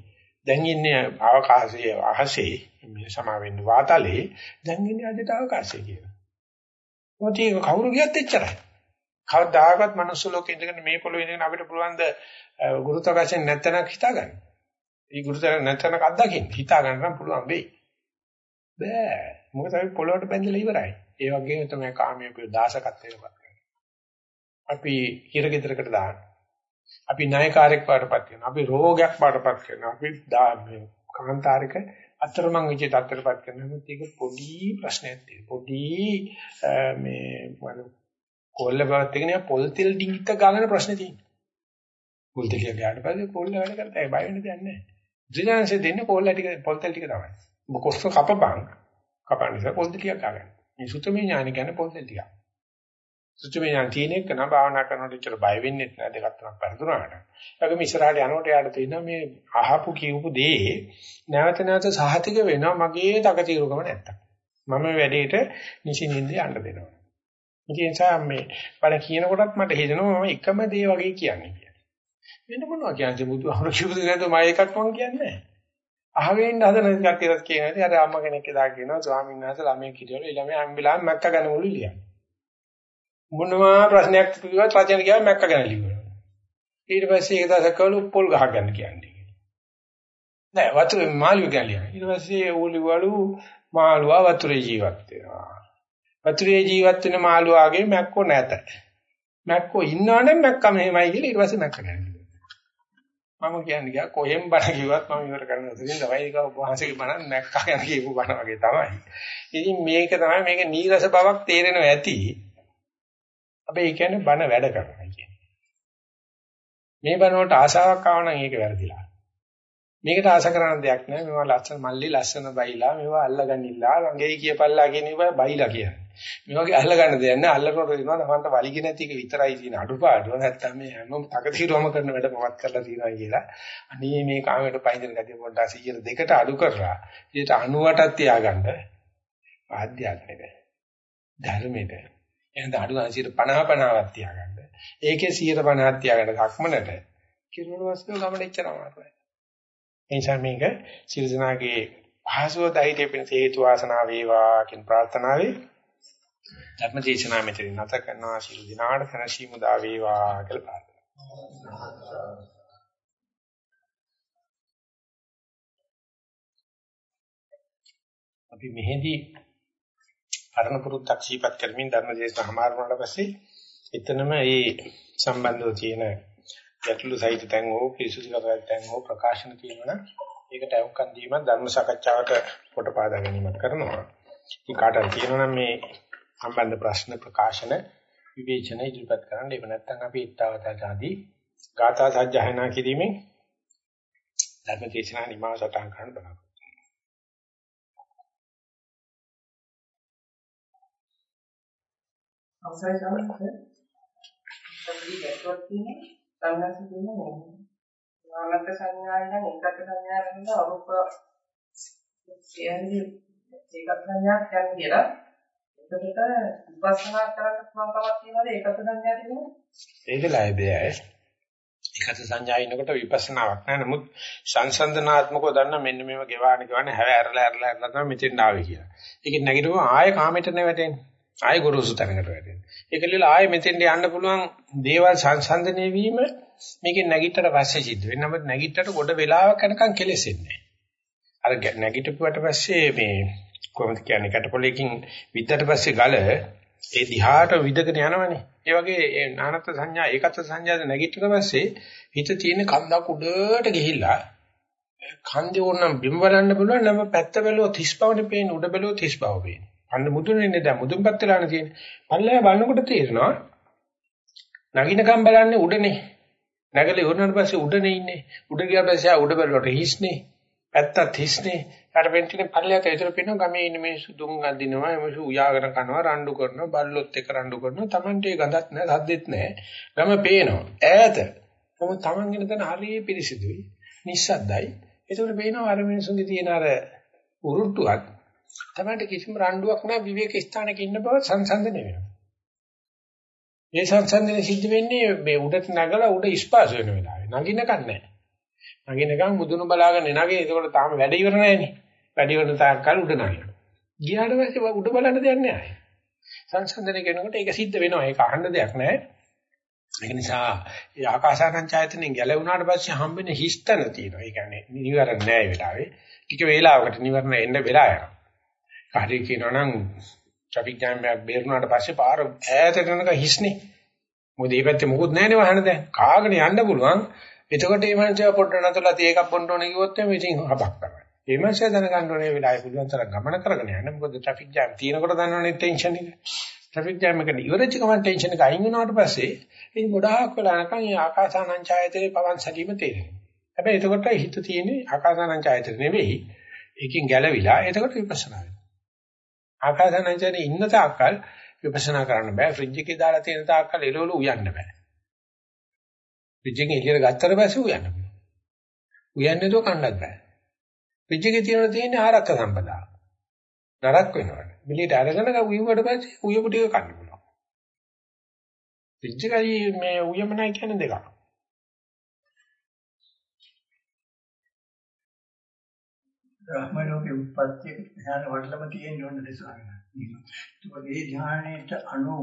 දැන් ඉන්නේ අවකාශයේ අහසේ මේ සමා වෙන්න වාතලේ දැන් ඉන්නේ අදට අවකාශයේ කියලා. මොකද ඒක කවුරු ගියත් එච්චරයි. කවදාකවත් මනුස්ස ලෝකේ ඉඳගෙන මේ පොළවේ ඉඳගෙන අපිට පුළුවන් ද ගුරුත්වාකර්ෂණ නැත්තනක් හිතාගන්න. ඒ ගුරුත්වාකර්ෂණ නැත්තනක් අත්දකින්න හිතා ගන්න නම් පුළුවන් වෙයි. බෑ. මොකද අපි පොළොවට බැඳලා ඉවරයි. ඒ වගේම තමයි කාමයේ දාසකත්වයකට අපි හිරගෙදරකට දාන්න. අපි ණයකාරයෙක් පාටපත් කරනවා. අපි රෝගයක් පාටපත් කරනවා. අපි කාන්තාරික අතරමං විදිහට අතරපත් කරනවා. මොකද ඒක පොඩි ප්‍රශ්නයක් තියෙනවා. පොඩි මේ මොන කොල්ල බවත් එකනේ පොල් තෙල් ඩිංගිට ගලන ප්‍රශ්නේ තියෙනවා. පොල් තෙල් ගාන පස්සේ කොල්ල වැඩ කරලා බය වෙන්න දෙයක් නැහැ. ජීනන්සේ දෙන්නේ කොල්ල ටික පොල් තෙල් ටික තමයි. ඔබ කොස්ස කපපන්. කපන්න නිසා පොල් ටිකක් ගන්න. මේ සුතමේ ඥාන කියන්නේ පොල් තෙල් ටිකක්. සුචිමේ ඥාන තියෙන එක නම් භාවනා කරනකොට ඉතල බය වෙන්නේ නැහැ දෙකක් තුනක් පෙරදුනාට. ඒගොම ඉස්සරහට යනකොට යාට තියෙනවා මේ අහපු කියවපු දේ නැවත නැවත සහතික වෙනවා මගේ තකතිරුකම නැත්තම්. මම වැඩේට නිසින්ින්ද යන්න දෙනවා. ඒ නිසා මේ බණ කියනකොටත් මට හිතෙනවා මම එකම දේ වගේ කියන්නේ කියලා. වෙන මොනවා කියන්නේ බුදුහාමුදුරු කිව්ව දේ නැතුව මම එකක් මං කියන්නේ නැහැ. අහගෙන හදන කට්ටියත් කියන්නේ අර අම්මා කෙනෙක් එදා කියනවා ස්වාමීන් වහන්සේ ළමයි කිරියෝ ළමයි අම්බිලා මැක්ක ගන්න මුළු ලියන්නේ. මොනවා ප්‍රශ්නයක් කිව්වත් රචන ගියාම මැක්ක ගැන ලියනවා. ඊට පස්සේ ඒක දසකවලු පොල් ගහ ගන්න කියන්නේ. නෑ වතුර මාළුව ගැලියා. ඊට පස්සේ ඌලිවලු මාළුවා වතුරේ ජීවත් වෙනවා. වතුරේ ජීවත් වෙන මාළුවාගේ මැක්කෝ නැත. මැක්කෝ ඉන්නවනම් මැක්ක මෙහෙමයි කියලා ඊට පස්සේ මැක්ක ගැන මම කියන්නේ ගියා කොහෙන් බණ කිව්වත් මම ඉවර කරන්න උදේින් තමයි ඒක වහන්සේගේ බණ මැක්කා ගැන කියපු බණ වගේ තමයි. ඉතින් මේක තමයි මේක නීරස බවක් තේරෙනවා ඇති. අපි ඒ කියන්නේ බන වැඩ කරනවා කියන්නේ. මේ බන වලට ආශාවක් ආව නම් ඒක වැරදිලා. මේකට ආශා කරන දෙයක් නෑ. මේවා ලස්සන මල්ලි ලස්සන බයිලා මේවා අල්ලගන්නilla ළඟේ කියපල්ලා කියන ඒවා බයිලා කියන්නේ. මේ වගේ අල්ලගන්න දෙයක් නෑ. අල්ලනකොට දෙනවා තමන්ට වලිග නැති එක විතරයි තියෙන අඩුපාඩුව. නැත්තම් මේ හැමෝම තකතිරුවම කරන වැඩ මමත් කරලා තියෙනවා කියලා. අනේ මේ කාමයට පයින් ගතිය පොඩ්ඩක් 100 දෙකට අඩු කරලා 90ටත් තියාගන්න ආධ්‍යාත්මික ධර්මෙට එහෙනම් අඩු ගන්න 50 50ක් තියාගන්න. ඒකේ 150ක් තියාගන්න ධක්මනට කිරුණ වස්තුව ගමන එච්චර අමාරුයි. ඒ නිසා මේක සිල්සනාගේ පහසුව ධෛර්යය පිණිස හේතු වාසනා වේවා කියන ප්‍රාර්ථනාවයි ධර්ම දේශනාව මෙතන නැත කරනවා ශිරු දිනාට සනසීමු දා වේවා කියලා ප්‍රාර්ථනා අපි මෙහිදී අරණ පුරුද්දක් සීපත් කරමින් ධර්ම දේශනාව හමාර වුණාට පස්සේ එතනම මේ සම්බන්ධව තියෙන ගැටලු සහිත තැන් හෝ පිරිසුදු කරගත් තැන් හෝ ප්‍රකාශන තියෙනවා ඒකට අයුක්කන් දීම ධර්ම සාකච්ඡාවට කොට පාදා ගැනීමක් කරනවා. ඉතින් කාටද කියනනම් මේ සම්බන්ධ ප්‍රශ්න ප්‍රකාශන විවේචන ඉදිරිපත් කරන්න. ඒක නැත්නම් අපි ඊත්තාවතා ආදී ගාථා සජ්ජායනා කිරීමෙන් ධර්ම දේශනා නිමාව සටහන් කරන්න බලන්න. අවසරයි සමහර සම්පූර්ණ ගැටුවක් තියෙනවා සංඝාස තියෙනවා නේද නාමක සංඥාවෙන් ඒකත් සංඥාවෙන් අරූප කියන්නේ ඒකත් සංඥා කියන්නේ කියලා. එතකොට විපස්සනා කරන්න පුළුවන් කමක් තියෙනවද? ඒකත් සංඥා තියෙනවා ඒක ලයිබයයි ඒකත් සංඥා ඉන්නකොට විපස්සනාවක් නෑ. නමුත් සංසන්දනාත්මකව දන්න මෙන්න මේව ගෙවාන ගෙවන හැව ඇරලා ඇරලා ඇරලා තමයි මෙතෙන් ආවේ කියලා. ඒකෙන් නැගිටුවම ආයෙ කාමයට නැවැටෙන්නේ. ආයෙ ගුරුසු තැනකට වැටෙන්නේ. ඒකලිල ආයෙ මෙතෙන්ට යන්න පුළුවන් දේවල් සංසන්දනය වීම මේකෙන් නැගිටතර පස්සේ සිද්ධ වෙන්නේ. නමුත් නැගිටතර ගොඩ වෙලාවක් යනකම් කෙලෙසෙන්නේ අර නැගිටපුවට පස්සේ මේ කොහොමද කියන්නේ කටපොලකින් විද්දට පස්සේ ගල ඒ දිහාට විදගෙන යනවනේ. ඒ වගේ ඒ නානත් සංඥා ඒකත් සංඥාද නැගිටිට පස්සේ හිත තියෙන කන්දක් උඩට ගිහිල්ලා කන්දේ ඕනම් බිම බලන්න පුළුවන් නම් පැත්ත බැලුවොත් 30 බවනේ පේන්නේ උඩ බැලුවොත් 30 බව පේන්නේ. කන්ද මුදුනේ දැන් මුදුන්පත් වෙලානේ තියෙන්නේ. පල්ලෙහා බලනකොට තේරෙනවා නගිනකම් බලන්නේ උඩනේ. නැගලා ඉවරනට පස්සේ උඩනේ ඉන්නේ. උඩ ගියාට පස්සේ ආ උඩ බැලුවට හිස්නේ. පැත්තත් හිස්නේ. ඊට පෙන්ටිනේ පල්ලයට ඒතර පේනවා ගමේ ඉන්න මිනිස්සු දුම් අදිනවා, මිනිස්සු උයාගෙන කනවා, රණ්ඩු කරනවා, බල්ලොත් එක්ක රණ්ඩු කරනවා. Tamante ගඳක් නැහැ, සද්දෙත් නැහැ. ගම පේනවා. ඈත. මොකද Taman ඉන්න තැන හරිය පිරිසිදුයි. නිස්සද්දයි. ඒතකොට පේනවා අර මිනිස්සුන්ගේ තියෙන අර උරුට්ටුවක් Tamante කිසිම රණ්ඩුවක් නැහැ විවේක ස්ථානයක ඉන්න බව සංසන්දනය වෙනවා. මේ සංසන්දනය සිද්ධ වෙන්නේ මේ උඩට නැගලා උඩ ස්පාස් වෙන වෙලාවේ. නගින්නකන් නැහැ. නගින්නකන් මුදුන බලාගෙන නැගේ. ඒකෝට තාම වැඩ ඉවර නැහැනේ. වැඩ ඉවර තාක්කල් උඩ නගිනවා. ගියාට පස්සේ උඩ බලන්න දෙයක් නැහැ. සංසන්දනය කරනකොට ඒක සිද්ධ වෙනවා. ඒක අහන්න දෙයක් නැහැ. ඒක නිසා ඒ ආකාසානං ඡායතනෙන් ගැලවුණාට පස්සේ හම්බෙන හිස්තන තියෙනවා. ඒ කියන්නේ නිවරණ නැහැ ඒ වෙලාවේ. ටික වේලාවකට නිවරණ එන්න වෙලා යනවා. කාර්යය කියනවා නම් ට්‍රැෆික් ජෑම් එකක් බේරුණාට පස්සේ පාර ඈතට යනක හිස්නේ. මොකද මේ පැත්තේ මොකුත් නැහැනේ වහන දැන්. කාගෙන යන්න පුළුවන්. එතකොට මේ මනුස්සයා පොඩ්ඩක් නතලා තේ එකක් බොන්න ඕනේ කිව්වොත් එimhe ඉතින් හබක් කරනවා. මේ මනුස්සයා දැනගන්න ඕනේ වෙලාවේ පුළුවන් තරම් ගමන කරගෙන යන්න. මොකද ට්‍රැෆික් ජෑම් තියෙනකොට දන්නවනේ ටෙන්ෂන් එක. ට්‍රැෆික් ජෑම් එක ඉවරච්ච ගමන් ටෙන්ෂන් එක අයින් වුණාට පස්සේ ඉතින් ගොඩාක් වෙලා නැකන් මේ ආකාසානංචායතේ පවන් සැලීම තේරෙනවා. හැබැයි එතකොට හිත තියෙන්නේ ආකාසානංචායතේ නෙවෙයි. ඒකෙන් ගැලවිලා එතකොට විපස්සනා වෙනවා. ආකාසානංචායතේ ඉන්න තාක්කල් විපස්සනා කරන්න බෑ. ෆ්‍රිජ් එකේ දාලා තියෙන තාක්කල් එළවලු උයන්න බෑ. ෆ්‍රිජ් එකේ එළියට ගත්තට පස්සේ උයන්න බෑ. උයන්නේ તો කන්නත් බෑ. ෆ්‍රිජ් එකේ තියෙන තියෙන්නේ ආරක්ක සම්පදා. නරක් වෙනවට. මිලියට අරගෙන උයුවට පස්සේ උයපු ටික කන්න පුළුවන්. ෆ්‍රිජ් එකයි මේ උයමනයි කියන්නේ දෙකක්. බ්‍රහ්ම ලෝකේ උත්පත්ති ධ්‍යාන වලම තියෙන ඕන දෙසාගෙන. ඒක ඒ ධ්‍යානයේට අනු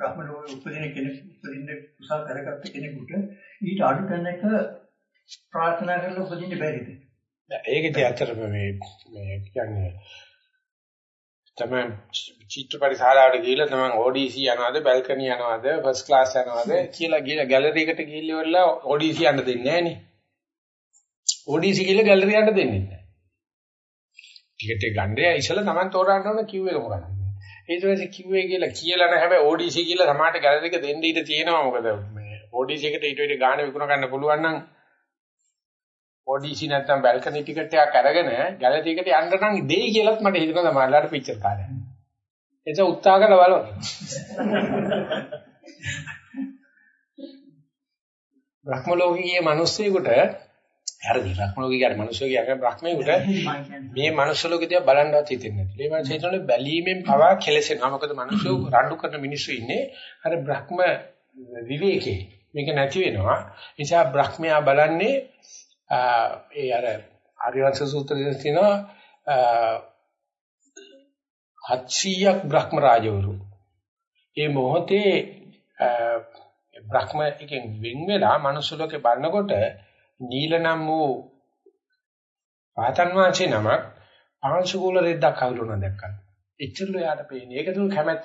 බ්‍රහ්ම ලෝකේ උපදින කෙනෙක් උපදින්න කුසල් කරගත්ත කෙනෙකුට ඊට අඩු තැනක ප්‍රාර්ථනා කරලා උපදින්න බැරිද? ඒකදී අතරම මේ මේ කියන්නේ තමයි චිත්‍රපටි ශාලාවට ගිහිල්ලා තමයි ODC යනවාද බල්කනි යනවාද ෆස්ට් ක්ලාස් යනවාද කියලා ගිහලා ගැලරි එකට ගිහිල්ලා ඉවරලා ODC යන්න දෙන්නේ නැහැ නේ. ODC කියලා ගැලරි යන්න දෙන්නේ නැහැ. ටිකට් එක ගන්න ඉස්සෙල්ලා Taman තෝරන්න ඕන කිව් එක මොකක්ද. ඊට පස්සේ කිව් එක කියලා කියලා නැහැ හැබැයි ODC කියලා සමාහට ගැලරි එක දෙන්න ඊට තියෙනවා මොකද මේ ODC එකට ඊට වඩා ගාණ විකුණ ගන්න පුළුවන් නම් ODC නැත්තම් බල්කනි ටිකට් එකක් අරගෙන ගැලරි එකට යන්න නම් දෙයි කියලාත් මට හිතෙනවා සමහරලාට පිච්චර් කාර්යය. ඒක උත්සාහ කරලා බලන්න. *laughs* බ්‍රහ්ම ලෝකීය මිනිස්සෙකුට හරිද බ්‍රහ්ම ලෝකේ කියන්නේ මිනිස්සු කියන්නේ බ්‍රහ්මයෙකුට මේ මනුස්ස ලෝකෙ දිහා බලන්නවත් හිතෙන්නේ නැහැ. මේ මනුස්සය හිතන්නේ බැලීමෙන් පවා කෙලසෙනවා. මොකද මිනිස්සු රණ්ඩු කරන මිනිස්සු ඉන්නේ අර බ්‍රහ්ම විවේකේ. මේක නැති වෙනවා. නිසා බ්‍රහ්මයා බලන්නේ ඒ අර ආර්යවංශ සූත්‍රයේ තියෙනවා 700ක් බ්‍රහ්ම රාජවරු. ඒ මොහොතේ බ්‍රහ්ම එකෙන් වෙන් වෙලා මනුස්ස ලෝකේ බලනකොට නීල නම් වූ පාතන් වාචේ නමක් පාංශුකූල රෙද්දක් අවිලුණා දැක්කා. එච්චරලු යාට පේන්නේ. ඒක දුක කැමැත්ත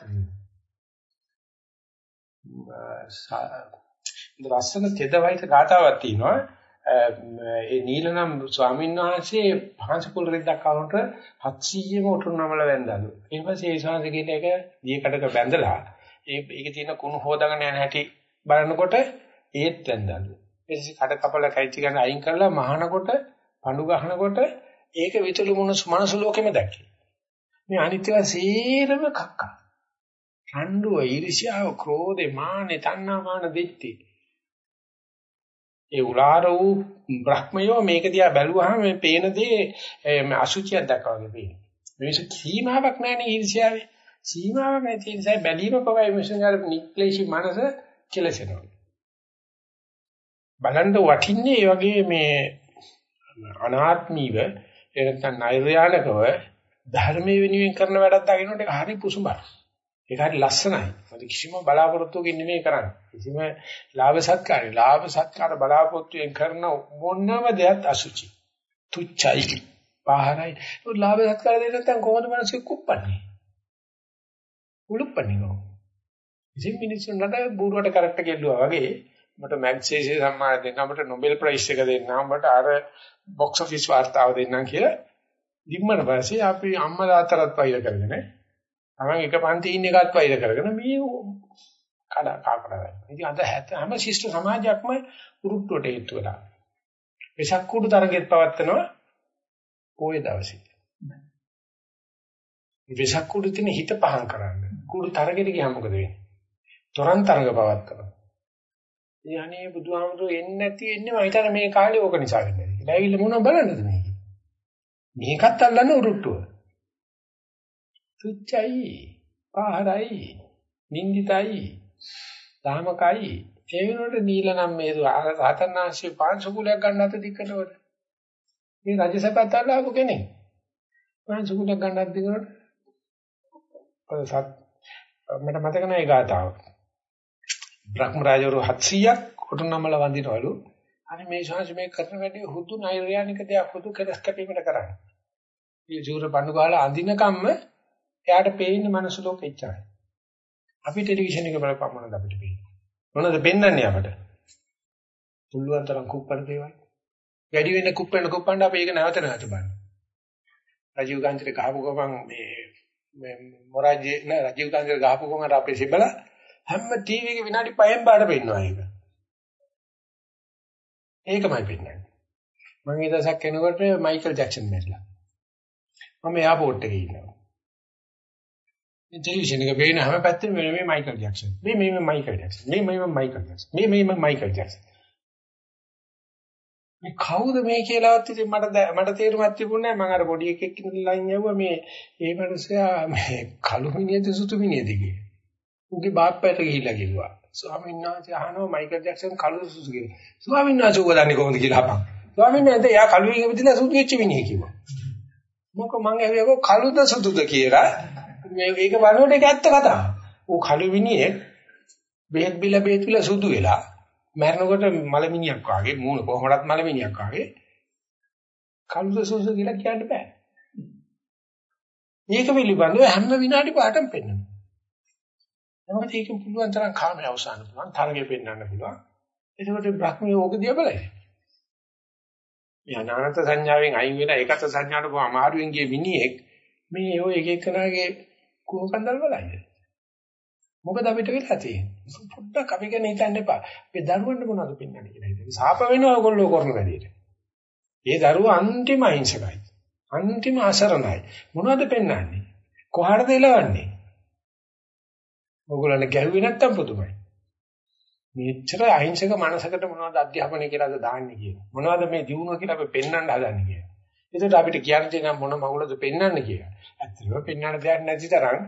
ලස්සන තෙදවයිත ගාතාවක් තියෙනවා. ඒ නීලනම් ස්වාමීන් වහන්සේ පාංශකුල රෙද්දක් આવනට 700ම උතුරු නමල වැන්දාලු. ඊට පස්සේ ඒ ශාන්ති කියන එක දියකඩක බැඳලා ඒ ඒකේ තියෙන කුණු හොදාගෙන යන හැටි බලනකොට ඒත් වැන්දාලු. ඊටසේ කඩ කපල කයිචි ගන්න අයින් කරලා මහනකොට පඳු ගහනකොට ඒක විතුළු මොනස් මනස ලෝකෙම දැක්කේ. මේ අනිත්‍යව සීරම කක්කා. රණ්ඩුව, ඊර්ෂ්‍යාව, ක්‍රෝධේ, මාන්නේ, තණ්හා, මාන දෙtti. ඒ උලාර වූ බ්‍රහ්මයෝ මේක දිහා බැලුවාම මේ පේන දේ අසුචියක් දැක්කා වගේ පේනවා. මේක සීමාවක් නැහැ නේ ඊර්ෂ්‍යාවේ. සීමාවක් නැති නිසා බැලීම පවයි මිෂන්ගාර නික්ලේශී මනස කෙලසෙනවා. බලන්න වටින්නේ මේ වගේ මේ අනාත්මීව එනතන නෛර්යානිකව ධර්මයේ වෙනුවෙන් කරන වැඩක් දකින්නට ඒක හරි පුසුඹයි. ඒක හරි ලස්සනයි. මොකද කිසිම බලාපොරොත්තුවකින් නෙමෙයි කරන්නේ. කිසිම ලාභ සත්කාරේ ලාභ සත්කාර බලාපොරොත්තුෙන් කරන මොනම දෙයක් අසුචි. තුච්චයි. පහරයි. ඒ ලාභ සත්කාර දෙන්න නැත්නම් කොහොමද මිනිස්සු කුප්පන්නේ? උලුප්පන්නේ කොහොමද? ඉතින් මිනිස්සුන් නඩ බූරුවට කරක්ට ගෙල්ලුවා වගේ මට මැග්සේසේ සම්මාන දෙන්න අපට නොබෙල් ප්‍රයිස් එක දෙන්න අපට අර බොක්ස් ඔෆිස් වාර්තාව දෙන්නම් කියලා දිම්මන පස්සේ අපි අම්මලා අතරත් වෛර කරගෙන තමන් එක පන්ති ඉන්න එකත් වෛර කරගෙන මේ කඩ කාකඩ වෙනවා. ඉතින් අද හැම ශිෂ්ට සමාජයක්ම උරුට්ටුවට හේතු වෙලා. වෙසක් කුඩු තරගෙත් පවත්නවා පොයේ දවසේ. වෙසක් කුඩු තියෙන හිත පහන් කරන්න. කුඩු තරගෙට ගියාම මොකද වෙන්නේ? තොරන් තරඟ පවත්නවා. ඉතින් අනේ බුදුහාමුදුරුවෝ එන්නේ නැති එන්නේ මම හිතන්නේ මේ කාලේ ඕක නිසා වෙන්නේ කියලා. ඇවිල්ලා මොනව බලන්නද මේක? මේකත් අල්ලන්න උරුට්ටුව. තුච්චයි, පහරයි, නින්දිතයි, දාමකයි. ඒ වෙනකොට නීල නම් මේ රහතන්වහන්සේ පාංශුකුලයක් ගන්න අත දික්කනකොට. මේ රජසපත් අල්ලාපු කෙනෙක්. පාංශුකුලයක් ගන්න අත දික්කනකොට සත් මට මතක නැහැ ගාතාව. බ්‍රහ්ම රාජවරු 700ක් කොටනමල වඳිනවලු. අනේ මේ ශාංශ මේ කරන වැඩේ හුදු නෛර්යානික දෙයක් හුදු කෙලස් කැපීමකට කරන්නේ. මේ ජූර බඳු ගාලා අඳිනකම්ම එයාට පේන්නේ මනස ලෝකෙ ඉච්චායි. අපි ටෙලිවිෂන් එක බලපුවම මොනවද අපිට පේන්නේ? මොනවද පෙන්වන්නේ අපට? පුළුවන් තරම් කුප්පණ දේවල්. වැඩි වෙන කුප්පණ කුප්පණ්ඩ අපි ඒක නැවත නැවත බලන්න. රජීව් ගාන්ධිට ගහපු ගමන් මේ මේ මොරාජි නෑ රජීව් ගාන්ධිට ගහපු ගමන් අපේ සිබල හැම ටීවී එකේ විනාඩි 5න් පාඩ පෙන්වනවා ඒක. ඒකමයි පෙන්වන්නේ. මම ඒ දවසක් කෙනකොට මයිකල් ජැක්සන් මැරිලා. මම එයාපෝට් එකේ ඉන්නවා. මේ ටෙලිවිෂන් එක පේන හැම පැත්තෙම මේ මේ මයිකල් ජැක්සන්. මේ මේ මයිකල් ජැක්සන්. මේ මේ මයිකල් ජැක්සන්. මේ මේ මයිකල් ජැක්සන්. මේ කවුද මේ කියලාවත් ඉතින් මට මට තේරුමක් තිබුණේ නැහැ. මම අර පොඩි එකෙක් ඉඳලා ලයින් යවුවා මේ ඒ මනුස්සයා මේ කළු මිනිහද සුදු මිනිහද කියලා. උගේ බාප්පට ගිහිල්ලා කිව්වා. ස්වාමීන් වහන්සේ අහනවා මයිකල් ජැක්සන් කළු සුදු කියලා. ස්වාමීන් වහන්සේ උග දන්නේ කොහොමද කියලා අහපන්. ස්වාමීන් වහන්සේ එයා කළු එකෙ විදිහට සුදු වෙච්ච මිනිහ කිව්වා. මොකද මං ඇහුවා කළුද සුදුද කියලා. මේ ඒක බලනකොට ඒක ඇත්ත කතාව. ඌ කළු මිනිහෙක් බෙහෙත් බිල බෙහෙත් බිල සුදු වෙලා මැරෙනකොට මලමිනියක් වාගේ මූණ කොහොමදත් මලමිනියක් වාගේ කළුද සුදු කියලා කියන්න බෑ. මේක පිළිබඳව හැම විනාඩි පාටම පෙන්වනවා. මොකද ඒක පුළුවන් තරම් කාමයේ අවසන් පුළුවන් තරගේ පෙන්වන්න පුළුවන්. එතකොට බ්‍රහ්මිය ඕක දිහා බලයි. මේ අනානත සංඥාවෙන් අයින් වෙලා ඒකත් සංඥාට බොහොම අමාරුවෙන් ගිය මිනිහෙක් මේ ඔය එක එකනාගේ කුහකන්දල් බලයිද? මොකද අපිට වෙලා තියෙන්නේ? පොඩ්ඩක් අපි ගැන හිතන්න එපා. මේ දරුවන්ට මොනවද පෙන්වන්නේ කියලා හිතේ. සාප වෙනවා ඔයගොල්ලෝ කරන වැඩේට. ඒ දරුවා අන්තිම අහිංසකයි. අන්තිම අසරණයි. මොනවද පෙන්වන්නේ? කොහටද එලවන්නේ? ඕගොල්ලන් ගැහුවේ නැත්තම් පුදුමයි. මෙච්චර අහිංසක මනසකට මොනවද අධ්‍යාපනය කියලාද දාන්නේ කියලා. මොනවද මේ දියුණුව කියලා අපි පෙන්වන්න හදන්නේ කියලා. ඒකට අපිට කියන්න තියෙන මොන මගුලද පෙන්වන්න කියලා. ඇත්තටම පෙන්වන්න දෙයක් නැති තරම්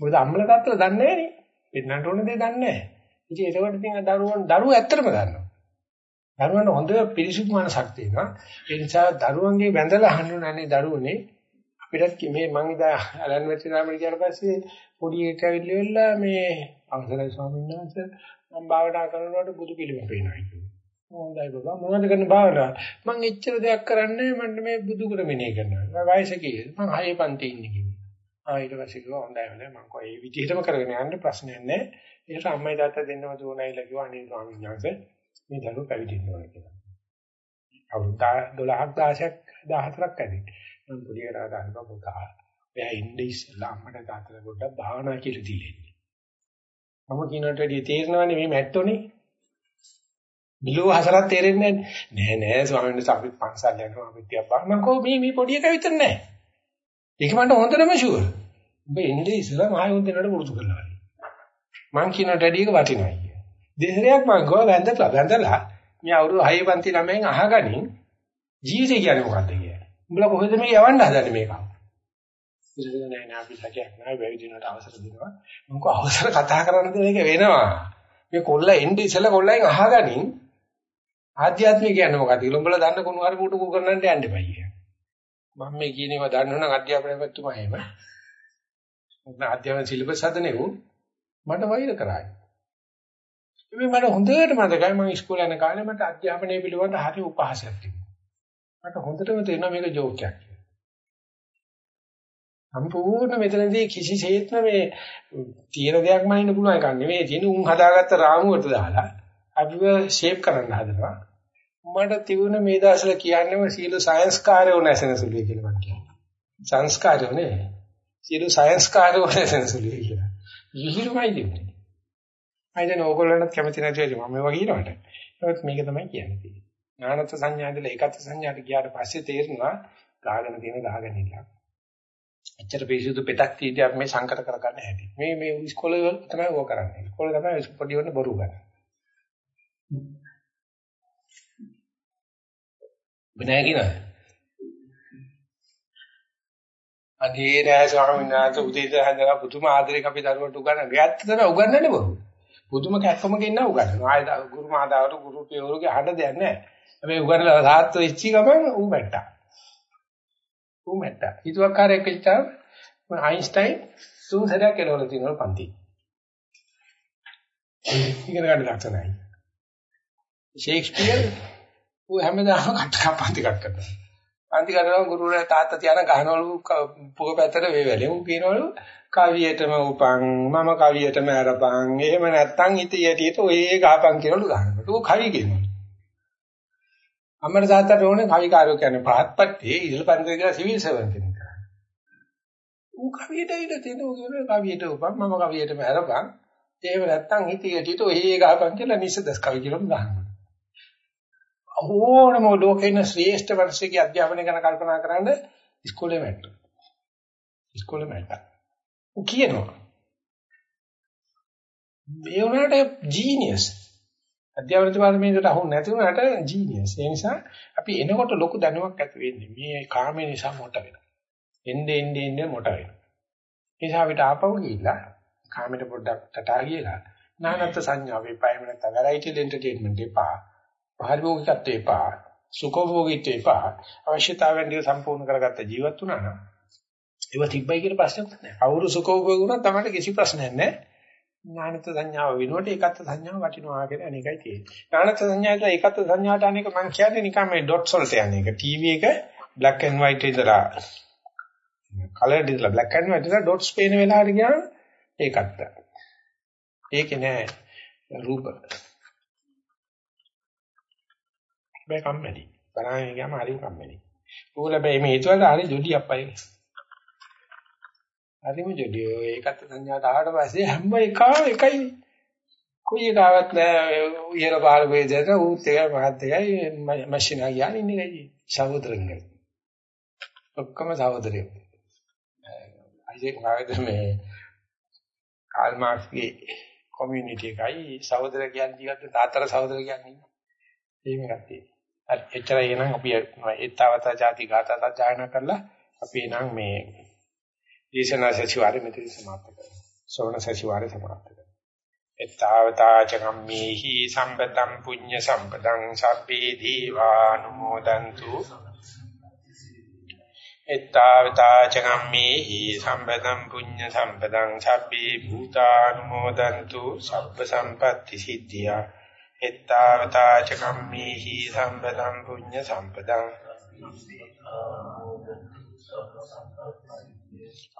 මොකද අම්මල තාත්තලා දන්නේ නැහනේ. පෙන්වන්න ඕන දේ දන්නේ නැහැ. ඉතින් ඒකට තියෙන දරුවන් දරුවෝ ඇත්තටම දන්නවා. දරුවන්ට හොඳ පිරිසිදු මනසක් තියෙනවා. ඒ නිසා දරුවන්ගේ වැඳලා අහන්න නැන්නේ දරුවනේ අපිටත් මේ මං ඉදා අලන් වෙච්චාමර කියන පස්සේ පොඩි එකක් ඇවිල්ලා මේ අවසරයි ස්වාමීන් වහන්සේ මම භාවනා කරනකොට බුදු පිළිම පේනවා කිව්වා. හොඳයි බබා මොනවද කරන භාවනාව? මං එච්චර දෙයක් කරන්නේ මට මේ බුදු ගුණ මෙනේ කරනවා. මම වයස කීයද? මං හයේ පන්ති ඉන්නේ කිව්වා. ආ ඊට පස්සේ කිව්වා හොඳයි හොඳයි මං කොහේ මේ විදිහටම කරගෙන යන්න ප්‍රශ්නයක් නැහැ. ඒකට අම්මයි තාත්තා දෙන්නම දුවනයිලා කිව්වා අනේ ස්වාමීන් වහන්සේ මේ දරුවෝ පැවිදි වෙනවා කියලා. අවුරුදු 12ක් 16ක් 14ක් ඇති. මම පොඩි කරා ගන්නවා පුතා. එයා ඉන්නේ ඉස්සලා අම්මට තාත්තට පොඩ්ඩක් භාවනා කියලා දීලා. මම කියනට වැඩිය තේරෙනවනේ මේ මැට්ටෝනේ. බිලුව හසරක් තේරෙන්නේ නැහැ. නෑ නෑ ස්වාමීන් වහන්සේ අපි පන්සල් යනවා අපි තියා බා මම කෝ මේ මේ පොඩි එකා විතර නෑ. ඒක මට හොඳටම ෂුවර්. උඹ ඉන්නේ ඉස්සලා මහා උන්දේනට පුරුදු කරලා. මං කියනට වැඩිය එක වටිනවා කිය. දෙහරයක් මං ගෝ වැඳලා වැඳලා මේ අවුරුදු 6 පන්ති ළමෙන් අහගනින් ජීවිතය කියන්නේ මොකක්ද කියලා. උඹලා කොහෙද මේ යවන්න හදන්නේ මේක? ඉතින් නෑ නෑ අපි සැකයක් නෑ වැවිදිනට අවසර දෙනවා. මම කෝ අවසර කතා කරන්න දෙන එක වෙනවා. මේ කොල්ල එන්නේ ඉස්සෙල්ලා කොල්ලෙන් අහගනින් ආධ්‍යාත්මික කියන්නේ මොකක්ද කියලා උඹලා දන්න කුණු හරි පුටු කරන්නට යන්න එපා කිය. මම මේ කියනේවා දන්නවනම් අධ්‍යාපනය පැතුම එහෙම. මොකද අධ්‍යාපන සිලබස් හදනේ උ මට වෛර කරායි. ඉතින් මට හොඳට මතකයි මම ඉස්කෝලේ යන කාලේ මට අධ්‍යාපනය පිළිබඳ හරි උපහාසයක් තිබුණා. මට හොඳටම තේරෙනවා මේක ජෝක් එකක් කියලා. සම්පූර්ණ මෙතනදී කිසිසේත්ම මේ තියෙන දෙයක් මනින්න පුළුවන් එකක් නෙවෙයි තියෙන උන් හදාගත්ත රාමුවට දාලා අපිව ෂේප් කරන්න හදනවා. මට තිබුණ මේ දවස්වල කියන්නේම සීල සයන්ස් කාර්යෝ නැසෙන සුළුයි කියලා මම කියනවා. සංස්කාරයෝ නේ. සීල සයන්ස් කාර්යෝ නැසෙන සුළුයි කියලා. විහිළුමයි දෙන්නේ. අයිදන ඕගොල්ලන්ට කැමති නැති වෙයි මම මේවා කියනවට. ඒත් මේක තමයි කියන්නේ. ඥානත් සංඥා ඉඳලා ඒකත් සංඥාට ගියාට පස්සේ තේරෙනවා ගාගෙන තියෙන ගාගෙන ඉන්න. එච්චර පිරිසිදු පෙතක් තීදී අපි මේ සංකත කරගන්න හැටි. මේ මේ ඉස්කෝලේ වල තමයි ඕක කරන්නේ. ඉස්කෝලේ තමයි පොඩි වන්න බොරු ගන්න. බනෑ කියනවා. අනේ නෑ ස්වාමීන් වහන්සේ උදේට හඳලා පුදුම ආදරයක් අපි දරුවන්ට උගන්වන. ගැත්ත තමයි උගන්වන්නේ බොරු. පුදුම කැක්කමක ඉන්න උගන්වනවා. ආය ගුරු මාදාවට ගුරු පියවරුගේ හඬ දෙයක් නෑ. හැබැයි උගන්වලා සාර්ථක වෙච්ච ගමන් ඌ මැට්ටා. ඌ මැට්ටා. හිතුවක්කාරයෙක් වෙච්චා අයින්ස්ටයින් තුන් සැරයක් කෙලවල තියෙනවා පන්ති. ඉගෙන ගන්න ලක්ෂණයි. ෂේක්ස්පියර් ඌ හැමදාම කට කපන්ති කට් කරනවා. පන්ති කරනවා ගුරුවරයා තාත්තා තියන ගහනවලු පුක පැත්තට වේවැලේ. ඌ කියනවලු කවියටම උපන් මම කවියටම අරපන්. එහෙම නැත්තම් ඉතින් යටියට ඔය ගහපන් කියනවලු ගහනකොට. ඌ කවි කියනවා. අම්මට තාත්තට ඕනේ කවිකාරයෝ කියන්නේ පහත්පත්ටි ඉහළ පන්තියේ කියලා සිවිල් සර්වන් කෙනෙක් කරන්නේ. ඌ කවියට ඉඳ තියෙන ඌ කියන කවියට උපන් මම කවියටම අරපන්. එහෙම නැත්තම් ඉතින් යටියට ඔය ගහපන් කියලා නිසදස් කවි කියලාම ගහනවා. ඕනම ලෝකේන ශ්‍රේෂ්ඨ වර්ෂයේ අධ්‍යාපනය ගැන කල්පනා කරන්න ඉස්කෝලේ මැට්ටු. ඉස්කෝලේ මැට්ටා. උ කියනවා. මේ උනාට ජීනියස්. අධ්‍යාපන දෙපාර්තමේන්තුවට අහු නැති උනාට ජීනියස්. ඒ නිසා අපි එනකොට ලොකු දැනුමක් ඇති වෙන්නේ. මේ කාමේ නිසා මොට වෙනවා. එන්නේ එන්නේ එන්නේ මොට වෙනවා. ඒ නිසා අපිට ආපහු ගිහිල්ලා කාමෙට පොඩ්ඩක් තටා ගියලා නානත් සංඥාවේ පයම නැත්නම් වැරයිටි එන්ටර්ටේන්මන්ට් එපා. පරිභෝගිකත්වය එපා. සුඛෝභෝගීත්වය එපා. අවශ්‍යතාවයන් ටික සම්පූර්ණ කරගත්ත ජීවත් වුණා නම් ඒව තිබ්බයි කියලා ප්‍රශ්නයක් නැහැ. අවුරු සුඛෝභෝගී වුණා තමයි කිසි ප්‍රශ්නයක් නැහැ. ඥානත් සංඥාව වෙනුවට ඒකත් සංඥාව වටිනවා කියන අනේකයි තියෙන්නේ. ඥානත් සංඥාට ඒකත් සංඥාට අනේක මම කියන්නේ නිකන් මේ ඩොට්ස් වලට යන්නේ. ඒක ටීවී එක black and white ඉඳලා කලර් ඉඳලා black and white ඉඳලා ඩොට්ස් පේන වෙලාවට ගියාම ඒකත්. ඒකේ නෑ රූප. බෑ කම්මැලි. බලන්නේ ගියාම හරි කම්මැලි. ඌල බෑ මේ හේතුවල හරි ජොඩි අප්පයි. හරිම ජොඩි. ඒකත් සංඥාට ආවට පස්සේ හැම එකම එකයි. කොයි එකාවත් නෑ ඉහළ පහළ වේදෙන ඌත් එකයි මහත් එකයි මැෂිනා කියන්නේ ඉන්නේ කයි. සහෝදරංගල්. ඔක්කොම සහෝදරයෝ. අයිසෙක් මාගෙද මේ කාල් මාක්ස්ගේ කොමියුනිටි එකයි සහෝදර කියන්නේ ජීවිත තාත්තර සහෝදර කියන්නේ. එහෙම එකක් තියෙනවා. හරි එච්චරයි එහෙනම් අපි ඒතාවත ಜಾති ගාථා සජ්ජායනා කරලා අපි නම් මේ දේශනා සචිවාරය මෙතන સમાપ્ત කරනවා. ශ්‍රවණ සචිවාරය સમાપ્ત කරනවා. එත්තාවතා චගම්මේහි සම්පතම් පුඤ්ඤ සම්පතං සබ්බේ දීවානුමෝදන්තු එත්තාවතා චගම්මේහි සම්පතම් පුඤ්ඤ සම්පතං සබ්බේ භූතානුමෝදන්තු සබ්බ සම්පත්ති සිද්ධියා එත්තාවතා චකම්මේහි සම්පතම් පුඤ්ඤ සම්පතං සබ්බ සම්පත්ති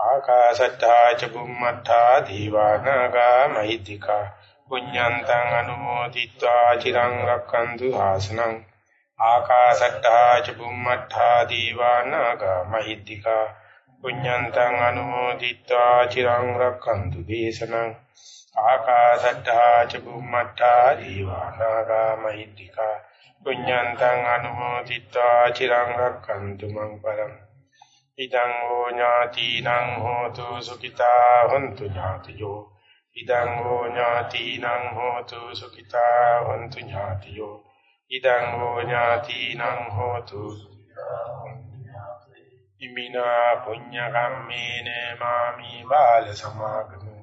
ආකාශත්තා ච බුම්මත්තා දීවානාගා මහිත්‍තිකා පුඤ්ඤන්තං අනුමෝදිත්වා චිරං රක්ඛන්තු ආසනං ආකාශත්තා ච බුම්මත්තා දීවානාගා මහිත්‍තිකා පුඤ්ඤන්තං අනුමෝදිත්වා චිරං රක්ඛන්තු දේශනං ආකාශට්ටා ච බුම්මට්ටා දීවානාගා මහිත්‍තිකා පුඤ්ඤන්තං අනුමෝදිත්වා චිරං රක්ඛන්තු මං පරං ඉදං හෝ ඥාතිනං හෝතු සුඛිතා හොන්තු ඥාතියෝ. ඉදං හෝ ඥාතිනං හෝතු සුඛිතා හොන්තු ඥාතියෝ. ඉදං හෝ ඥාතිනං හෝතු ඉමිනා පුඤ්ඤ කම්මේන මාමි බාල සමාගමු.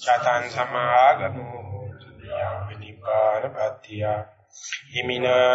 චතං සමාගමු. යාව නිපාන පත්‍තිය. ඉමිනා